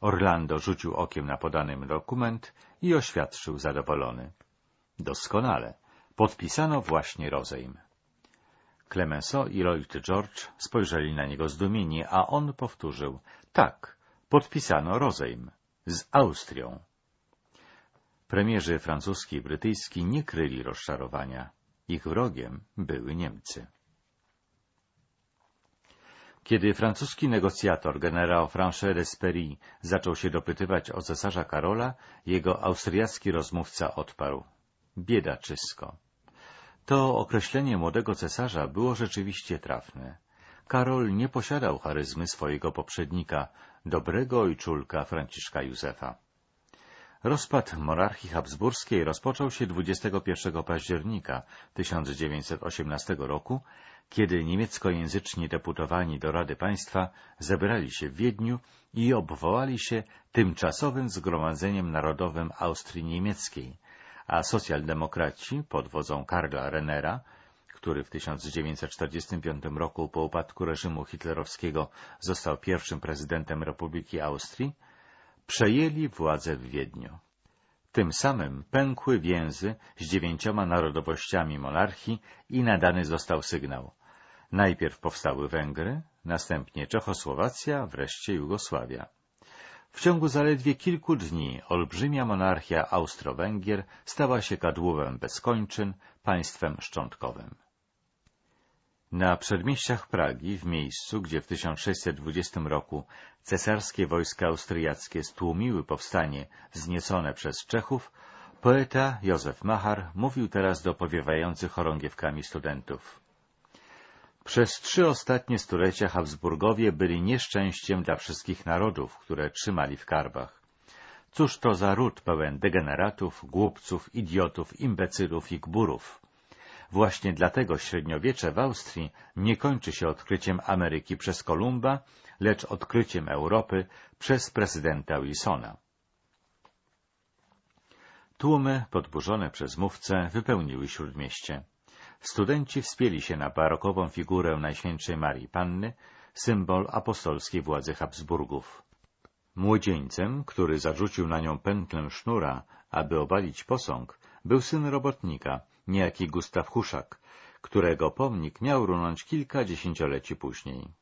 Orlando rzucił okiem na podany dokument i oświadczył zadowolony. Doskonale. Podpisano właśnie rozejm. Clemenceau i Lloyd George spojrzeli na niego zdumieni, a on powtórzył. Tak, podpisano rozejm. Z Austrią. Premierzy francuski i brytyjski nie kryli rozczarowania. Ich wrogiem były Niemcy. Kiedy francuski negocjator generał Franchet d'Espery zaczął się dopytywać o cesarza Karola, jego austriacki rozmówca odparł. Biedaczysko. To określenie młodego cesarza było rzeczywiście trafne. Karol nie posiadał charyzmy swojego poprzednika, dobrego ojczulka Franciszka Józefa. Rozpad monarchii habsburskiej rozpoczął się 21 października 1918 roku, kiedy niemieckojęzyczni deputowani do Rady Państwa zebrali się w Wiedniu i obwołali się tymczasowym Zgromadzeniem Narodowym Austrii Niemieckiej, a socjaldemokraci pod wodzą Karla Renera, który w 1945 roku po upadku reżimu hitlerowskiego został pierwszym prezydentem Republiki Austrii, przejęli władzę w Wiedniu. Tym samym pękły więzy z dziewięcioma narodowościami monarchii i nadany został sygnał. Najpierw powstały Węgry, następnie Czechosłowacja, wreszcie Jugosławia. W ciągu zaledwie kilku dni olbrzymia monarchia Austro-Węgier stała się kadłubem bez kończyn, państwem szczątkowym. Na przedmieściach Pragi, w miejscu, gdzie w 1620 roku cesarskie wojska austriackie stłumiły powstanie zniecone przez Czechów, poeta Józef Machar mówił teraz do powiewających chorągiewkami studentów. Przez trzy ostatnie stulecia Habsburgowie byli nieszczęściem dla wszystkich narodów, które trzymali w karbach. Cóż to za ród pełen degeneratów, głupców, idiotów, imbecylów i gburów. Właśnie dlatego średniowiecze w Austrii nie kończy się odkryciem Ameryki przez Kolumba, lecz odkryciem Europy przez prezydenta Wilsona. Tłumy, podburzone przez mówcę, wypełniły śródmieście. Studenci wspięli się na barokową figurę Najświętszej Marii Panny, symbol apostolskiej władzy Habsburgów. Młodzieńcem, który zarzucił na nią pętlę sznura, aby obalić posąg, był syn robotnika, niejaki Gustaw Huszak, którego pomnik miał runąć kilka dziesięcioleci później.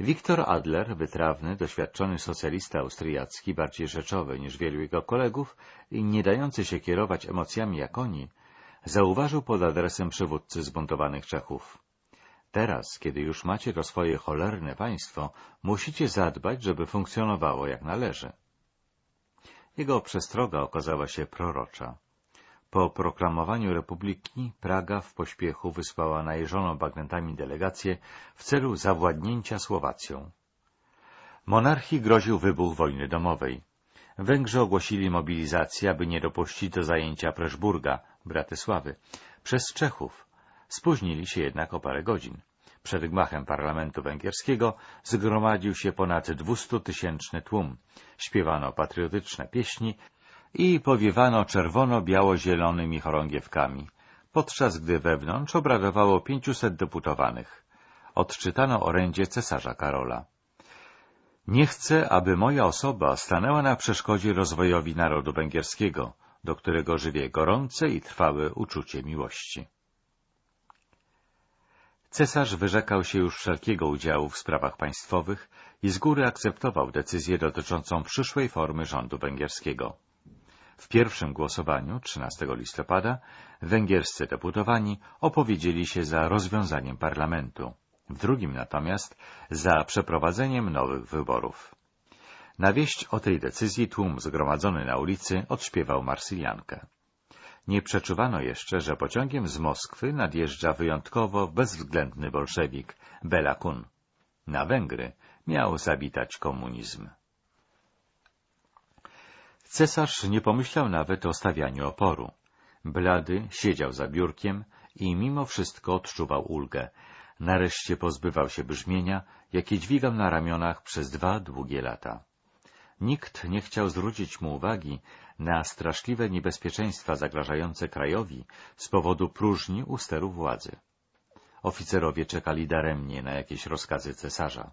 Wiktor Adler, wytrawny, doświadczony socjalista austriacki, bardziej rzeczowy niż wielu jego kolegów i nie dający się kierować emocjami jak oni, zauważył pod adresem przywódcy zbuntowanych Czechów. Teraz, kiedy już macie to swoje cholerne państwo, musicie zadbać, żeby funkcjonowało jak należy. Jego przestroga okazała się prorocza. Po proklamowaniu republiki Praga w pośpiechu wysłała najeżoną bagnetami delegację w celu zawładnięcia Słowacją. Monarchii groził wybuch wojny domowej. Węgrzy ogłosili mobilizację, aby nie dopuścić do zajęcia Preszburga, Bratysławy, przez Czechów. Spóźnili się jednak o parę godzin. Przed gmachem parlamentu węgierskiego zgromadził się ponad dwustutysięczny tłum. Śpiewano patriotyczne pieśni i powiewano czerwono-biało-zielonymi chorągiewkami, podczas gdy wewnątrz obradowało pięciuset deputowanych. Odczytano orędzie cesarza Karola. Nie chcę, aby moja osoba stanęła na przeszkodzie rozwojowi narodu węgierskiego, do którego żywie gorące i trwałe uczucie miłości. Cesarz wyrzekał się już wszelkiego udziału w sprawach państwowych i z góry akceptował decyzję dotyczącą przyszłej formy rządu węgierskiego. W pierwszym głosowaniu, 13 listopada, węgierscy deputowani opowiedzieli się za rozwiązaniem parlamentu, w drugim natomiast za przeprowadzeniem nowych wyborów. Na wieść o tej decyzji tłum zgromadzony na ulicy odśpiewał Marsyliankę. Nie przeczuwano jeszcze, że pociągiem z Moskwy nadjeżdża wyjątkowo bezwzględny bolszewik Bela Kun. Na Węgry miał zabitać komunizm. Cesarz nie pomyślał nawet o stawianiu oporu. Blady siedział za biurkiem i mimo wszystko odczuwał ulgę. Nareszcie pozbywał się brzmienia, jakie dźwigał na ramionach przez dwa długie lata. Nikt nie chciał zwrócić mu uwagi na straszliwe niebezpieczeństwa zagrażające krajowi z powodu próżni u steru władzy. Oficerowie czekali daremnie na jakieś rozkazy cesarza.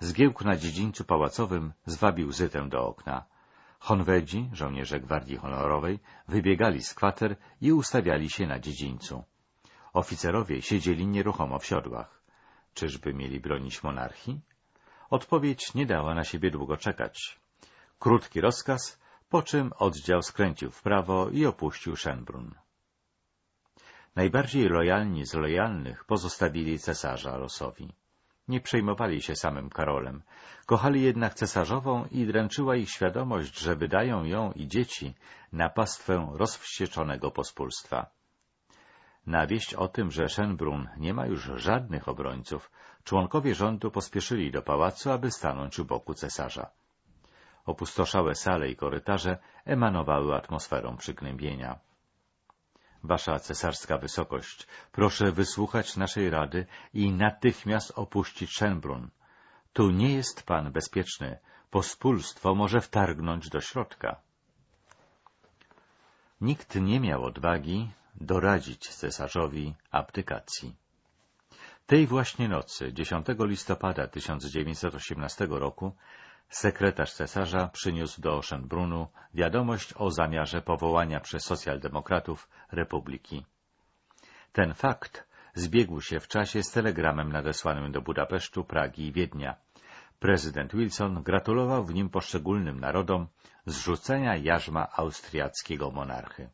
Zgiełk na dziedzińcu pałacowym zwabił Zytę do okna. Honwedzi, żołnierze gwardii honorowej, wybiegali z kwater i ustawiali się na dziedzińcu. Oficerowie siedzieli nieruchomo w siodłach. Czyżby mieli bronić monarchii? Odpowiedź nie dała na siebie długo czekać. Krótki rozkaz, po czym oddział skręcił w prawo i opuścił Szenbrun. Najbardziej lojalni z lojalnych pozostawili cesarza losowi. Nie przejmowali się samym Karolem. Kochali jednak cesarzową i dręczyła ich świadomość, że wydają ją i dzieci na pastwę rozwścieczonego pospólstwa. Na wieść o tym, że Szenbrun nie ma już żadnych obrońców, członkowie rządu pospieszyli do pałacu, aby stanąć u boku cesarza. Opustoszałe sale i korytarze emanowały atmosferą przygnębienia. Wasza cesarska wysokość, proszę wysłuchać naszej rady i natychmiast opuścić Szenbrun. Tu nie jest pan bezpieczny, pospólstwo może wtargnąć do środka. Nikt nie miał odwagi doradzić cesarzowi abdykacji. Tej właśnie nocy, 10 listopada 1918 roku, sekretarz cesarza przyniósł do Szenbrunu wiadomość o zamiarze powołania przez socjaldemokratów republiki. Ten fakt zbiegł się w czasie z telegramem nadesłanym do Budapesztu, Pragi i Wiednia. Prezydent Wilson gratulował w nim poszczególnym narodom zrzucenia jarzma austriackiego monarchy.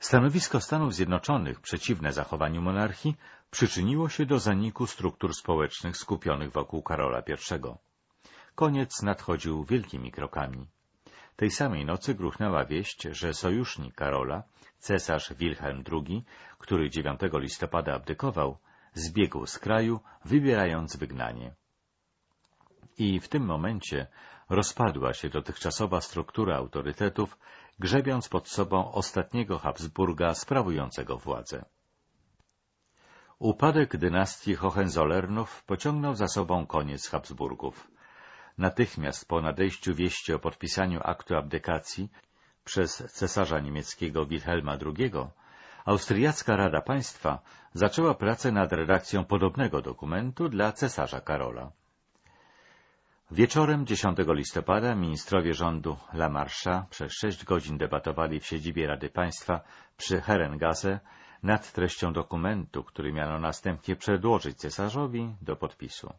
Stanowisko Stanów Zjednoczonych przeciwne zachowaniu monarchii przyczyniło się do zaniku struktur społecznych skupionych wokół Karola I. Koniec nadchodził wielkimi krokami. Tej samej nocy gruchnęła wieść, że sojusznik Karola, cesarz Wilhelm II, który 9 listopada abdykował, zbiegł z kraju, wybierając wygnanie. I w tym momencie rozpadła się dotychczasowa struktura autorytetów, grzebiąc pod sobą ostatniego Habsburga sprawującego władzę. Upadek dynastii Hohenzollernów pociągnął za sobą koniec Habsburgów. Natychmiast po nadejściu wieści o podpisaniu aktu abdykacji przez cesarza niemieckiego Wilhelma II, Austriacka Rada Państwa zaczęła pracę nad redakcją podobnego dokumentu dla cesarza Karola. Wieczorem 10 listopada ministrowie rządu La Marsza przez sześć godzin debatowali w siedzibie Rady Państwa przy Herrengasse nad treścią dokumentu, który miano następnie przedłożyć cesarzowi do podpisu.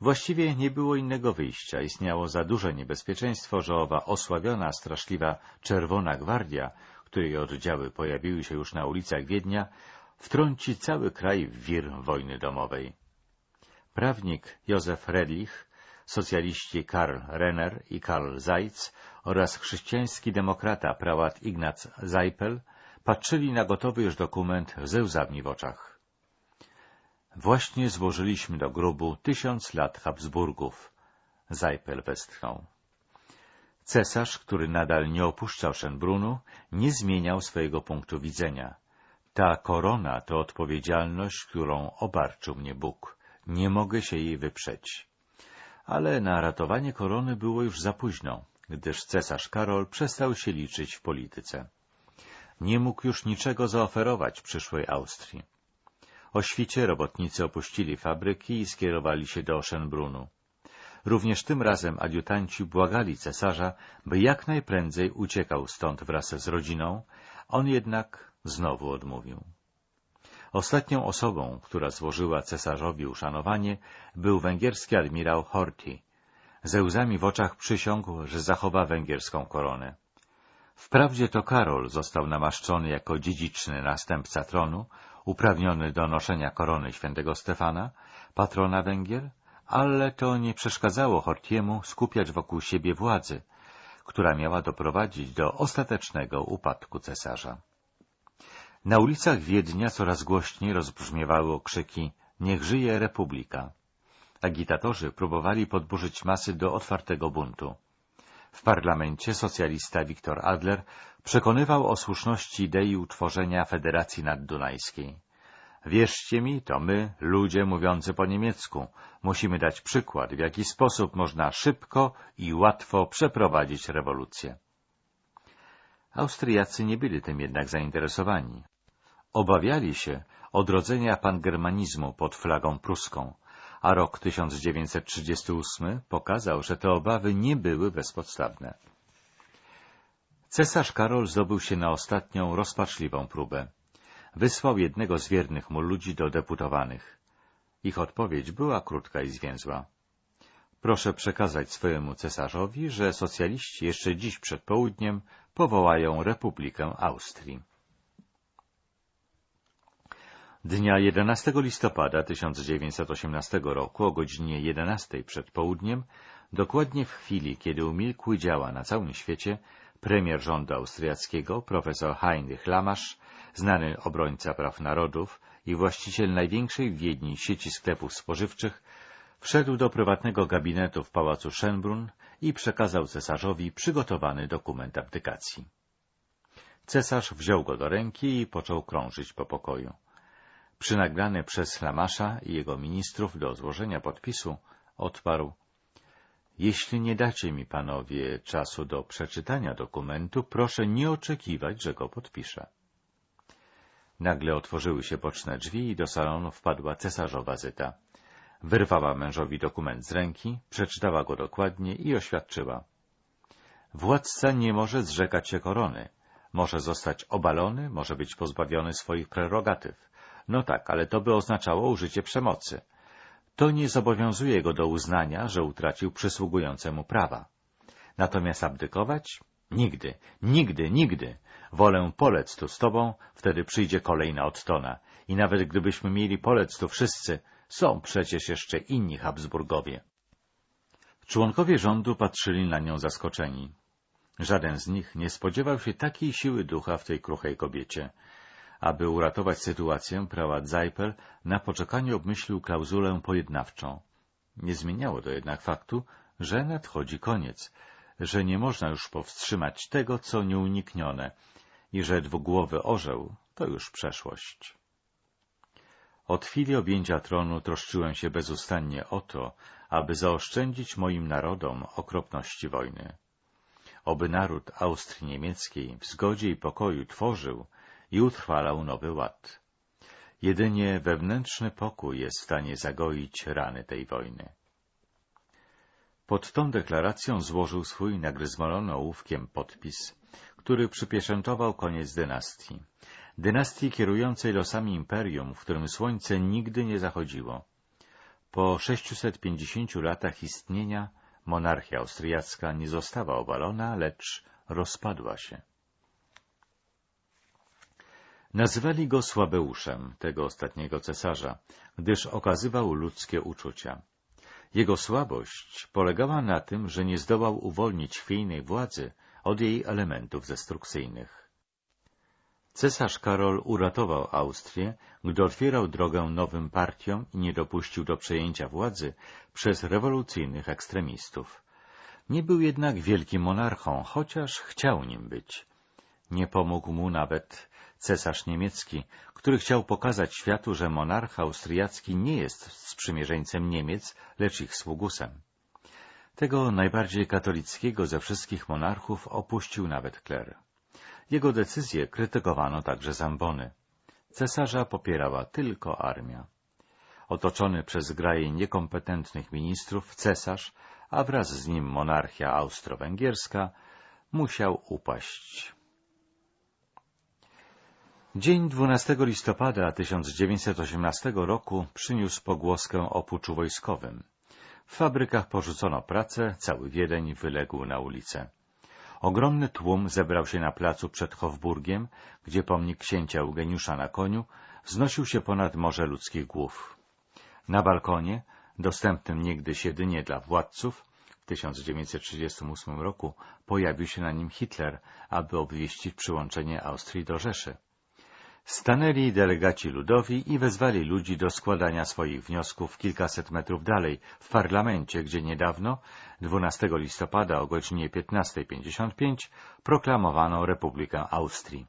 Właściwie nie było innego wyjścia. Istniało za duże niebezpieczeństwo, że owa osławiona, straszliwa Czerwona Gwardia, której oddziały pojawiły się już na ulicach Wiednia, wtrąci cały kraj w wir wojny domowej. Prawnik Józef Redlich, socjaliści Karl Renner i Karl Zeitz oraz chrześcijański demokrata prałat Ignac Seipel patrzyli na gotowy już dokument ze łzami w oczach. Właśnie złożyliśmy do grubu tysiąc lat Habsburgów, Seipel westchnął. Cesarz, który nadal nie opuszczał Szenbrunu, nie zmieniał swojego punktu widzenia. Ta korona to odpowiedzialność, którą obarczył mnie Bóg. Nie mogę się jej wyprzeć. Ale na ratowanie korony było już za późno, gdyż cesarz Karol przestał się liczyć w polityce. Nie mógł już niczego zaoferować przyszłej Austrii. O świcie robotnicy opuścili fabryki i skierowali się do Szenbrunu. Również tym razem adiutanci błagali cesarza, by jak najprędzej uciekał stąd wraz z rodziną, on jednak znowu odmówił. Ostatnią osobą, która złożyła cesarzowi uszanowanie, był węgierski admirał Horthy. Ze łzami w oczach przysiągł, że zachowa węgierską koronę. Wprawdzie to Karol został namaszczony jako dziedziczny następca tronu, uprawniony do noszenia korony świętego Stefana, patrona Węgier, ale to nie przeszkadzało Hortiemu skupiać wokół siebie władzy, która miała doprowadzić do ostatecznego upadku cesarza. Na ulicach Wiednia coraz głośniej rozbrzmiewały okrzyki Niech żyje Republika! Agitatorzy próbowali podburzyć masy do otwartego buntu. W parlamencie socjalista Viktor Adler przekonywał o słuszności idei utworzenia Federacji Naddunajskiej. Wierzcie mi, to my, ludzie mówiący po niemiecku, musimy dać przykład, w jaki sposób można szybko i łatwo przeprowadzić rewolucję. Austriacy nie byli tym jednak zainteresowani. Obawiali się odrodzenia pangermanizmu pod flagą pruską, a rok 1938 pokazał, że te obawy nie były bezpodstawne. Cesarz Karol zdobył się na ostatnią, rozpaczliwą próbę. Wysłał jednego z wiernych mu ludzi do deputowanych. Ich odpowiedź była krótka i zwięzła. Proszę przekazać swojemu cesarzowi, że socjaliści jeszcze dziś przed południem powołają Republikę Austrii. Dnia 11 listopada 1918 roku o godzinie 11 przed południem, dokładnie w chwili, kiedy umilkły działa na całym świecie, premier rządu austriackiego, profesor Heinrich Lamasz, znany obrońca praw narodów i właściciel największej w Wiedni sieci sklepów spożywczych, wszedł do prywatnego gabinetu w pałacu Schönbrunn i przekazał cesarzowi przygotowany dokument abdykacji. Cesarz wziął go do ręki i począł krążyć po pokoju. Przynaglany przez Lamasza i jego ministrów do złożenia podpisu, odparł Jeśli nie dacie mi, panowie, czasu do przeczytania dokumentu, proszę nie oczekiwać, że go podpiszę. Nagle otworzyły się boczne drzwi i do salonu wpadła cesarzowa Zyta. Wyrwała mężowi dokument z ręki, przeczytała go dokładnie i oświadczyła. Władca nie może zrzekać się korony. Może zostać obalony, może być pozbawiony swoich prerogatyw. No tak, ale to by oznaczało użycie przemocy. To nie zobowiązuje go do uznania, że utracił przysługujące mu prawa. Natomiast abdykować? Nigdy, nigdy, nigdy. Wolę polec tu z tobą, wtedy przyjdzie kolej na Ottona. I nawet gdybyśmy mieli polec tu wszyscy, są przecież jeszcze inni Habsburgowie. Członkowie rządu patrzyli na nią zaskoczeni. Żaden z nich nie spodziewał się takiej siły ducha w tej kruchej kobiecie. Aby uratować sytuację, prałat Zajpel na poczekanie obmyślił klauzulę pojednawczą. Nie zmieniało to jednak faktu, że nadchodzi koniec, że nie można już powstrzymać tego, co nieuniknione i że dwugłowy orzeł to już przeszłość. Od chwili objęcia tronu troszczyłem się bezustannie o to, aby zaoszczędzić moim narodom okropności wojny. Oby naród Austrii Niemieckiej w zgodzie i pokoju tworzył i utrwalał nowy ład. Jedynie wewnętrzny pokój jest w stanie zagoić rany tej wojny. Pod tą deklaracją złożył swój nagryzmolony ołówkiem podpis, który przypieczętował koniec dynastii. Dynastii kierującej losami imperium, w którym słońce nigdy nie zachodziło. Po 650 latach istnienia monarchia austriacka nie została obalona, lecz rozpadła się. Nazywali go Słabeuszem, tego ostatniego cesarza, gdyż okazywał ludzkie uczucia. Jego słabość polegała na tym, że nie zdołał uwolnić chwiejnej władzy od jej elementów destrukcyjnych. Cesarz Karol uratował Austrię, gdy otwierał drogę nowym partiom i nie dopuścił do przejęcia władzy przez rewolucyjnych ekstremistów. Nie był jednak wielkim monarchą, chociaż chciał nim być. Nie pomógł mu nawet cesarz niemiecki, który chciał pokazać światu, że monarcha austriacki nie jest sprzymierzeńcem Niemiec, lecz ich sługusem. Tego najbardziej katolickiego ze wszystkich monarchów opuścił nawet kler. Jego decyzje krytykowano także zambony. Cesarza popierała tylko armia. Otoczony przez graje niekompetentnych ministrów, cesarz, a wraz z nim monarchia austro-węgierska, musiał upaść. Dzień 12 listopada 1918 roku przyniósł pogłoskę o puczu wojskowym. W fabrykach porzucono pracę, cały Wiedeń wyległ na ulicę. Ogromny tłum zebrał się na placu przed Hofburgiem, gdzie pomnik księcia Eugeniusza na koniu wznosił się ponad morze ludzkich głów. Na balkonie, dostępnym niegdyś jedynie dla władców, w 1938 roku pojawił się na nim Hitler, aby obwieścić przyłączenie Austrii do Rzeszy. Stanęli delegaci ludowi i wezwali ludzi do składania swoich wniosków kilkaset metrów dalej, w parlamencie, gdzie niedawno, 12 listopada o godzinie 15.55, proklamowano Republikę Austrii.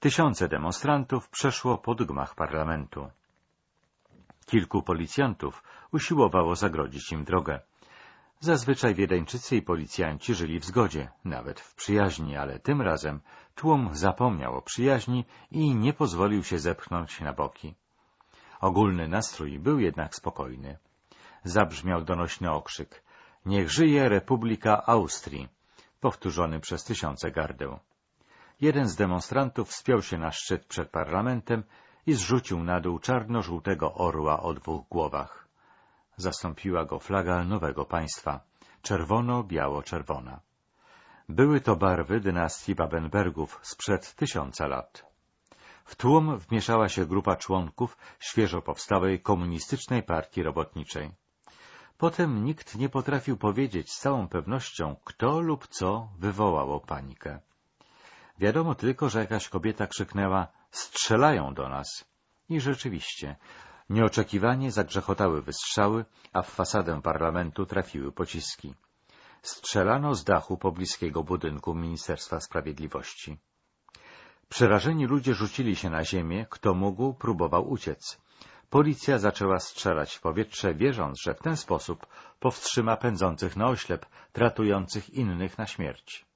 Tysiące demonstrantów przeszło pod gmach parlamentu. Kilku policjantów usiłowało zagrodzić im drogę. Zazwyczaj Wiedeńczycy i policjanci żyli w zgodzie, nawet w przyjaźni, ale tym razem tłum zapomniał o przyjaźni i nie pozwolił się zepchnąć na boki. Ogólny nastrój był jednak spokojny. Zabrzmiał donośny okrzyk. Niech żyje Republika Austrii, powtórzony przez tysiące gardeł. Jeden z demonstrantów wspiął się na szczyt przed parlamentem i zrzucił na dół czarno-żółtego orła o dwóch głowach zastąpiła go flaga nowego państwa, czerwono-biało-czerwona. Były to barwy dynastii Babenbergów sprzed tysiąca lat. W tłum wmieszała się grupa członków świeżo powstałej komunistycznej partii robotniczej. Potem nikt nie potrafił powiedzieć z całą pewnością, kto lub co wywołało panikę. Wiadomo tylko, że jakaś kobieta krzyknęła — strzelają do nas! I rzeczywiście, Nieoczekiwanie zagrzechotały wystrzały, a w fasadę parlamentu trafiły pociski. Strzelano z dachu pobliskiego budynku Ministerstwa Sprawiedliwości. Przerażeni ludzie rzucili się na ziemię, kto mógł, próbował uciec. Policja zaczęła strzelać w powietrze, wierząc, że w ten sposób powstrzyma pędzących na oślep, tratujących innych na śmierć.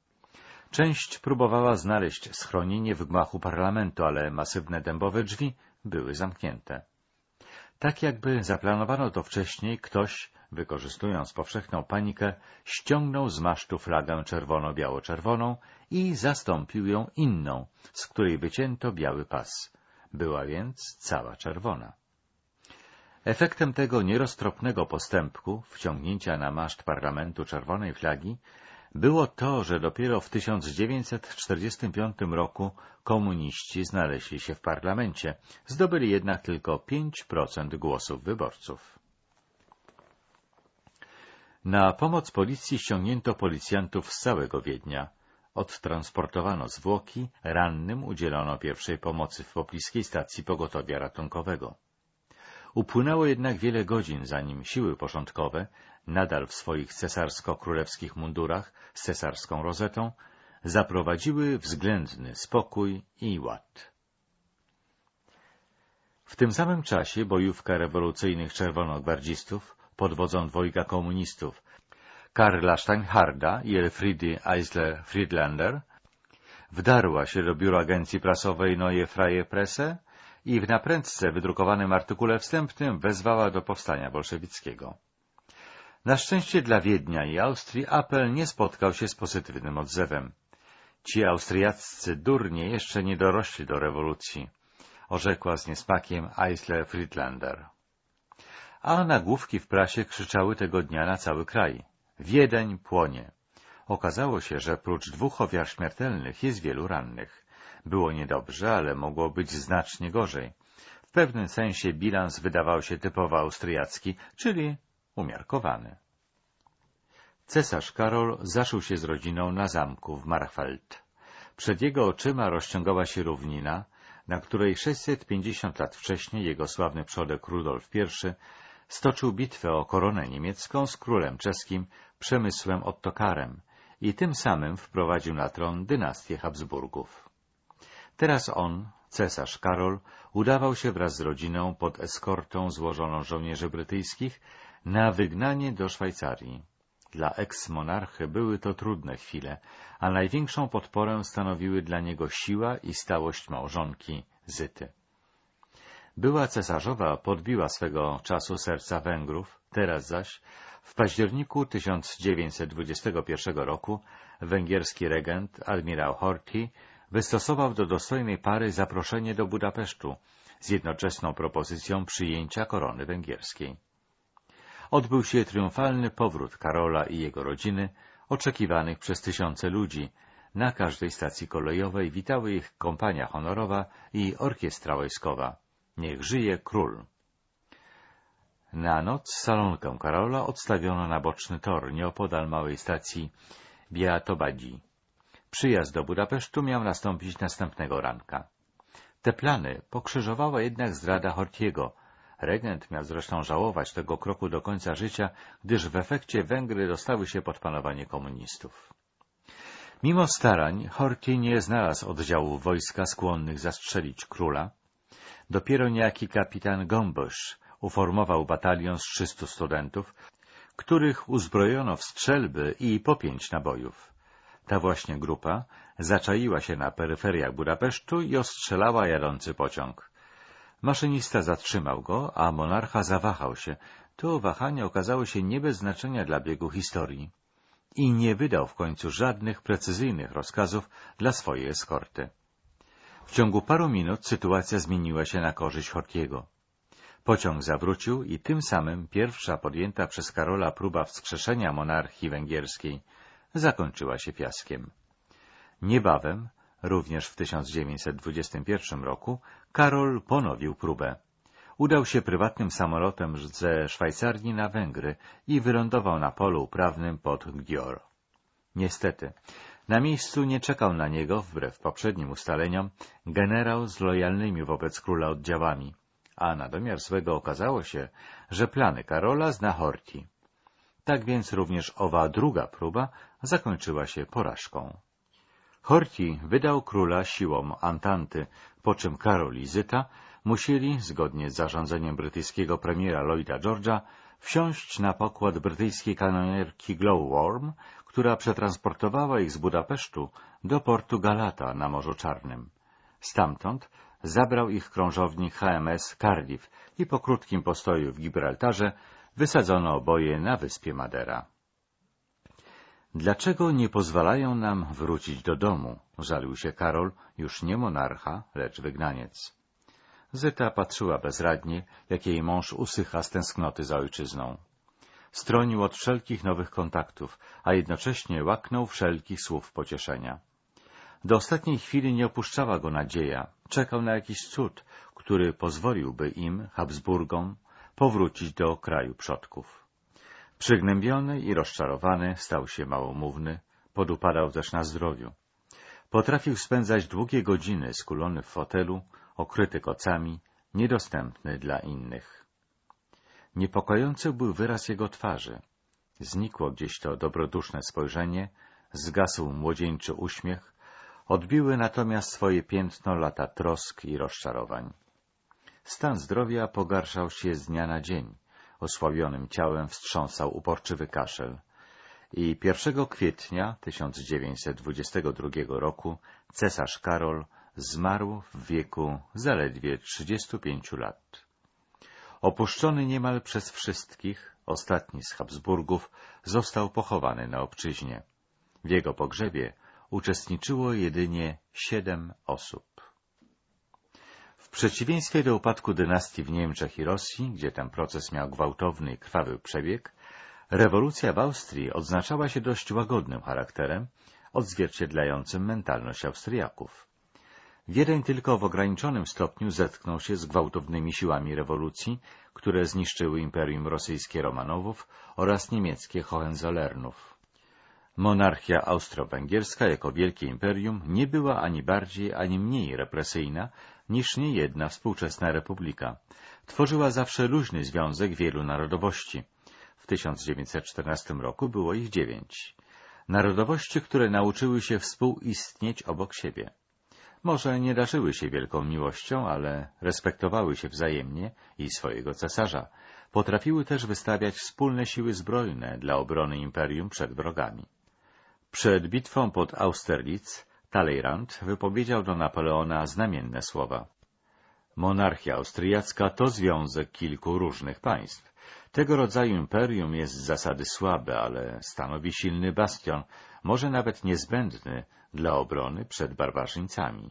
Część próbowała znaleźć schronienie w gmachu parlamentu, ale masywne dębowe drzwi były zamknięte. Tak jakby zaplanowano to wcześniej, ktoś, wykorzystując powszechną panikę, ściągnął z masztu flagę czerwono-biało-czerwoną i zastąpił ją inną, z której wycięto biały pas. Była więc cała czerwona. Efektem tego nieroztropnego postępku, wciągnięcia na maszt parlamentu czerwonej flagi, było to, że dopiero w 1945 roku komuniści znaleźli się w parlamencie, zdobyli jednak tylko 5% głosów wyborców. Na pomoc policji ściągnięto policjantów z całego Wiednia. Odtransportowano zwłoki, rannym udzielono pierwszej pomocy w pobliskiej stacji pogotowia ratunkowego. Upłynęło jednak wiele godzin, zanim siły porządkowe, nadal w swoich cesarsko-królewskich mundurach z cesarską rozetą, zaprowadziły względny spokój i ład. W tym samym czasie bojówka rewolucyjnych czerwonogwardzistów pod wodzą dwojga komunistów Karla Steinharda i Elfriedy Eisler-Friedlander wdarła się do biura agencji prasowej Neue Freie Presse i w naprędce wydrukowanym artykule wstępnym wezwała do powstania bolszewickiego. Na szczęście dla Wiednia i Austrii apel nie spotkał się z pozytywnym odzewem. Ci austriaccy durnie jeszcze nie dorośli do rewolucji, orzekła z niesmakiem Eisler Friedlander. A nagłówki w prasie krzyczały tego dnia na cały kraj. Wiedeń płonie. Okazało się, że prócz dwóch ofiar śmiertelnych jest wielu rannych. Było niedobrze, ale mogło być znacznie gorzej. W pewnym sensie bilans wydawał się typowo austriacki, czyli umiarkowany. Cesarz Karol zaszył się z rodziną na zamku w Marfeld. Przed jego oczyma rozciągała się równina, na której 650 lat wcześniej jego sławny przodek Rudolf I stoczył bitwę o koronę niemiecką z królem czeskim Przemysłem Ottokarem i tym samym wprowadził na tron dynastię Habsburgów. Teraz on, cesarz Karol, udawał się wraz z rodziną pod eskortą złożoną żołnierzy brytyjskich na wygnanie do Szwajcarii. Dla eks-monarchy były to trudne chwile, a największą podporę stanowiły dla niego siła i stałość małżonki Zyty. Była cesarzowa podbiła swego czasu serca Węgrów, teraz zaś, w październiku 1921 roku, węgierski regent, admirał Horthy, wystosował do dostojnej pary zaproszenie do Budapesztu z jednoczesną propozycją przyjęcia korony węgierskiej. Odbył się triumfalny powrót Karola i jego rodziny, oczekiwanych przez tysiące ludzi. Na każdej stacji kolejowej witały ich kompania honorowa i orkiestra wojskowa. Niech żyje król! Na noc salonkę Karola odstawiono na boczny tor nieopodal małej stacji Biatobadzi. Przyjazd do Budapesztu miał nastąpić następnego ranka. Te plany pokrzyżowała jednak zdrada Hortiego. Regent miał zresztą żałować tego kroku do końca życia, gdyż w efekcie Węgry dostały się pod panowanie komunistów. Mimo starań Horthy nie znalazł oddziałów wojska skłonnych zastrzelić króla, Dopiero niejaki kapitan Gombosz uformował batalion z 300 studentów, których uzbrojono w strzelby i po pięć nabojów. Ta właśnie grupa zaczaiła się na peryferiach Budapesztu i ostrzelała jadący pociąg. Maszynista zatrzymał go, a monarcha zawahał się. To wahanie okazało się nie bez znaczenia dla biegu historii i nie wydał w końcu żadnych precyzyjnych rozkazów dla swojej eskorty. W ciągu paru minut sytuacja zmieniła się na korzyść Hortiego. Pociąg zawrócił i tym samym pierwsza podjęta przez Karola próba wskrzeszenia monarchii węgierskiej zakończyła się fiaskiem. Niebawem, również w 1921 roku, Karol ponowił próbę. Udał się prywatnym samolotem ze Szwajcarii na Węgry i wylądował na polu uprawnym pod Gdior. Niestety, na miejscu nie czekał na niego, wbrew poprzednim ustaleniom, generał z lojalnymi wobec króla oddziałami, a na domiar złego okazało się, że plany Karola zna Horti. Tak więc również owa druga próba zakończyła się porażką. Horti wydał króla siłom Antanty, po czym Karol i Zyta musieli, zgodnie z zarządzeniem brytyjskiego premiera Lloyda George'a, wsiąść na pokład brytyjskiej kanonierki Glowworm, która przetransportowała ich z Budapesztu do portu Galata na Morzu Czarnym. Stamtąd zabrał ich krążownik HMS Cardiff i po krótkim postoju w Gibraltarze wysadzono oboje na wyspie Madera. Dlaczego nie pozwalają nam wrócić do domu? żalił się Karol, już nie monarcha, lecz wygnaniec. Zyta patrzyła bezradnie, jak jej mąż usycha z tęsknoty za ojczyzną. Stronił od wszelkich nowych kontaktów, a jednocześnie łaknął wszelkich słów pocieszenia. Do ostatniej chwili nie opuszczała go nadzieja. Czekał na jakiś cud, który pozwoliłby im, Habsburgom, powrócić do kraju przodków. Przygnębiony i rozczarowany stał się małomówny, podupadał też na zdrowiu. Potrafił spędzać długie godziny skulony w fotelu, okryty kocami, niedostępny dla innych. Niepokojący był wyraz jego twarzy. Znikło gdzieś to dobroduszne spojrzenie, zgasł młodzieńczy uśmiech, odbiły natomiast swoje piętno lata trosk i rozczarowań. Stan zdrowia pogarszał się z dnia na dzień. Osłabionym ciałem wstrząsał uporczywy kaszel. I 1 kwietnia 1922 roku cesarz Karol zmarł w wieku zaledwie 35 lat. Opuszczony niemal przez wszystkich, ostatni z Habsburgów został pochowany na obczyźnie. W jego pogrzebie uczestniczyło jedynie siedem osób. W przeciwieństwie do upadku dynastii w Niemczech i Rosji, gdzie ten proces miał gwałtowny i krwawy przebieg, rewolucja w Austrii odznaczała się dość łagodnym charakterem, odzwierciedlającym mentalność Austriaków. Wiedeń tylko w ograniczonym stopniu zetknął się z gwałtownymi siłami rewolucji, które zniszczyły Imperium Rosyjskie Romanowów oraz niemieckie Hohenzollernów. Monarchia austro-węgierska jako wielkie imperium nie była ani bardziej, ani mniej represyjna niż niejedna współczesna republika. Tworzyła zawsze luźny związek wielu narodowości. W 1914 roku było ich dziewięć. Narodowości, które nauczyły się współistnieć obok siebie. Może nie darzyły się wielką miłością, ale respektowały się wzajemnie i swojego cesarza. Potrafiły też wystawiać wspólne siły zbrojne dla obrony imperium przed wrogami. Przed bitwą pod Austerlitz Talleyrand wypowiedział do Napoleona znamienne słowa. Monarchia austriacka to związek kilku różnych państw. Tego rodzaju imperium jest z zasady słabe, ale stanowi silny bastion, może nawet niezbędny dla obrony przed barbarzyńcami.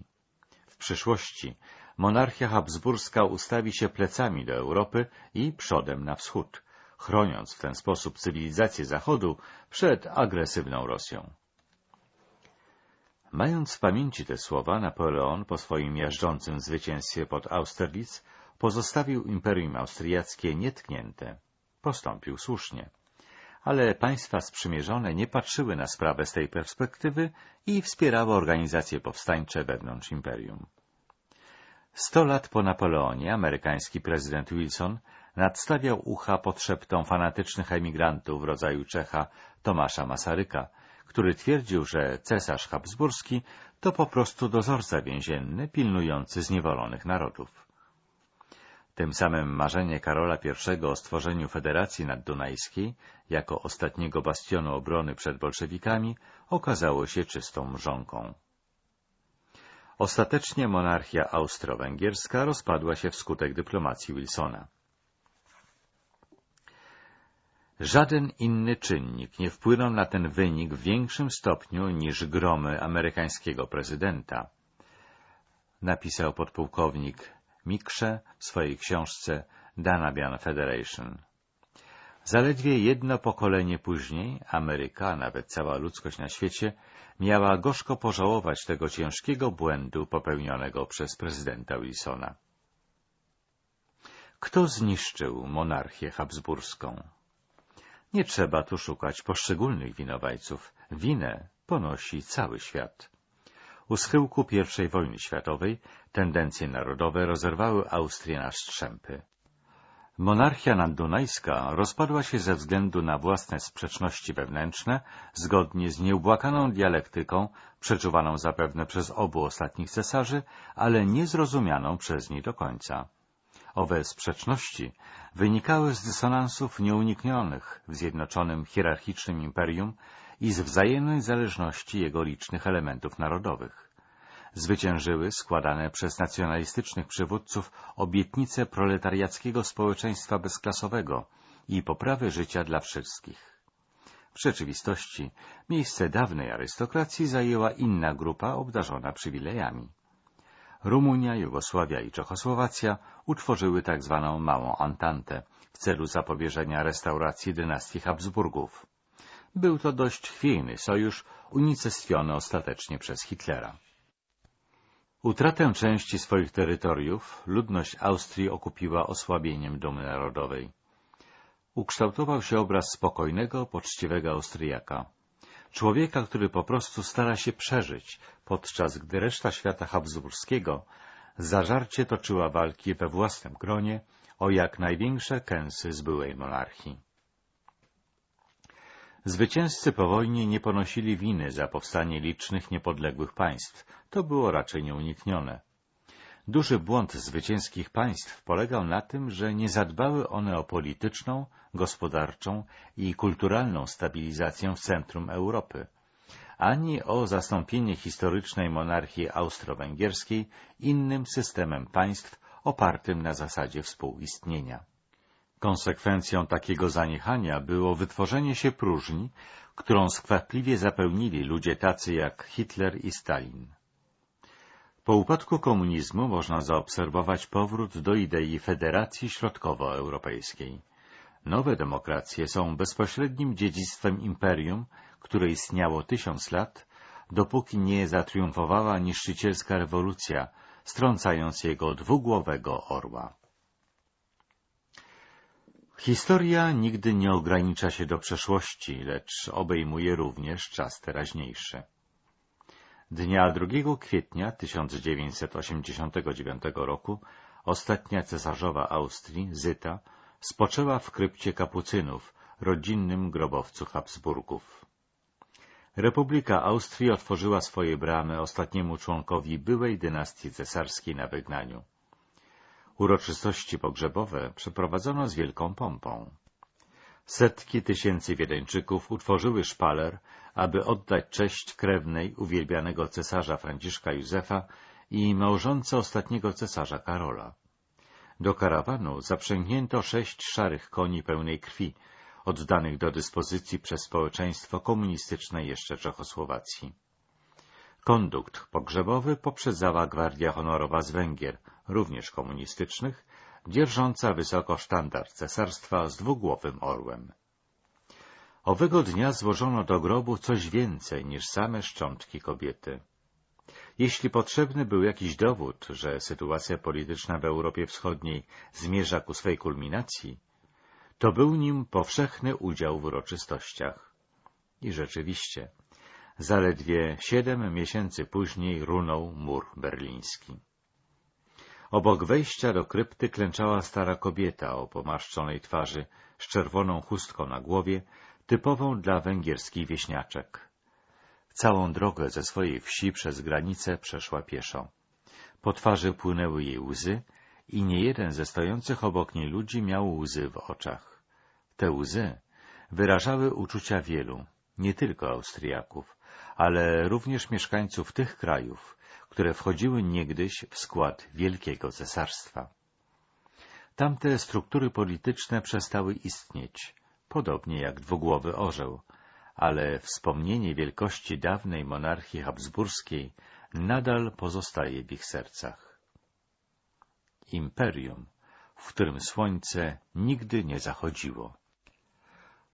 W przyszłości monarchia habsburska ustawi się plecami do Europy i przodem na wschód, chroniąc w ten sposób cywilizację Zachodu przed agresywną Rosją. Mając w pamięci te słowa, Napoleon po swoim miażdżącym zwycięstwie pod Austerlitz pozostawił Imperium Austriackie nietknięte. Postąpił słusznie. Ale państwa sprzymierzone nie patrzyły na sprawę z tej perspektywy i wspierały organizacje powstańcze wewnątrz imperium. Sto lat po Napoleonie amerykański prezydent Wilson nadstawiał ucha pod szeptą fanatycznych emigrantów w rodzaju Czecha Tomasza Masaryka, który twierdził, że cesarz habsburski to po prostu dozorca więzienny pilnujący zniewolonych narodów. Tym samym marzenie Karola I o stworzeniu Federacji Naddunajskiej jako ostatniego bastionu obrony przed bolszewikami okazało się czystą mrzonką. Ostatecznie monarchia austro-węgierska rozpadła się wskutek dyplomacji Wilsona. Żaden inny czynnik nie wpłynął na ten wynik w większym stopniu niż gromy amerykańskiego prezydenta, napisał podpułkownik Mikrze w swojej książce Danabian Federation. Zaledwie jedno pokolenie później Ameryka, a nawet cała ludzkość na świecie, miała gorzko pożałować tego ciężkiego błędu popełnionego przez prezydenta Wilsona. Kto zniszczył monarchię habsburską? Nie trzeba tu szukać poszczególnych winowajców. Winę ponosi cały świat. U schyłku I wojny światowej tendencje narodowe rozerwały Austrię na strzępy. Monarchia naddunajska rozpadła się ze względu na własne sprzeczności wewnętrzne, zgodnie z nieubłakaną dialektyką, przeczuwaną zapewne przez obu ostatnich cesarzy, ale niezrozumianą przez nich do końca. Owe sprzeczności wynikały z dysonansów nieuniknionych w zjednoczonym hierarchicznym imperium i z wzajemnej zależności jego licznych elementów narodowych. Zwyciężyły składane przez nacjonalistycznych przywódców obietnice proletariackiego społeczeństwa bezklasowego i poprawy życia dla wszystkich. W rzeczywistości miejsce dawnej arystokracji zajęła inna grupa obdarzona przywilejami. Rumunia, Jugosławia i Czechosłowacja utworzyły tak zwaną Małą Antantę w celu zapobieżenia restauracji dynastii Habsburgów. Był to dość chwiejny sojusz, unicestwiony ostatecznie przez Hitlera. Utratę części swoich terytoriów ludność Austrii okupiła osłabieniem dumy narodowej. Ukształtował się obraz spokojnego, poczciwego Austriaka. Człowieka, który po prostu stara się przeżyć, podczas gdy reszta świata habsburskiego zażarcie toczyła walki we własnym gronie o jak największe kęsy z byłej monarchii. Zwycięzcy po wojnie nie ponosili winy za powstanie licznych niepodległych państw. To było raczej nieuniknione. Duży błąd zwycięskich państw polegał na tym, że nie zadbały one o polityczną, gospodarczą i kulturalną stabilizację w centrum Europy, ani o zastąpienie historycznej monarchii austro-węgierskiej innym systemem państw opartym na zasadzie współistnienia. Konsekwencją takiego zaniechania było wytworzenie się próżni, którą skwapliwie zapełnili ludzie tacy jak Hitler i Stalin. Po upadku komunizmu można zaobserwować powrót do idei federacji środkowoeuropejskiej. Nowe demokracje są bezpośrednim dziedzictwem imperium, które istniało tysiąc lat, dopóki nie zatriumfowała niszczycielska rewolucja, strącając jego dwugłowego orła. Historia nigdy nie ogranicza się do przeszłości, lecz obejmuje również czas teraźniejszy. Dnia 2 kwietnia 1989 roku ostatnia cesarzowa Austrii, Zyta, spoczęła w krypcie kapucynów, rodzinnym grobowcu Habsburgów. Republika Austrii otworzyła swoje bramy ostatniemu członkowi byłej dynastii cesarskiej na wygnaniu. Uroczystości pogrzebowe przeprowadzono z wielką pompą. Setki tysięcy Wiedeńczyków utworzyły szpaler, aby oddać cześć krewnej uwielbianego cesarza Franciszka Józefa i małżonce ostatniego cesarza Karola. Do karawanu zaprzęgnięto sześć szarych koni pełnej krwi, oddanych do dyspozycji przez społeczeństwo komunistyczne jeszcze Czechosłowacji. Kondukt pogrzebowy poprzedzała Gwardia Honorowa z Węgier, również komunistycznych, dzierżąca wysoko sztandar cesarstwa z dwugłowym orłem. Owego dnia złożono do grobu coś więcej niż same szczątki kobiety. Jeśli potrzebny był jakiś dowód, że sytuacja polityczna w Europie Wschodniej zmierza ku swej kulminacji, to był nim powszechny udział w uroczystościach. I rzeczywiście, zaledwie siedem miesięcy później runął mur berliński. Obok wejścia do krypty klęczała stara kobieta o pomaszczonej twarzy, z czerwoną chustką na głowie, typową dla węgierskich wieśniaczek. Całą drogę ze swojej wsi przez granicę przeszła pieszo. Po twarzy płynęły jej łzy i niejeden ze stojących obok niej ludzi miał łzy w oczach. Te łzy wyrażały uczucia wielu, nie tylko Austriaków, ale również mieszkańców tych krajów, które wchodziły niegdyś w skład Wielkiego Cesarstwa. Tamte struktury polityczne przestały istnieć, podobnie jak dwugłowy orzeł, ale wspomnienie wielkości dawnej monarchii habsburskiej nadal pozostaje w ich sercach. Imperium, w którym słońce nigdy nie zachodziło.